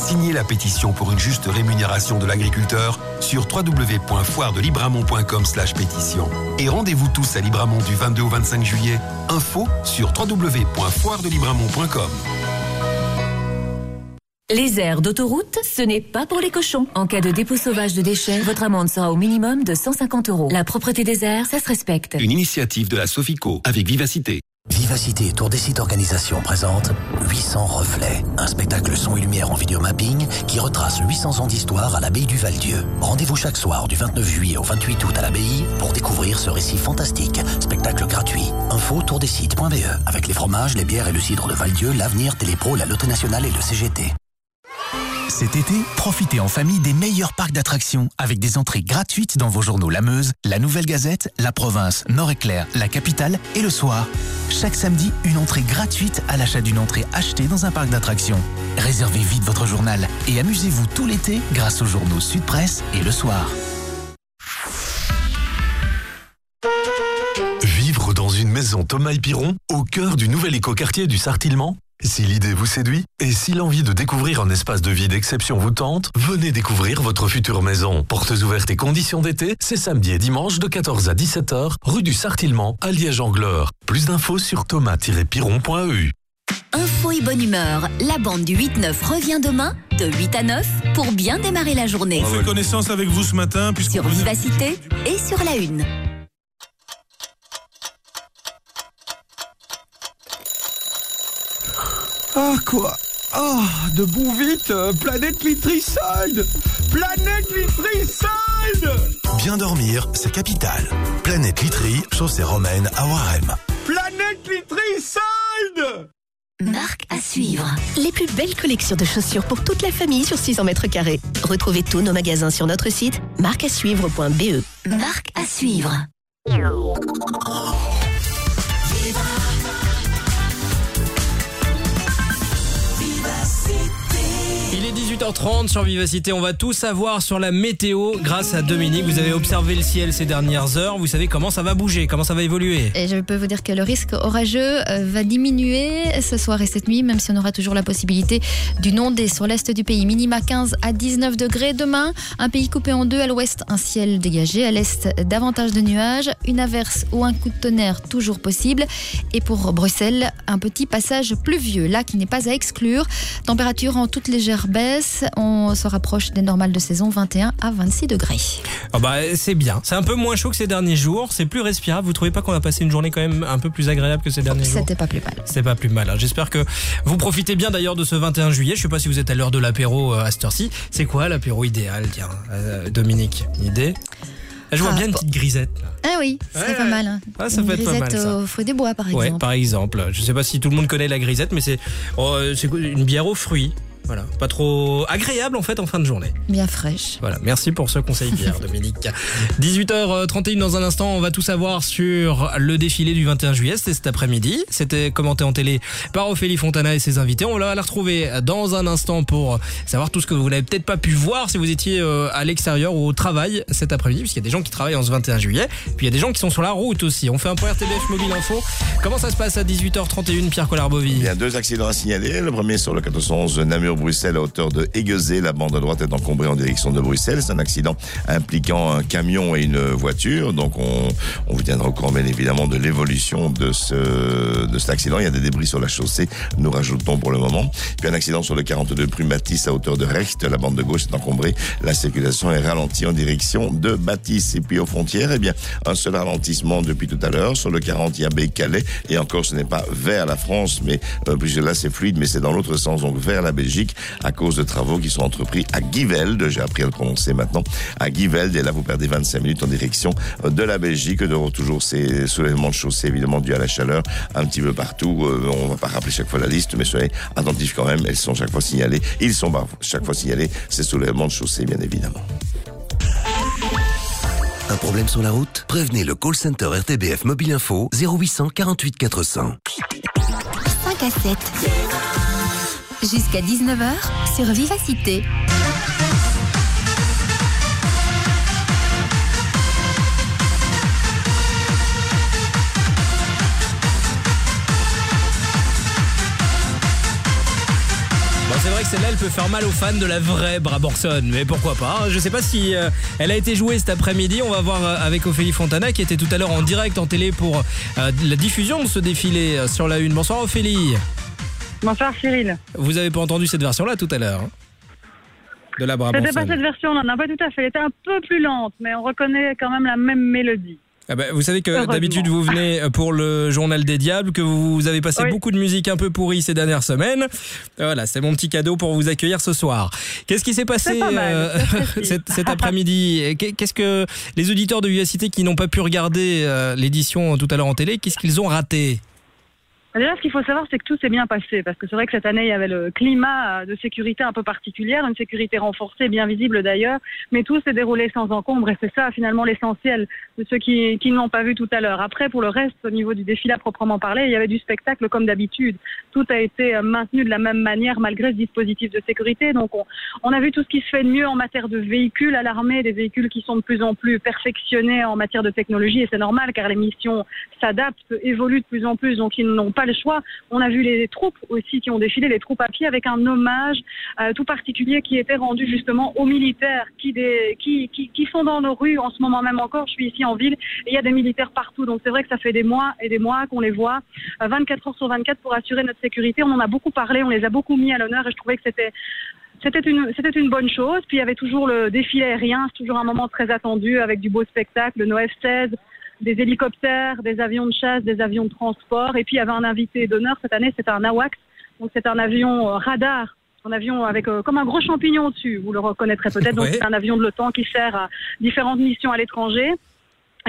Speaker 81: Signez la pétition pour une juste rémunération de l'agriculteur sur www.foiredelibramont.com pétition. Et rendez-vous tous à Libramont du 22 au 25 juillet. Info sur www.foiredelibramont.com.
Speaker 82: Les aires d'autoroute, ce n'est pas pour les cochons. En cas de dépôt sauvage de déchets, votre amende sera au minimum de 150 euros. La propreté des airs, ça se respecte.
Speaker 81: Une initiative de la Sofico avec Vivacité.
Speaker 30: Vivacité Tour des sites organisation présente 800 reflets, un spectacle son et lumière en vidéomapping qui retrace 800 ans d'histoire à l'abbaye du Val-Dieu. Rendez-vous chaque soir du 29 juillet au 28 août à l'abbaye pour découvrir ce récit fantastique. Spectacle gratuit. Info tourdesites.be avec les fromages, les bières et le cidre de Val-Dieu, l'avenir, Télépro, la Loterie Nationale et le CGT.
Speaker 83: Cet été, profitez en famille des meilleurs parcs d'attractions avec des entrées gratuites dans vos journaux La Meuse, La Nouvelle Gazette, La Province, Nord-Éclair, La Capitale et Le Soir. Chaque samedi, une entrée gratuite à l'achat d'une entrée achetée dans un parc d'attractions. Réservez vite votre journal et amusez-vous tout l'été grâce aux journaux Sud Presse et Le Soir.
Speaker 84: Vivre dans une maison Thomas et Piron, au cœur du nouvel écoquartier du Sartillement? Si l'idée vous séduit et si l'envie de découvrir un espace de vie d'exception vous tente, venez découvrir votre future maison. Portes ouvertes et conditions d'été, c'est samedi et dimanche de 14 à 17h, rue du Sartillement à Liège-Angleur. Plus d'infos sur thomas-piron.eu.
Speaker 29: Info et bonne humeur. La bande du 8-9 revient demain de 8 à 9 pour bien démarrer la journée.
Speaker 49: On fait connaissance avec vous ce matin
Speaker 29: Sur Vivacité et sur la Une.
Speaker 85: Ah quoi? Ah, debout vite euh, Planète Litricide Planète Litricide
Speaker 84: Bien dormir, c'est capital. Planète Literie, chaussée romaine à Warem.
Speaker 85: Planète Litricide
Speaker 29: Marque à suivre.
Speaker 86: Les plus belles collections de chaussures pour toute la famille sur 600 mètres carrés. Retrouvez tous nos magasins sur notre site marqueasuivre.be.
Speaker 29: Marque à suivre.
Speaker 2: Il est 18h30 sur Vivacité. On va tout savoir sur la météo grâce à Dominique. Vous avez observé le ciel ces dernières heures. Vous savez comment ça va bouger, comment ça va évoluer.
Speaker 43: Et je peux vous dire que le risque orageux euh, va diminuer ce soir et cette nuit, même si on aura toujours la possibilité d'une ondée sur l'est du pays. Minima 15 à 19 degrés demain. Un pays coupé en deux à l'ouest, un ciel dégagé. À l'est, davantage de nuages. Une averse ou un coup de tonnerre toujours possible. Et pour Bruxelles, un petit passage pluvieux, là qui n'est pas à exclure. Température en toute légère baisse. On se rapproche des normales de saison 21 à 26 degrés.
Speaker 2: Ah bah, c'est bien. C'est un peu moins chaud que ces derniers jours. C'est plus respirable. Vous trouvez pas qu'on a passé une journée quand même un peu plus agréable que ces derniers jours?
Speaker 43: C'était pas plus mal.
Speaker 2: C'est pas plus mal. hein. J'espère que vous profitez bien d'ailleurs de ce 21 juillet. Je sais pas si vous êtes à l'heure de l'apéro euh, à cette heure-ci. C'est quoi l'apéro idéal, tiens, euh, Dominique Une idée? Je vois
Speaker 43: Ah,
Speaker 2: bien une petite grisette. là.
Speaker 43: Ah oui, c'est
Speaker 2: Ouais,
Speaker 43: pas
Speaker 2: ouais.
Speaker 43: mal. hein.
Speaker 2: Ah, ça
Speaker 43: Une
Speaker 2: peut être pas mal,
Speaker 43: grisette
Speaker 2: ça.
Speaker 43: au fruit des bois, par
Speaker 2: Ouais,
Speaker 43: exemple.
Speaker 2: par exemple. Je sais pas si tout le monde connaît la grisette, mais c'est oh, euh, c'est une bière aux fruits. Voilà, pas trop agréable en fait en fin de journée.
Speaker 43: Bien fraîche.
Speaker 2: Voilà, merci pour ce conseil bière, *laughs* Dominique. 18h31 dans un instant, on va tout savoir sur le défilé du 21 juillet. C'était cet après-midi. C'était commenté en télé par Ophélie Fontana et ses invités. On va la retrouver dans un instant pour savoir tout ce que vous n'avez peut-être pas pu voir si vous étiez euh, à l'extérieur ou au travail cet après-midi, puisqu'il y a des gens qui travaillent en ce 21 juillet. Puis il y a des gens qui sont sur la route aussi. On fait un point RTBF Mobile Info. Comment ça se passe à 18h31, Pierre Collard-Bovy?
Speaker 24: Il y a deux accidents à signaler. Le premier sur le 411 Namur Bruxelles à hauteur de Aiguezé. La bande à droite est encombrée en direction de Bruxelles. C'est un accident impliquant un camion et une voiture. Donc on, on vous tiendra au courant bien évidemment de l'évolution de ce de cet accident. Il y a des débris sur la chaussée. Nous rajoutons pour le moment. Puis un accident sur le 42 rue Matisse à hauteur de Recht. La bande de gauche est encombrée. La circulation est ralentie en direction de Baptiste. Et puis aux frontières, eh bien un seul ralentissement depuis tout à l'heure sur le 40 Yabé Calais. Et encore, ce n'est pas vers la France, mais euh, puisque là c'est fluide, mais c'est dans l'autre sens, donc vers la Belgique, à cause de travaux qui sont entrepris à Givelde. J'ai appris à le prononcer maintenant. À Givelde. Et là, vous perdez 25 minutes en direction de la Belgique. De toujours ces soulèvements de chaussée, évidemment, dû à la chaleur, un petit peu partout. Euh, on va pas rappeler chaque fois la liste, mais soyez attentifs quand même. Elles sont chaque fois signalées. Ils sont chaque fois signalés, ces soulèvements de chaussée, bien évidemment.
Speaker 55: Un problème sur la route? Prévenez le call center RTBF Mobile Info 0800 48 400.
Speaker 29: 5 à 7. Jusqu'à 19h sur Vivacité.
Speaker 2: C'est vrai que celle-là, elle peut faire mal aux fans de la vraie Braborson, mais pourquoi pas hein. Je sais pas si euh, elle a été jouée cet après-midi. On va voir euh, avec Ophélie Fontana qui était tout à l'heure en direct en télé pour euh, la diffusion de ce défilé sur la une. Bonsoir Ophélie.
Speaker 79: Bonsoir Cyril.
Speaker 2: Vous avez pas entendu cette version-là tout à l'heure hein De la Brabançonne.
Speaker 79: C'était pas cette version, non, non, pas tout à fait. Elle était un peu plus lente, mais on reconnaît quand même la même mélodie.
Speaker 2: Ah bah, vous savez que d'habitude vous venez pour le journal des diables, que vous avez passé
Speaker 79: Oui.
Speaker 2: beaucoup de musique un peu pourrie ces dernières semaines. Voilà, c'est mon petit cadeau pour vous accueillir ce soir. Qu'est-ce qui s'est passé
Speaker 79: mal,
Speaker 2: euh, *laughs* *laughs* cet, cet après-midi? Qu'est- Qu'est-ce que les auditeurs de UACité qui n'ont pas pu regarder euh, l'édition tout à l'heure en télé, qu'est-ce qu'ils ont raté?
Speaker 79: Déjà, ce qu'il faut savoir, c'est que tout s'est bien passé, parce que c'est vrai que cette année, il y avait le climat euh, de sécurité un peu particulière, une sécurité renforcée, bien visible d'ailleurs, mais tout s'est déroulé sans encombre, et c'est ça finalement l'essentiel de ceux qui, qui ne l'ont pas vu tout à l'heure. Après, pour le reste, au niveau du défilé proprement parler, il y avait du spectacle comme d'habitude. Tout a été euh, maintenu de la même manière malgré ce dispositif de sécurité. Donc, on, on a vu tout ce qui se fait de mieux en matière de véhicules à l'armée, des véhicules qui sont de plus en plus perfectionnés en matière de technologie, et c'est normal car les missions s'adaptent, évoluent de plus en plus, donc ils n'ont pas choix. On a vu les troupes aussi qui ont défilé, les troupes à pied, avec un hommage euh, tout particulier qui était rendu justement aux militaires qui, sont dans nos rues en ce moment même encore. Je suis ici en ville et il y a des militaires partout, donc c'est vrai que ça fait des mois et des mois qu'on les voit euh, 24 heures sur 24 pour assurer notre sécurité. On en a beaucoup parlé, on les a beaucoup mis à l'honneur et je trouvais que c'était une, c'était une bonne chose. Puis il y avait toujours le défilé aérien, c'est toujours un moment très attendu avec du beau spectacle, le F-16, des hélicoptères, des avions de chasse, des avions de transport. Et puis il y avait un invité d'honneur cette année, c'était un AWACS, donc c'est un avion euh, radar. Un avion avec euh, comme un gros champignon dessus, vous le reconnaîtrez peut-être. Donc
Speaker 2: Ouais.
Speaker 79: c'est un avion de l'OTAN qui sert à différentes missions à l'étranger.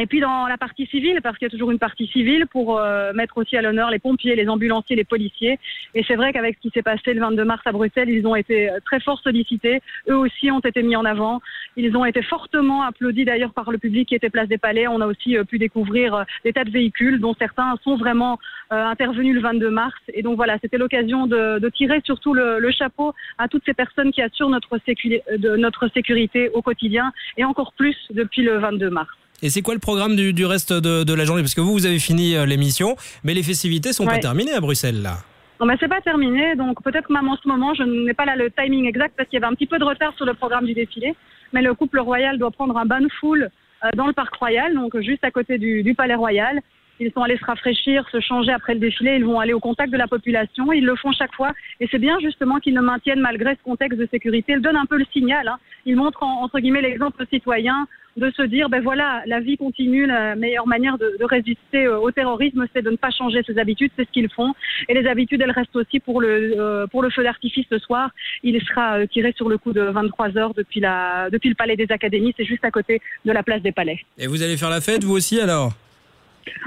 Speaker 79: Et puis dans la partie civile, parce qu'il y a toujours une partie civile pour euh, mettre aussi à l'honneur les pompiers, les ambulanciers, les policiers. Et c'est vrai qu'avec ce qui s'est passé le 22 mars à Bruxelles, ils ont été euh, très fort sollicités. Eux aussi ont été mis en avant. Ils ont été fortement applaudis d'ailleurs par le public qui était place des Palais. On a aussi euh, pu découvrir des tas de véhicules dont certains sont vraiment intervenus le 22 mars. Et donc voilà, c'était l'occasion de, de tirer surtout le, le chapeau à toutes ces personnes qui assurent notre, sécu- de notre sécurité au quotidien et encore plus depuis le 22 mars.
Speaker 2: Et c'est quoi le programme du, du reste de, de la journée? Parce que vous, vous avez fini euh, l'émission, mais les festivités sont pas terminées à Bruxelles là.
Speaker 79: Non, mais c'est pas terminé, donc peut-être même en ce moment, je n'ai pas là le timing exact parce qu'il y avait un petit peu de retard sur le programme du défilé. Mais le couple royal doit prendre un bain de foule euh, dans le parc royal, donc juste à côté du, du palais royal. Ils sont allés se rafraîchir, se changer après le défilé. Ils vont aller au contact de la population. Ils le font chaque fois. Et c'est bien justement qu'ils le maintiennent malgré ce contexte de sécurité. Ils donnent un peu le signal. Hein. Ils montrent en- entre guillemets l'exemple aux citoyens de se dire, ben voilà, la vie continue. La meilleure manière de, de résister euh, au terrorisme, c'est de ne pas changer ses habitudes. C'est ce qu'ils font. Et les habitudes, elles restent aussi pour le, euh, pour le feu d'artifice ce soir. Il sera euh, tiré sur le coup de 23 heures depuis, la, depuis le palais des académies. C'est juste à côté de la place des palais.
Speaker 2: Et vous allez faire la fête vous aussi alors?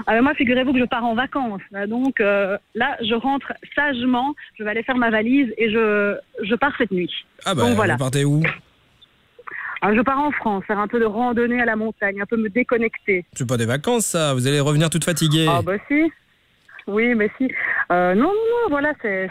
Speaker 79: Alors moi, figurez-vous que je pars en vacances. Là, Donc euh, là, je rentre sagement. Je vais aller faire ma valise et je, je pars cette nuit.
Speaker 2: Ah bah
Speaker 79: Donc voilà.
Speaker 2: vous partez où?
Speaker 79: Alors, je pars en France, faire un peu de randonnée à la montagne, un peu me déconnecter.
Speaker 2: C'est pas des vacances ça, vous allez revenir toute fatiguée.
Speaker 79: Ah bah si. Oui, mais si. Euh, non, non, non, voilà, c'est-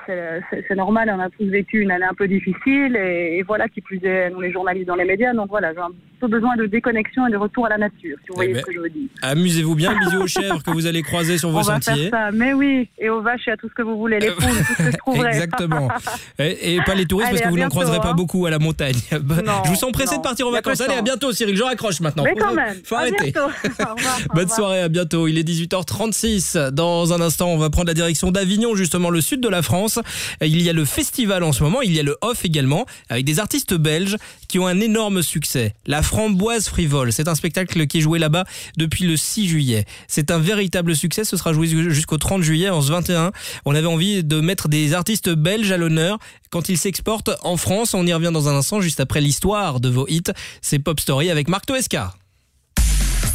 Speaker 79: normal, on a tous vécu une année un peu difficile et, et voilà, qui plus est, nous les journalistes dans les médias, donc voilà, j'ai un peu besoin de déconnexion et de retour à la nature, si vous voyez
Speaker 2: Eh
Speaker 79: ce
Speaker 2: ben,
Speaker 79: que je veux dire.
Speaker 2: Amusez-vous bien, bisous aux *laughs* chèvres que vous allez croiser sur vos
Speaker 79: On va faire
Speaker 2: sentiers.
Speaker 79: ça, mais oui, et aux vaches et à tout ce que vous voulez, les poules, tout ce que je trouverai.
Speaker 2: Exactement. *laughs* Et, et pas les touristes
Speaker 79: Allez,
Speaker 2: parce que vous n'en croiserez pas
Speaker 79: hein.
Speaker 2: beaucoup à la montagne. *laughs*
Speaker 79: Non,
Speaker 2: je vous sens pressé de partir en vacances. Allez, à bientôt Cyril, je raccroche maintenant.
Speaker 79: Mais quand même,
Speaker 2: Faut arrêter.
Speaker 79: bientôt. Au revoir, au
Speaker 2: Bonne soirée, à bientôt. Il est 18h36. Dans un instant, on va prendre la direction d'Avignon, justement le sud de la France. Il y a le festival en ce moment, il y a le off également, avec des artistes belges qui ont un énorme succès. La Framboise Frivole, c'est un spectacle qui est joué là-bas depuis le 6 juillet. C'est un véritable succès, ce sera joué jusqu'au 30 juillet en ce 21. On avait envie de mettre des artistes belges à l'honneur quand ils s'exportent en France. On y revient dans un instant, juste après l'histoire de vos hits. C'est Pop Story avec Marc Toesca.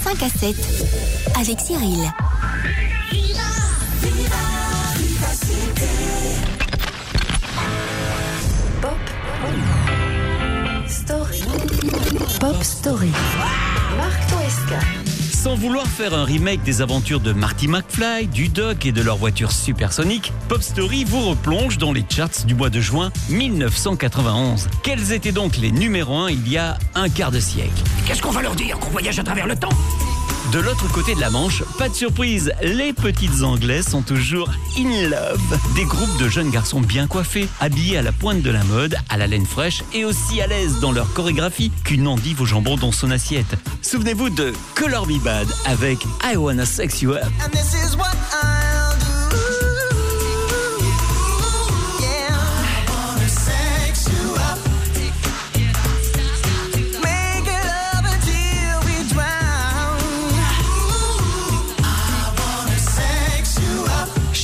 Speaker 87: 5 à 7 avec Cyril.
Speaker 88: Pop Story.
Speaker 87: Marc Toesca.
Speaker 89: Sans vouloir faire un remake des aventures de Marty McFly, du Doc et de leur voiture supersonique, Pop Story vous replonge dans les charts du mois de juin 1991. Quels étaient donc les numéros 1 il y a un quart de siècle?
Speaker 30: Qu'est-ce qu'on va leur dire Qu'on voyage à travers le temps?
Speaker 89: De l'autre côté de la Manche, pas de surprise, les petites Anglaises sont toujours in love. Des groupes de jeunes garçons bien coiffés, habillés à la pointe de la mode, à la laine fraîche et aussi à l'aise dans leur chorégraphie qu'une endive au jambon dans son assiette. Souvenez-vous de Color Me Bad avec I Wanna Sex You Up.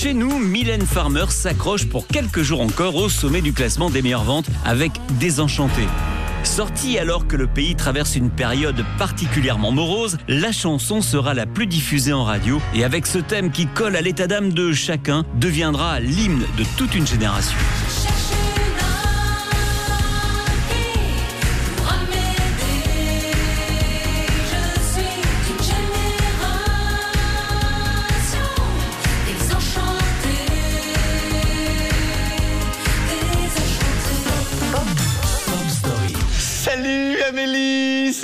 Speaker 89: Chez nous, Mylène Farmer s'accroche pour quelques jours encore au sommet du classement des meilleures ventes avec Désenchanté. Sortie alors que le pays traverse une période particulièrement morose, la chanson sera la plus diffusée en radio et avec ce thème qui colle à l'état d'âme de chacun, deviendra l'hymne de toute une génération.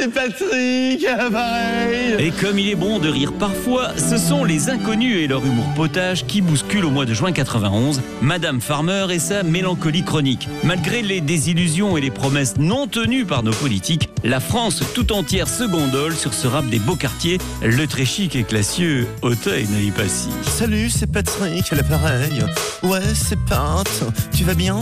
Speaker 78: C'est Patrick, pareil.
Speaker 89: Et comme il est bon de rire parfois, ce sont les inconnus et leur humour potage qui bousculent au mois de juin 91 Madame Farmer et sa mélancolie chronique. Malgré les désillusions et les promesses non tenues par nos politiques, la France tout entière se gondole sur ce rap des beaux quartiers, le très chic et classieux Auteuil n'est pas si.
Speaker 78: Salut, c'est Patrick, à l'appareil. Ouais, c'est Pat, tu vas bien?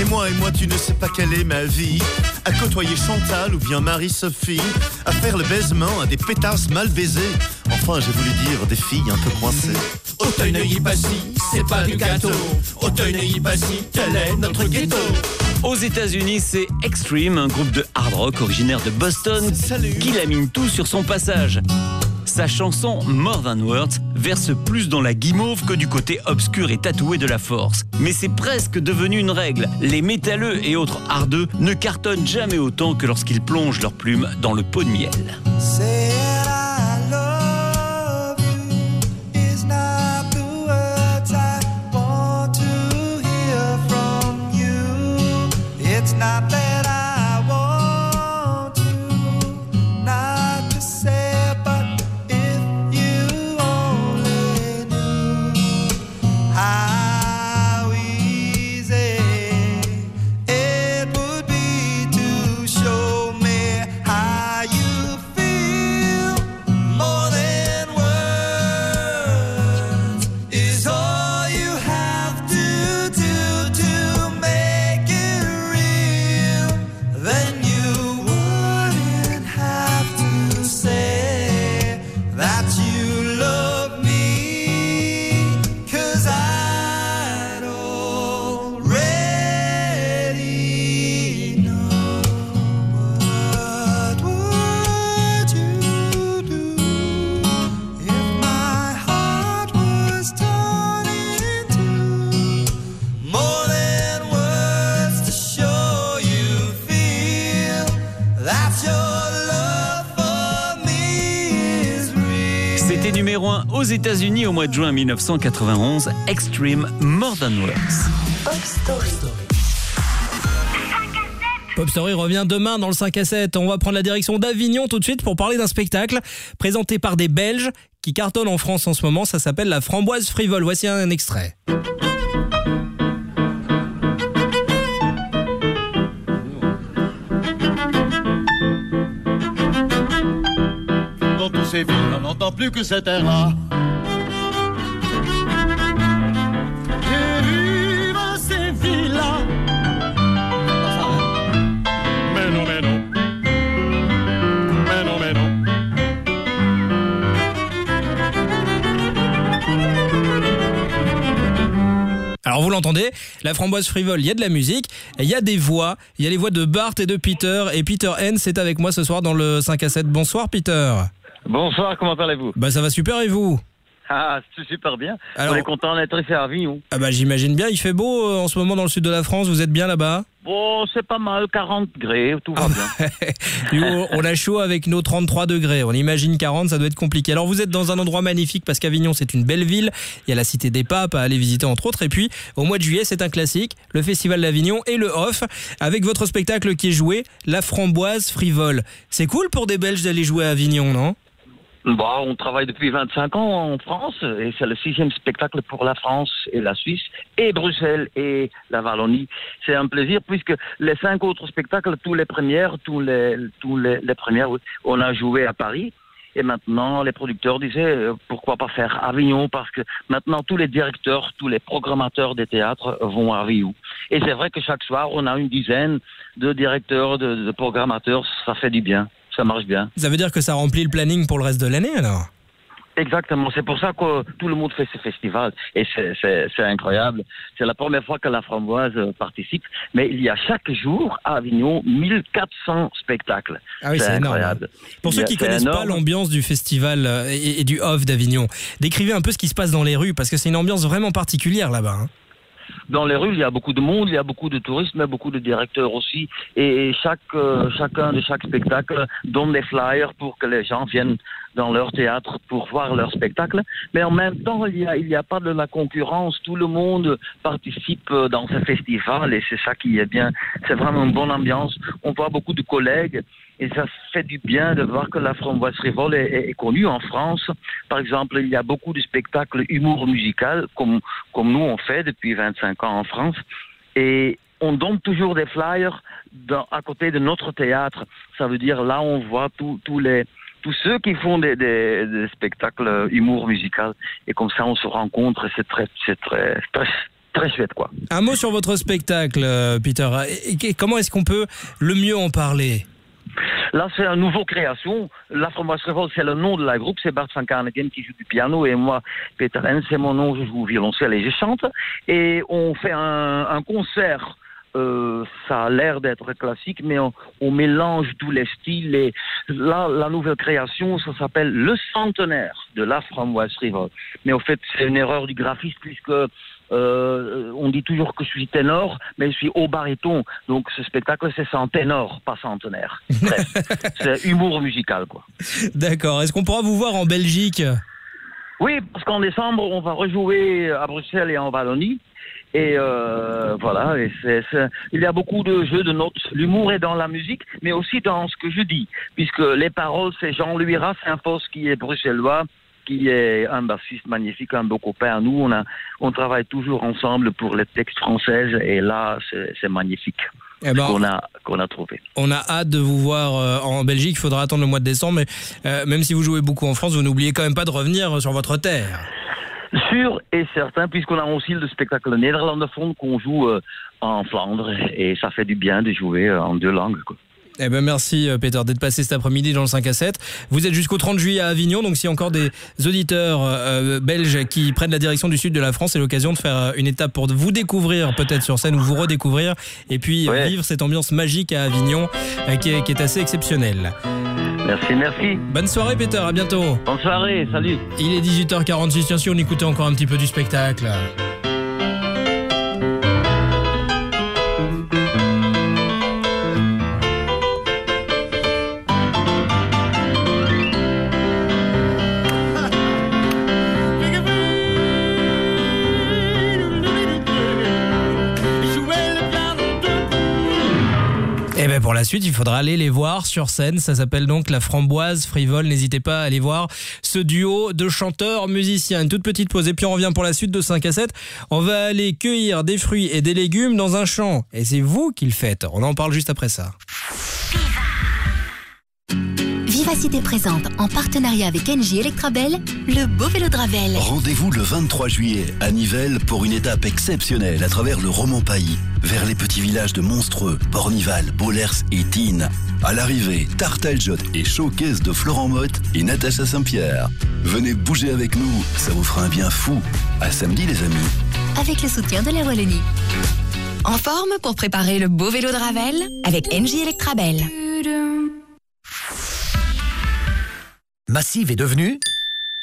Speaker 78: Et moi, et moi, tu ne sais pas quelle est ma vie. À côtoyer Chantal ou bien Marie-Sophie. À faire le baisement à des pétasses mal baisés. Enfin, j'ai voulu dire des filles un peu coincées. Auteuil neuilly passy c'est pas du gâteau. Auteuil neuilly passy tel est notre ghetto?
Speaker 89: Aux États-Unis, c'est Extreme, un groupe de hard rock originaire de Boston, qui lamine tout sur son passage. Sa chanson More Than Words verse plus dans la guimauve que du côté obscur et tatoué de la force. Mais c'est presque devenu une règle. Les métalleux et autres hardeux ne cartonnent jamais autant que lorsqu'ils plongent leurs plumes dans le pot de miel. États-Unis au mois de juin 1991. Extreme More Than Words.
Speaker 2: Pop Story revient demain dans le 5 à 7. On va prendre la direction d'Avignon tout de suite pour parler d'un spectacle présenté par des Belges qui cartonnent en France en ce moment. Ça s'appelle La Framboise Frivole. Voici un extrait.
Speaker 90: On n'entend plus que cet air-là. Et vive ces villes-là. Mais non, mais non. Mais non, mais non.
Speaker 2: Alors vous l'entendez, la framboise frivole, il y a de la musique, il y a des voix, il y a les voix de Bart et de Peter, et Peter Hens est avec moi ce soir dans le 5 à 7. Bonsoir Peter.
Speaker 91: Bonsoir, comment allez-vous
Speaker 2: Bah ça va super et vous
Speaker 91: Ah, c'est super bien.
Speaker 2: Alors-
Speaker 91: On est content d'être ici à Avignon.
Speaker 2: Ah bah j'imagine bien, il fait beau euh, en ce moment dans le sud de la France, vous êtes bien là-bas
Speaker 91: Bon, c'est pas mal, 40 degrés, tout va bien. *laughs*
Speaker 2: Nous, on a chaud avec nos 33 degrés. On imagine 40, ça doit être compliqué. Alors vous êtes dans un endroit magnifique parce qu'Avignon c'est une belle ville. Il y a la cité des papes à aller visiter entre autres. Et puis au mois de juillet c'est un classique, le festival d'Avignon et le off avec votre spectacle qui est joué, La Framboise Frivole. C'est cool pour des Belges d'aller jouer à Avignon, non?
Speaker 91: Bah, on travaille depuis 25 ans en France et c'est le sixième spectacle pour la France et la Suisse et Bruxelles et la Wallonie. C'est un plaisir puisque les cinq autres spectacles, tous les premières, tous les, tous les, premières, on a joué à Paris. Et maintenant, les producteurs disaient euh, pourquoi pas faire Avignon parce que maintenant tous les directeurs, tous les programmateurs des théâtres vont à Avignon. Et c'est vrai que chaque soir, on a une dizaine de directeurs, de, de programmateurs. Ça fait du bien, ça marche bien.
Speaker 2: Ça veut dire que ça remplit le planning pour le reste de l'année alors
Speaker 91: Exactement, c'est pour ça que tout le monde fait ce festival et c'est- incroyable. C'est la première fois que la framboise participe, mais il y a chaque jour à Avignon 1400 spectacles.
Speaker 2: Ah oui, c'est énorme.
Speaker 91: incroyable.
Speaker 2: Pour
Speaker 91: Il y
Speaker 2: ceux qui connaissent pas
Speaker 91: énorme.
Speaker 2: l'ambiance du festival euh, et, et du off d'Avignon, décrivez un peu ce qui se passe dans les rues parce que c'est une ambiance vraiment particulière là-bas. hein.
Speaker 91: Dans les rues, il y a beaucoup de monde, il y a beaucoup de touristes, mais beaucoup de directeurs aussi. Et, chaque, euh, chacun de chaque spectacle donne des flyers pour que les gens viennent dans leur théâtre pour voir leur spectacle. Mais en même temps, il n'y a, a pas de la concurrence. Tout le monde participe euh, dans ce festival et c'est ça qui est bien. C'est vraiment une bonne ambiance. On voit beaucoup de collègues et ça fait du bien de voir que la framboise frivole est, connue en France. Par exemple, il y a beaucoup de spectacles humour musical, comme, comme nous on fait depuis 25 ans en France. Et on donne toujours des flyers à côté de notre théâtre. Ça veut dire là on voit tous les tous ceux qui font des, spectacles humour musical. Et comme ça on se rencontre. C'est très c'est très très très chouette quoi.
Speaker 2: Un mot sur votre spectacle, euh, Peter. Et- et comment est-ce qu'on peut le mieux en parler?
Speaker 91: Là, c'est une nouvelle création. La Framboise Revolt, c'est le nom de la groupe. C'est Bart van Karnegen qui joue du piano et moi, Peter Hens, c'est mon nom. Je joue au violoncelle et je chante. Et on fait un, un concert. Euh, ça a l'air d'être classique, mais on, on mélange tous les styles. Et là, la nouvelle création, ça s'appelle Le Centenaire de la Framboise Revolt. Mais au fait, c'est une erreur du graphiste puisque euh, on dit toujours que je suis ténor, mais je suis haut baryton. Donc ce spectacle, c'est en ténor, pas centenaire. Bref, *laughs* c'est humour musical, quoi.
Speaker 2: D'accord. Est-ce qu'on pourra vous voir en Belgique?
Speaker 91: Oui, parce qu'en décembre, on va rejouer à Bruxelles et en Wallonie. Et euh, voilà, et il y a beaucoup de jeux de notes. L'humour est dans la musique, mais aussi dans ce que je dis, puisque les paroles, c'est Jean-Louis Rassinfos qui est bruxellois, qui est un bassiste magnifique, un beau copain à nous. On, a, on travaille toujours ensemble pour les textes français, et là, c'est magnifique.
Speaker 2: Eh ben,
Speaker 91: qu'on a qu'on a trouvé.
Speaker 2: On a hâte de vous voir euh, en Belgique. Il faudra attendre le mois de décembre. Mais euh, même si vous jouez beaucoup en France, vous n'oubliez quand même pas de revenir sur votre terre.
Speaker 91: Sûr et certain, puisqu'on a aussi le spectacle néerlandophone qu'on joue euh, en Flandre, et ça fait du bien de jouer euh, en deux langues. Quoi.
Speaker 2: Eh ben merci euh, Peter d'être passé cet après-midi dans le 5 à 7. Vous êtes jusqu'au 30 juillet à Avignon, donc si encore des auditeurs euh, belges qui prennent la direction du sud de la France, c'est l'occasion de faire euh, une étape pour vous découvrir peut-être sur scène ou vous redécouvrir et puis
Speaker 91: Ouais.
Speaker 2: vivre cette ambiance magique à Avignon euh, qui, est, qui est assez exceptionnelle.
Speaker 91: Merci, merci.
Speaker 2: Bonne soirée Peter, à bientôt.
Speaker 91: Bonne soirée, salut.
Speaker 2: Il est 18h46, tiens si on écoutait encore un petit peu du spectacle. Suite, il faudra aller les voir sur scène. Ça s'appelle donc La Framboise Frivole. N'hésitez pas à aller voir ce duo de chanteurs musiciens. Une toute petite pause et puis on revient pour la suite de 5 à 7. On va aller cueillir des fruits et des légumes dans un champ. Et c'est vous qui le faites. On en parle juste après ça.
Speaker 87: Vivacité présente, en partenariat avec NJ Electrabel, le beau vélo de Ravel.
Speaker 55: Rendez-vous le 23 juillet à Nivelles pour une étape exceptionnelle à travers le roman Pays, vers les petits villages de Monstreux, Bornival, Bollers et Tine. À l'arrivée, Tartaljot et Showcase de Florent Motte et Natacha Saint-Pierre. Venez bouger avec nous, ça vous fera un bien fou. À samedi les amis.
Speaker 87: Avec le soutien de la Wallonie. En forme pour préparer le beau vélo de Ravel avec NJ Electrabel.
Speaker 30: Massive est devenue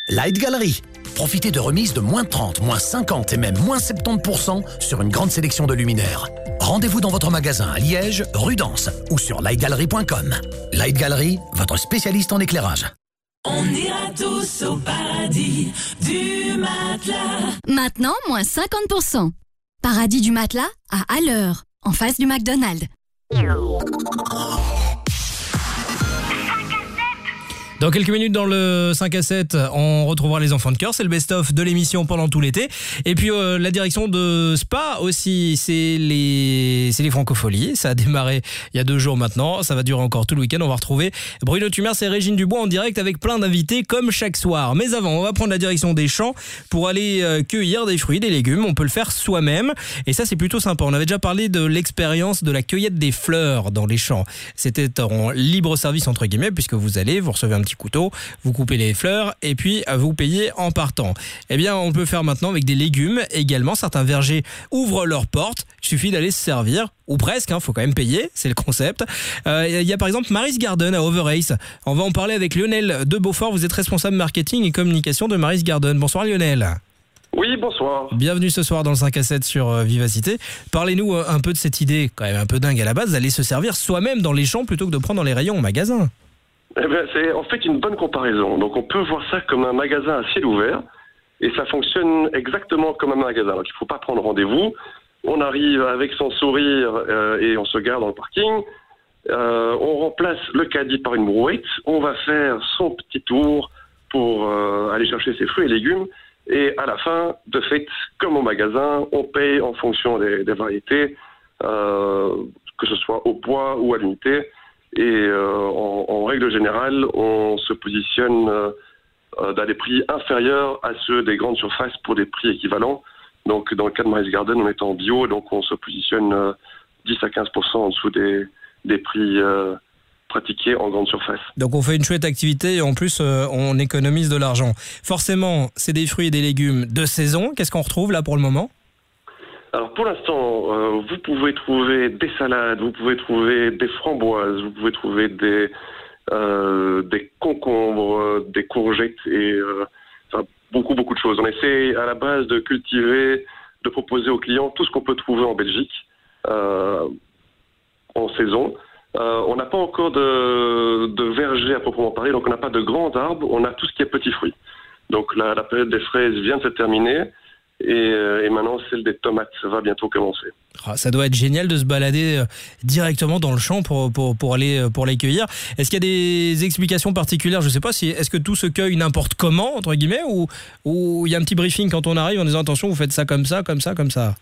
Speaker 30: Light Gallery. Profitez de remises de moins 30, moins 50 et même moins 70% sur une grande sélection de luminaires. Rendez-vous dans votre magasin à Liège, rue d'Anse ou sur lightgallery.com. Light Gallery, votre spécialiste en éclairage.
Speaker 92: On ira tous au paradis du matelas.
Speaker 93: Maintenant, moins 50%. Paradis du matelas à Alleur, en face du McDonald's.
Speaker 2: Dans quelques minutes dans le 5 à 7, on retrouvera les enfants de cœur, c'est le best-of de l'émission pendant tout l'été. Et puis euh, la direction de Spa aussi, c'est les c'est les francopholies, ça a démarré il y a deux jours maintenant, ça va durer encore tout le week-end, on va retrouver Bruno Tumers et Régine Dubois en direct avec plein d'invités comme chaque soir. Mais avant, on va prendre la direction des champs pour aller euh, cueillir des fruits, des légumes, on peut le faire soi-même et ça c'est plutôt sympa. On avait déjà parlé de l'expérience de la cueillette des fleurs dans les champs. C'était en libre service entre guillemets puisque vous allez, vous recevez un petit couteau, vous coupez les fleurs et puis euh, vous payez en partant. Eh bien, on peut faire maintenant avec des légumes également. Certains vergers ouvrent leurs portes. Il suffit d'aller se servir ou presque. Il faut quand même payer. C'est le concept. Euh, Il y a par exemple Mary's Garden à Overace. On va en parler avec Lionel de Beaufort. Vous êtes responsable marketing et communication de Mary's Garden. Bonsoir Lionel.
Speaker 94: Oui, bonsoir.
Speaker 2: Bienvenue ce soir dans le 5 à 7 sur euh, Vivacité. Parlez-nous un peu de cette idée, quand même un peu dingue à la base, d'aller se servir soi-même dans les champs plutôt que de prendre dans les rayons au magasin.
Speaker 94: Eh ben, c'est en fait une bonne comparaison. Donc on peut voir ça comme un magasin à ciel ouvert et ça fonctionne exactement comme un magasin. Donc il ne faut pas prendre rendez-vous. On arrive avec son sourire euh, et on se garde dans le parking. Euh, on remplace le caddie par une brouette. On va faire son petit tour pour euh, aller chercher ses fruits et légumes. Et à la fin, de fait, comme au magasin, on paye en fonction des, variétés, que ce soit au poids ou à l'unité. Et euh, en, règle générale, on se positionne euh, euh, dans des prix inférieurs à ceux des grandes surfaces pour des prix équivalents. Donc, dans le cas de Mary's Garden, on est en bio, donc on se positionne euh, 10 à 15% en dessous des, des prix pratiqués en grande surface.
Speaker 2: Donc on fait une chouette activité et en plus on économise de l'argent. Forcément, c'est des fruits et des légumes de saison. Qu'est-ce qu'on retrouve là pour le moment?
Speaker 94: Alors pour l'instant, euh, vous pouvez trouver des salades, vous pouvez trouver des framboises, vous pouvez trouver des, euh, des concombres, euh, des courgettes et euh, enfin, beaucoup beaucoup de choses. On essaie à la base de cultiver, de proposer aux clients tout ce qu'on peut trouver en Belgique euh, en saison. Euh, on n'a pas encore de, de verger à proprement parler, donc on n'a pas de grands arbres, on a tout ce qui est petits fruits. Donc la, la période des fraises vient de se terminer et, euh, et maintenant celle des tomates va bientôt commencer.
Speaker 2: Ah, Ça doit être génial de se balader euh, directement dans le champ pour, pour, pour aller euh, pour les cueillir. Est-ce qu'il y a des explications particulières? Je sais pas si est-ce que tout se cueille n'importe comment entre guillemets ou ou il y a un petit briefing quand on arrive en disant attention vous faites ça comme ça comme ça comme ça?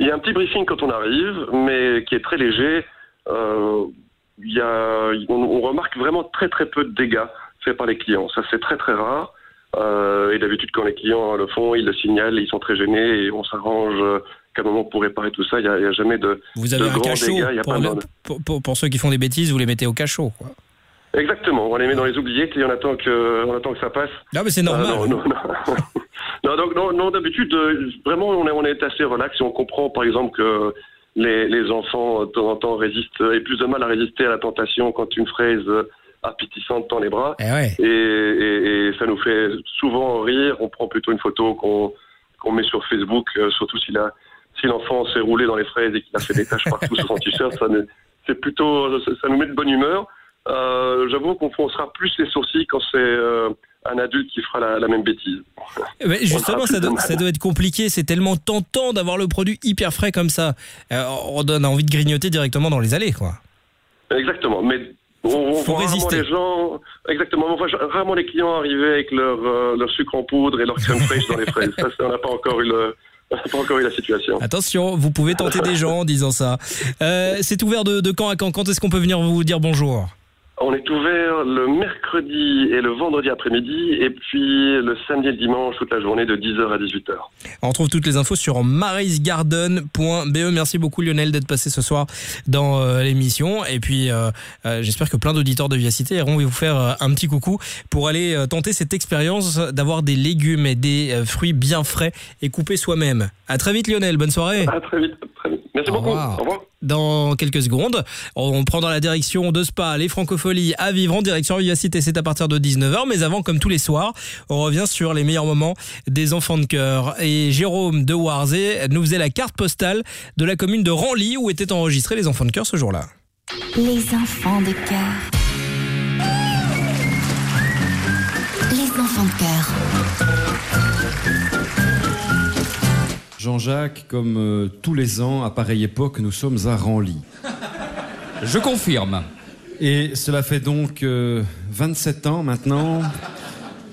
Speaker 94: Il y a un petit briefing quand on arrive, mais qui est très léger. Euh, il y a, on, on remarque vraiment très très peu de dégâts faits par les clients. Ça c'est très très rare. Euh, et d'habitude quand les clients le font, ils le signalent, ils sont très gênés et on s'arrange euh, qu'à un moment pour réparer tout ça. Il n'y a, jamais de,
Speaker 2: Vous avez
Speaker 94: de
Speaker 2: un cachot
Speaker 94: dégâts. Il y a
Speaker 2: pour,
Speaker 94: pas
Speaker 2: le-
Speaker 94: de-
Speaker 2: pour, pour- pour ceux qui font des bêtises, vous les mettez au cachot. Quoi.
Speaker 94: Exactement, on les met dans les oubliettes et on attend que, on attend que ça passe.
Speaker 2: Non mais c'est normal.
Speaker 94: Ah, non, non, non. *laughs* non, donc, non, non, d'habitude, euh, vraiment, on est, on est assez relax et on comprend, par exemple, que les, les enfants, euh, de temps en temps, résistent, aient plus de mal à résister à la tentation quand une fraise euh, appétissante tend les bras.
Speaker 2: Eh ouais.
Speaker 94: Et, et- et ça nous fait souvent rire. On prend plutôt une photo qu'on met sur Facebook, euh, surtout si la- si l'enfant s'est roulé dans les fraises et qu'il a fait des taches partout sur son t-shirt. Ça, ne- c'est plutôt, ça, ça nous met de bonne humeur. Euh, J'avoue qu'on froncera plus les sourcils quand c'est euh, un adulte qui fera la, la même bêtise.
Speaker 2: Eh ben, justement, ça doit,
Speaker 94: mal.
Speaker 2: ça doit être compliqué. C'est tellement tentant d'avoir le produit hyper frais comme ça. Euh, on donne envie de grignoter directement dans les allées, quoi.
Speaker 94: Exactement, mais on, on
Speaker 2: Faut
Speaker 94: voit rarement
Speaker 2: résister.
Speaker 94: les gens, exactement, on voit rarement les clients arriver avec leur, euh, leur sucre en poudre et leur crème *laughs* fraîche dans les fraises. Ça, c'est- on n'a pas encore eu le, on n'a pas encore eu la situation.
Speaker 2: Attention, vous pouvez tenter des *laughs* gens en disant ça. Euh, c'est ouvert de, de quand à quand? Quand est-ce qu'on peut venir vous dire bonjour?
Speaker 94: On est ouvert le mercredi et le vendredi après-midi, et puis le samedi et le dimanche toute la journée de 10h à 18h.
Speaker 2: On retrouve toutes les infos sur marisgarden.be. Merci beaucoup Lionel d'être passé ce soir dans euh, l'émission. Et puis euh, euh, j'espère que plein d'auditeurs de Viacité iront vous faire un petit coucou pour aller tenter cette expérience d'avoir des légumes et des fruits bien frais et coupés soi-même. À très vite Lionel, bonne soirée.
Speaker 94: À très vite, très vite. Merci
Speaker 2: Au
Speaker 94: beaucoup.
Speaker 2: revoir.
Speaker 94: Au revoir.
Speaker 2: Dans quelques secondes, on prend dans la direction de Spa, les Francopholies à vivre en direction Vivacité, c'est à partir de 19h. Mais avant, comme tous les soirs, on revient sur les meilleurs moments des enfants de cœur. Et Jérôme de Warzé nous faisait la carte postale de la commune de Ranly où étaient enregistrés les enfants de cœur ce jour-là.
Speaker 29: Les enfants de cœur.
Speaker 50: Jean-Jacques, comme euh, tous les ans, à pareille époque, nous sommes à Ranly. *laughs*
Speaker 95: Je confirme.
Speaker 50: Et cela fait donc euh, 27 ans maintenant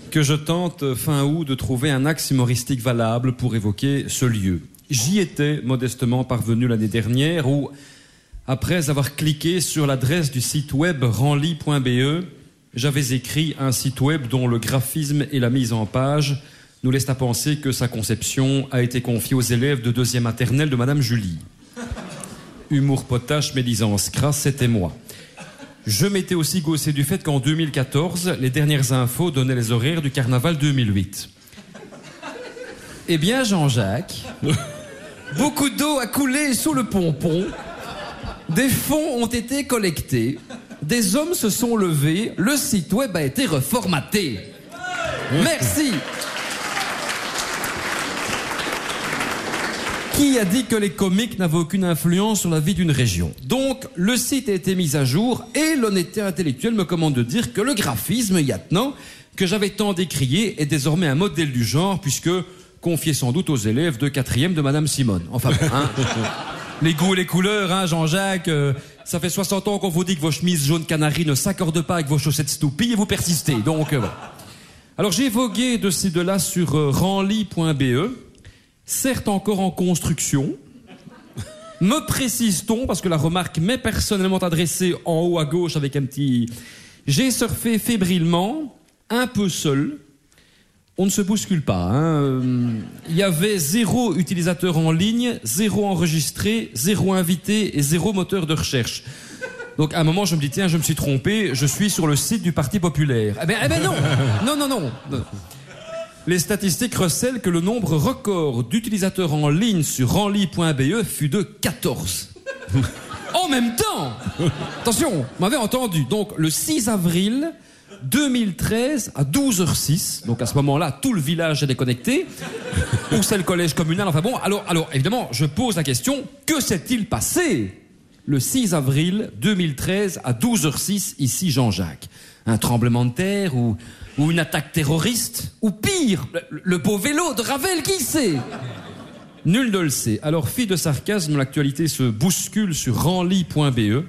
Speaker 50: que je tente euh, fin août de trouver un axe humoristique valable pour évoquer ce lieu. J'y étais modestement parvenu l'année dernière où, après avoir cliqué sur l'adresse du site web ranly.be, j'avais écrit un site web dont le graphisme et la mise en page nous laissent à penser que sa conception a été confiée aux élèves de deuxième maternelle de Madame Julie. Humour potache, médisance crasse, c'était moi. Je m'étais aussi gaussé du fait qu'en 2014, les dernières infos donnaient les horaires du carnaval 2008.
Speaker 95: Eh bien, Jean-Jacques, *laughs* beaucoup d'eau a coulé sous le pompon. Des fonds ont été collectés. Des hommes se sont levés. Le site web a été reformaté. Merci.
Speaker 50: Qui a dit que les comiques n'avaient aucune influence sur la vie d'une région? Donc, le site a été mis à jour et l'honnêteté intellectuelle me commande de dire que le graphisme y attenant, que j'avais tant décrié, est désormais un modèle du genre, puisque confié sans doute aux élèves de quatrième de Madame Simone. Enfin, bon, hein. *laughs* les goûts et les couleurs, hein, Jean-Jacques. euh, ça fait 60 ans qu'on vous dit que vos chemises jaune canari ne s'accordent pas avec vos chaussettes Stoupy et vous persistez. Donc, euh, voilà. Alors, j'ai vogué de ci, de là sur euh, ranly.be certes encore en construction. Me précise-t-on, parce que la remarque m'est personnellement adressée en haut à gauche avec un petit... J'ai surfé fébrilement, un peu seul. On ne se bouscule pas. hein. Il y avait zéro utilisateur en ligne, zéro enregistré, zéro invité et zéro moteur de recherche. Donc à un moment, je me dis, tiens, je me suis trompé, je suis sur le site du Parti Populaire. Eh ben, eh ben Non, non, non non. Les statistiques recèlent que le nombre record d'utilisateurs en ligne sur ranly.be fut de 14. *laughs* en même temps Attention, vous m'avez entendu. Donc le 6 avril 2013 à 12h06, donc à ce moment-là, tout le village est déconnecté, *laughs* ou c'est le collège communal, enfin bon, alors, alors évidemment, je pose la question, que s'est-il passé le 6 avril 2013 à 12h06 ici Jean-Jacques? Un tremblement de terre ou, ou une attaque terroriste Ou pire, le, beau vélo de Ravel, qui sait? Nul ne le sait. Alors, fille de sarcasme, l'actualité se bouscule sur ranly.be.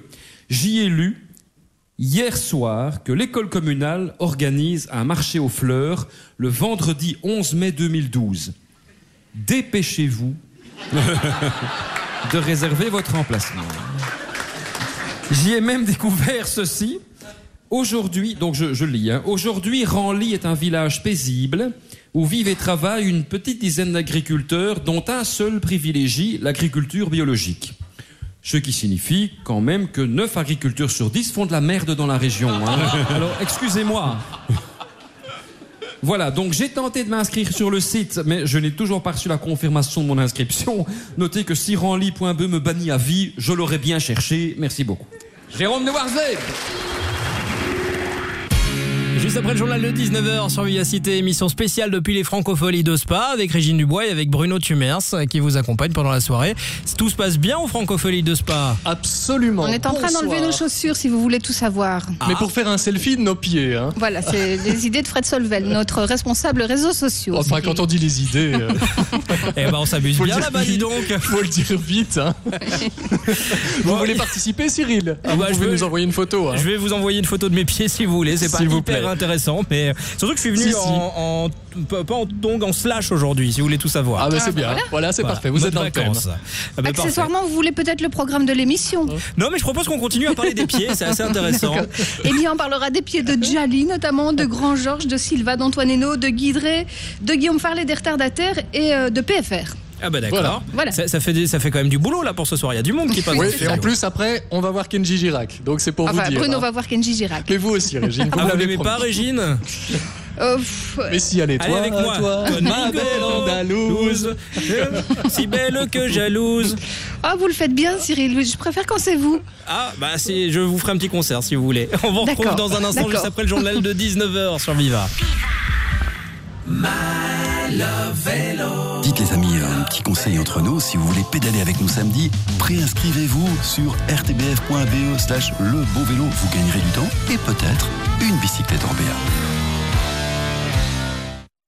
Speaker 50: J'y ai lu hier soir que l'école communale organise un marché aux fleurs le vendredi 11 mai 2012. Dépêchez-vous *laughs* de réserver votre emplacement. J'y ai même découvert ceci. Aujourd'hui, donc je, je lis, hein. aujourd'hui Ranly est un village paisible où vivent et travaillent une petite dizaine d'agriculteurs dont un seul privilégie l'agriculture biologique. Ce qui signifie quand même que 9 agriculteurs sur 10 font de la merde dans la région. hein. *laughs* Alors excusez-moi. Voilà, donc j'ai tenté de m'inscrire sur le site, mais je n'ai toujours pas reçu la confirmation de mon inscription. Notez que si ranly.be me bannit à vie, je l'aurais bien cherché. Merci beaucoup. Jérôme de Warzé
Speaker 2: Juste après le journal de 19h sur Vivacité, émission spéciale depuis les Francopholies de Spa avec Régine Dubois et avec Bruno Tumers qui vous accompagne pendant la soirée. Tout se passe bien aux Francopholies de Spa?
Speaker 96: Absolument.
Speaker 97: On est en train d'enlever nos chaussures si vous voulez tout savoir.
Speaker 96: Mais pour faire un selfie de nos pieds. Hein.
Speaker 97: Voilà, c'est *laughs* les idées de Fred Solvel, notre responsable réseaux sociaux.
Speaker 96: Enfin, quand on dit les idées. euh, *laughs*
Speaker 2: Eh ben on s'amuse bien là-bas, dis donc.
Speaker 96: Faut le dire vite. hein. *laughs* vous voulez participer, Cyril?
Speaker 2: Ah
Speaker 96: Vous
Speaker 2: bah, je
Speaker 96: pouvez
Speaker 2: veux-
Speaker 96: nous envoyer une photo. hein.
Speaker 2: Je vais vous envoyer une photo de mes pieds si vous voulez. C'est pas
Speaker 96: S'il vous
Speaker 2: hyper
Speaker 96: plaît.
Speaker 2: Intéressant, mais surtout que je suis venu
Speaker 96: Si, si.
Speaker 2: en, en- pas en tongs, en slash aujourd'hui, si vous voulez tout savoir.
Speaker 96: Ah bah c'est bien. Voilà, c'est parfait. Vous
Speaker 2: Mode
Speaker 96: êtes dans le thème.
Speaker 2: vacances. Ah parfait.
Speaker 97: Accessoirement, vous voulez peut-être le programme de l'émission.
Speaker 2: Non, mais je propose qu'on continue à parler des pieds. C'est assez intéressant.
Speaker 97: Eh bien, on parlera des pieds de Djali, notamment de Grand Georges, de Silva, d'Antoine Hénaud, de Guidré, de Guillaume Farley des retardataires et euh, de PFR.
Speaker 2: Ah bah d'accord.
Speaker 96: Voilà.
Speaker 97: Voilà.
Speaker 2: Ça, ça fait des- ça fait quand même du boulot là pour ce soir. Il y a du monde qui passe.
Speaker 96: Oui, et en plus après, on va voir Kenji Girac. Donc c'est pour
Speaker 97: Enfin,
Speaker 96: vous dire.
Speaker 97: Bruno
Speaker 96: hein.
Speaker 97: va voir Kenji Girac.
Speaker 96: Mais vous aussi, Régine. Vous
Speaker 2: Ah,
Speaker 96: me
Speaker 2: vous
Speaker 96: l'avez
Speaker 2: l'aimez pas. Régine *laughs*
Speaker 97: Euh, pff,
Speaker 96: Mais si, allez,
Speaker 2: Allez
Speaker 96: toi,
Speaker 2: avec moi.
Speaker 96: toi, ma belle Andalouse.
Speaker 2: si belle que jalouse.
Speaker 97: Ah, vous le faites bien, Cyril. Je préfère quand c'est vous.
Speaker 2: Ah bah c'est, je vous ferai un petit concert si vous voulez. On vous retrouve dans un instant juste après le journal de 19h sur Viva.
Speaker 98: Dites les amis, un petit conseil entre nous, si vous voulez pédaler avec nous samedi, préinscrivez-vous sur rtbf.be slash le vélo, vous gagnerez du temps et peut-être une bicyclette en BA.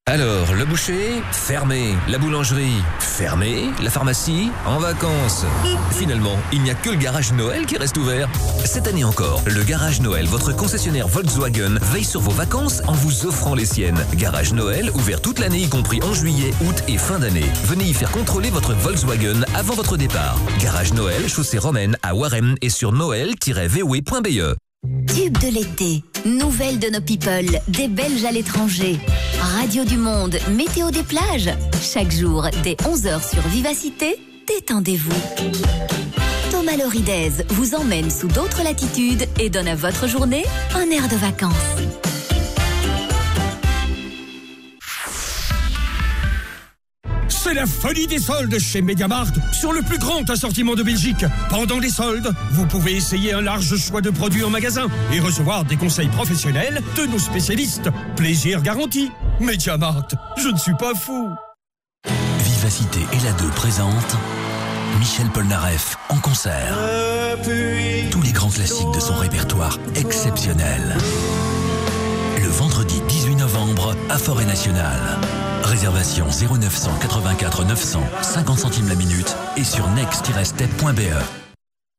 Speaker 55: Alors, le boucher, fermé. La boulangerie, fermée. La pharmacie, en vacances. Finalement, il n'y a que le garage Noël qui reste ouvert. Cette année encore, le garage Noël, votre concessionnaire Volkswagen, veille sur vos vacances en vous offrant les siennes. Garage Noël, ouvert toute l'année, y compris en juillet, août et fin d'année. Venez y faire contrôler votre Volkswagen avant votre départ. Garage Noël, chaussée romaine à Warem et sur noël-voe.be.
Speaker 29: Tube de l'été, nouvelles de nos people, des Belges à l'étranger, Radio du Monde, météo des plages. Chaque jour, dès 11h sur Vivacité, détendez-vous. Thomas Loridez vous emmène sous d'autres latitudes et donne à votre journée un air de vacances.
Speaker 52: C'est la folie des soldes chez Mediamart sur le plus grand assortiment de Belgique. Pendant les soldes, vous pouvez essayer un large choix de produits en magasin et recevoir des conseils professionnels de nos spécialistes. Plaisir garanti. Mediamart, je ne suis pas fou.
Speaker 99: Vivacité et la 2 présente Michel Polnareff en concert. Tous les grands classiques de son répertoire exceptionnel. Le vendredi 18 novembre à Forêt Nationale. Réservation 0984 900 50 centimes la minute et sur next-step.be.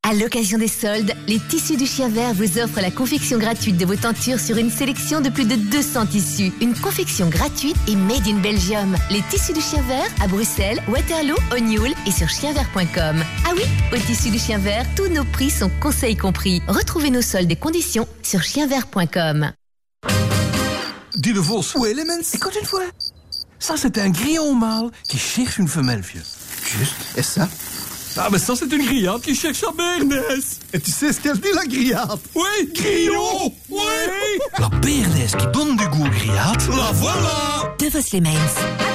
Speaker 29: À l'occasion des soldes, les tissus du chien vert vous offrent la confection gratuite de vos tentures sur une sélection de plus de 200 tissus. Une confection gratuite et made in Belgium. Les tissus du chien vert à Bruxelles, Waterloo, O'Neill et sur chienvert.com. Ah oui, au tissu du chien vert, tous nos prix sont conseils compris. Retrouvez nos soldes et conditions sur chienvert.com.
Speaker 59: Dis de Vos. Où Elements Écoute une fois. Ça, c'est un grillon mâle qui cherche une femelle, vieux. Juste. Et ça? Ah, mais ça, c'est une grillade qui cherche sa bernesse. Et tu sais ce qu'elle dit, la grillade? Oui, grillon Oui La bernesse qui donne du goût aux grillades. La voilà
Speaker 29: De Vos les Mains.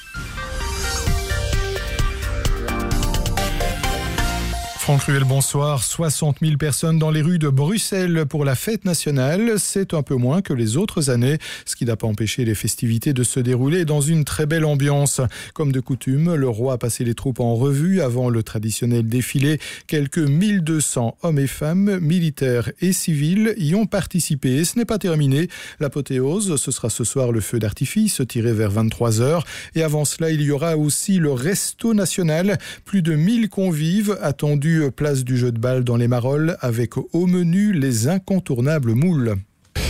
Speaker 3: Franck bonsoir. 60 000 personnes dans les rues de Bruxelles pour la fête nationale. C'est un peu moins que les autres années, ce qui n'a pas empêché les festivités de se dérouler dans une très belle ambiance. Comme de coutume, le roi a passé les troupes en revue avant le traditionnel défilé. Quelques 1200 hommes et femmes, militaires et civils, y ont participé. Et ce n'est pas terminé. L'apothéose, ce sera ce soir le feu d'artifice tiré vers 23 heures. Et avant cela, il y aura aussi le resto national. Plus de 1000 convives attendus place du jeu de balle dans les Marolles avec au menu les incontournables moules.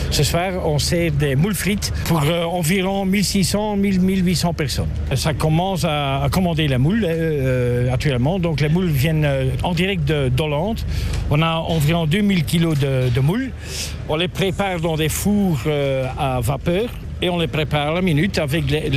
Speaker 100: Ce soir, on sert des moules frites pour euh, environ 1600, 1800 personnes. Ça commence à, à commander la moule euh, actuellement. Donc les moules viennent euh, en direct de- d'Hollande. On a environ 2000 kilos de, moules. On les prépare dans des fours euh, à vapeur et on les prépare à la minute avec les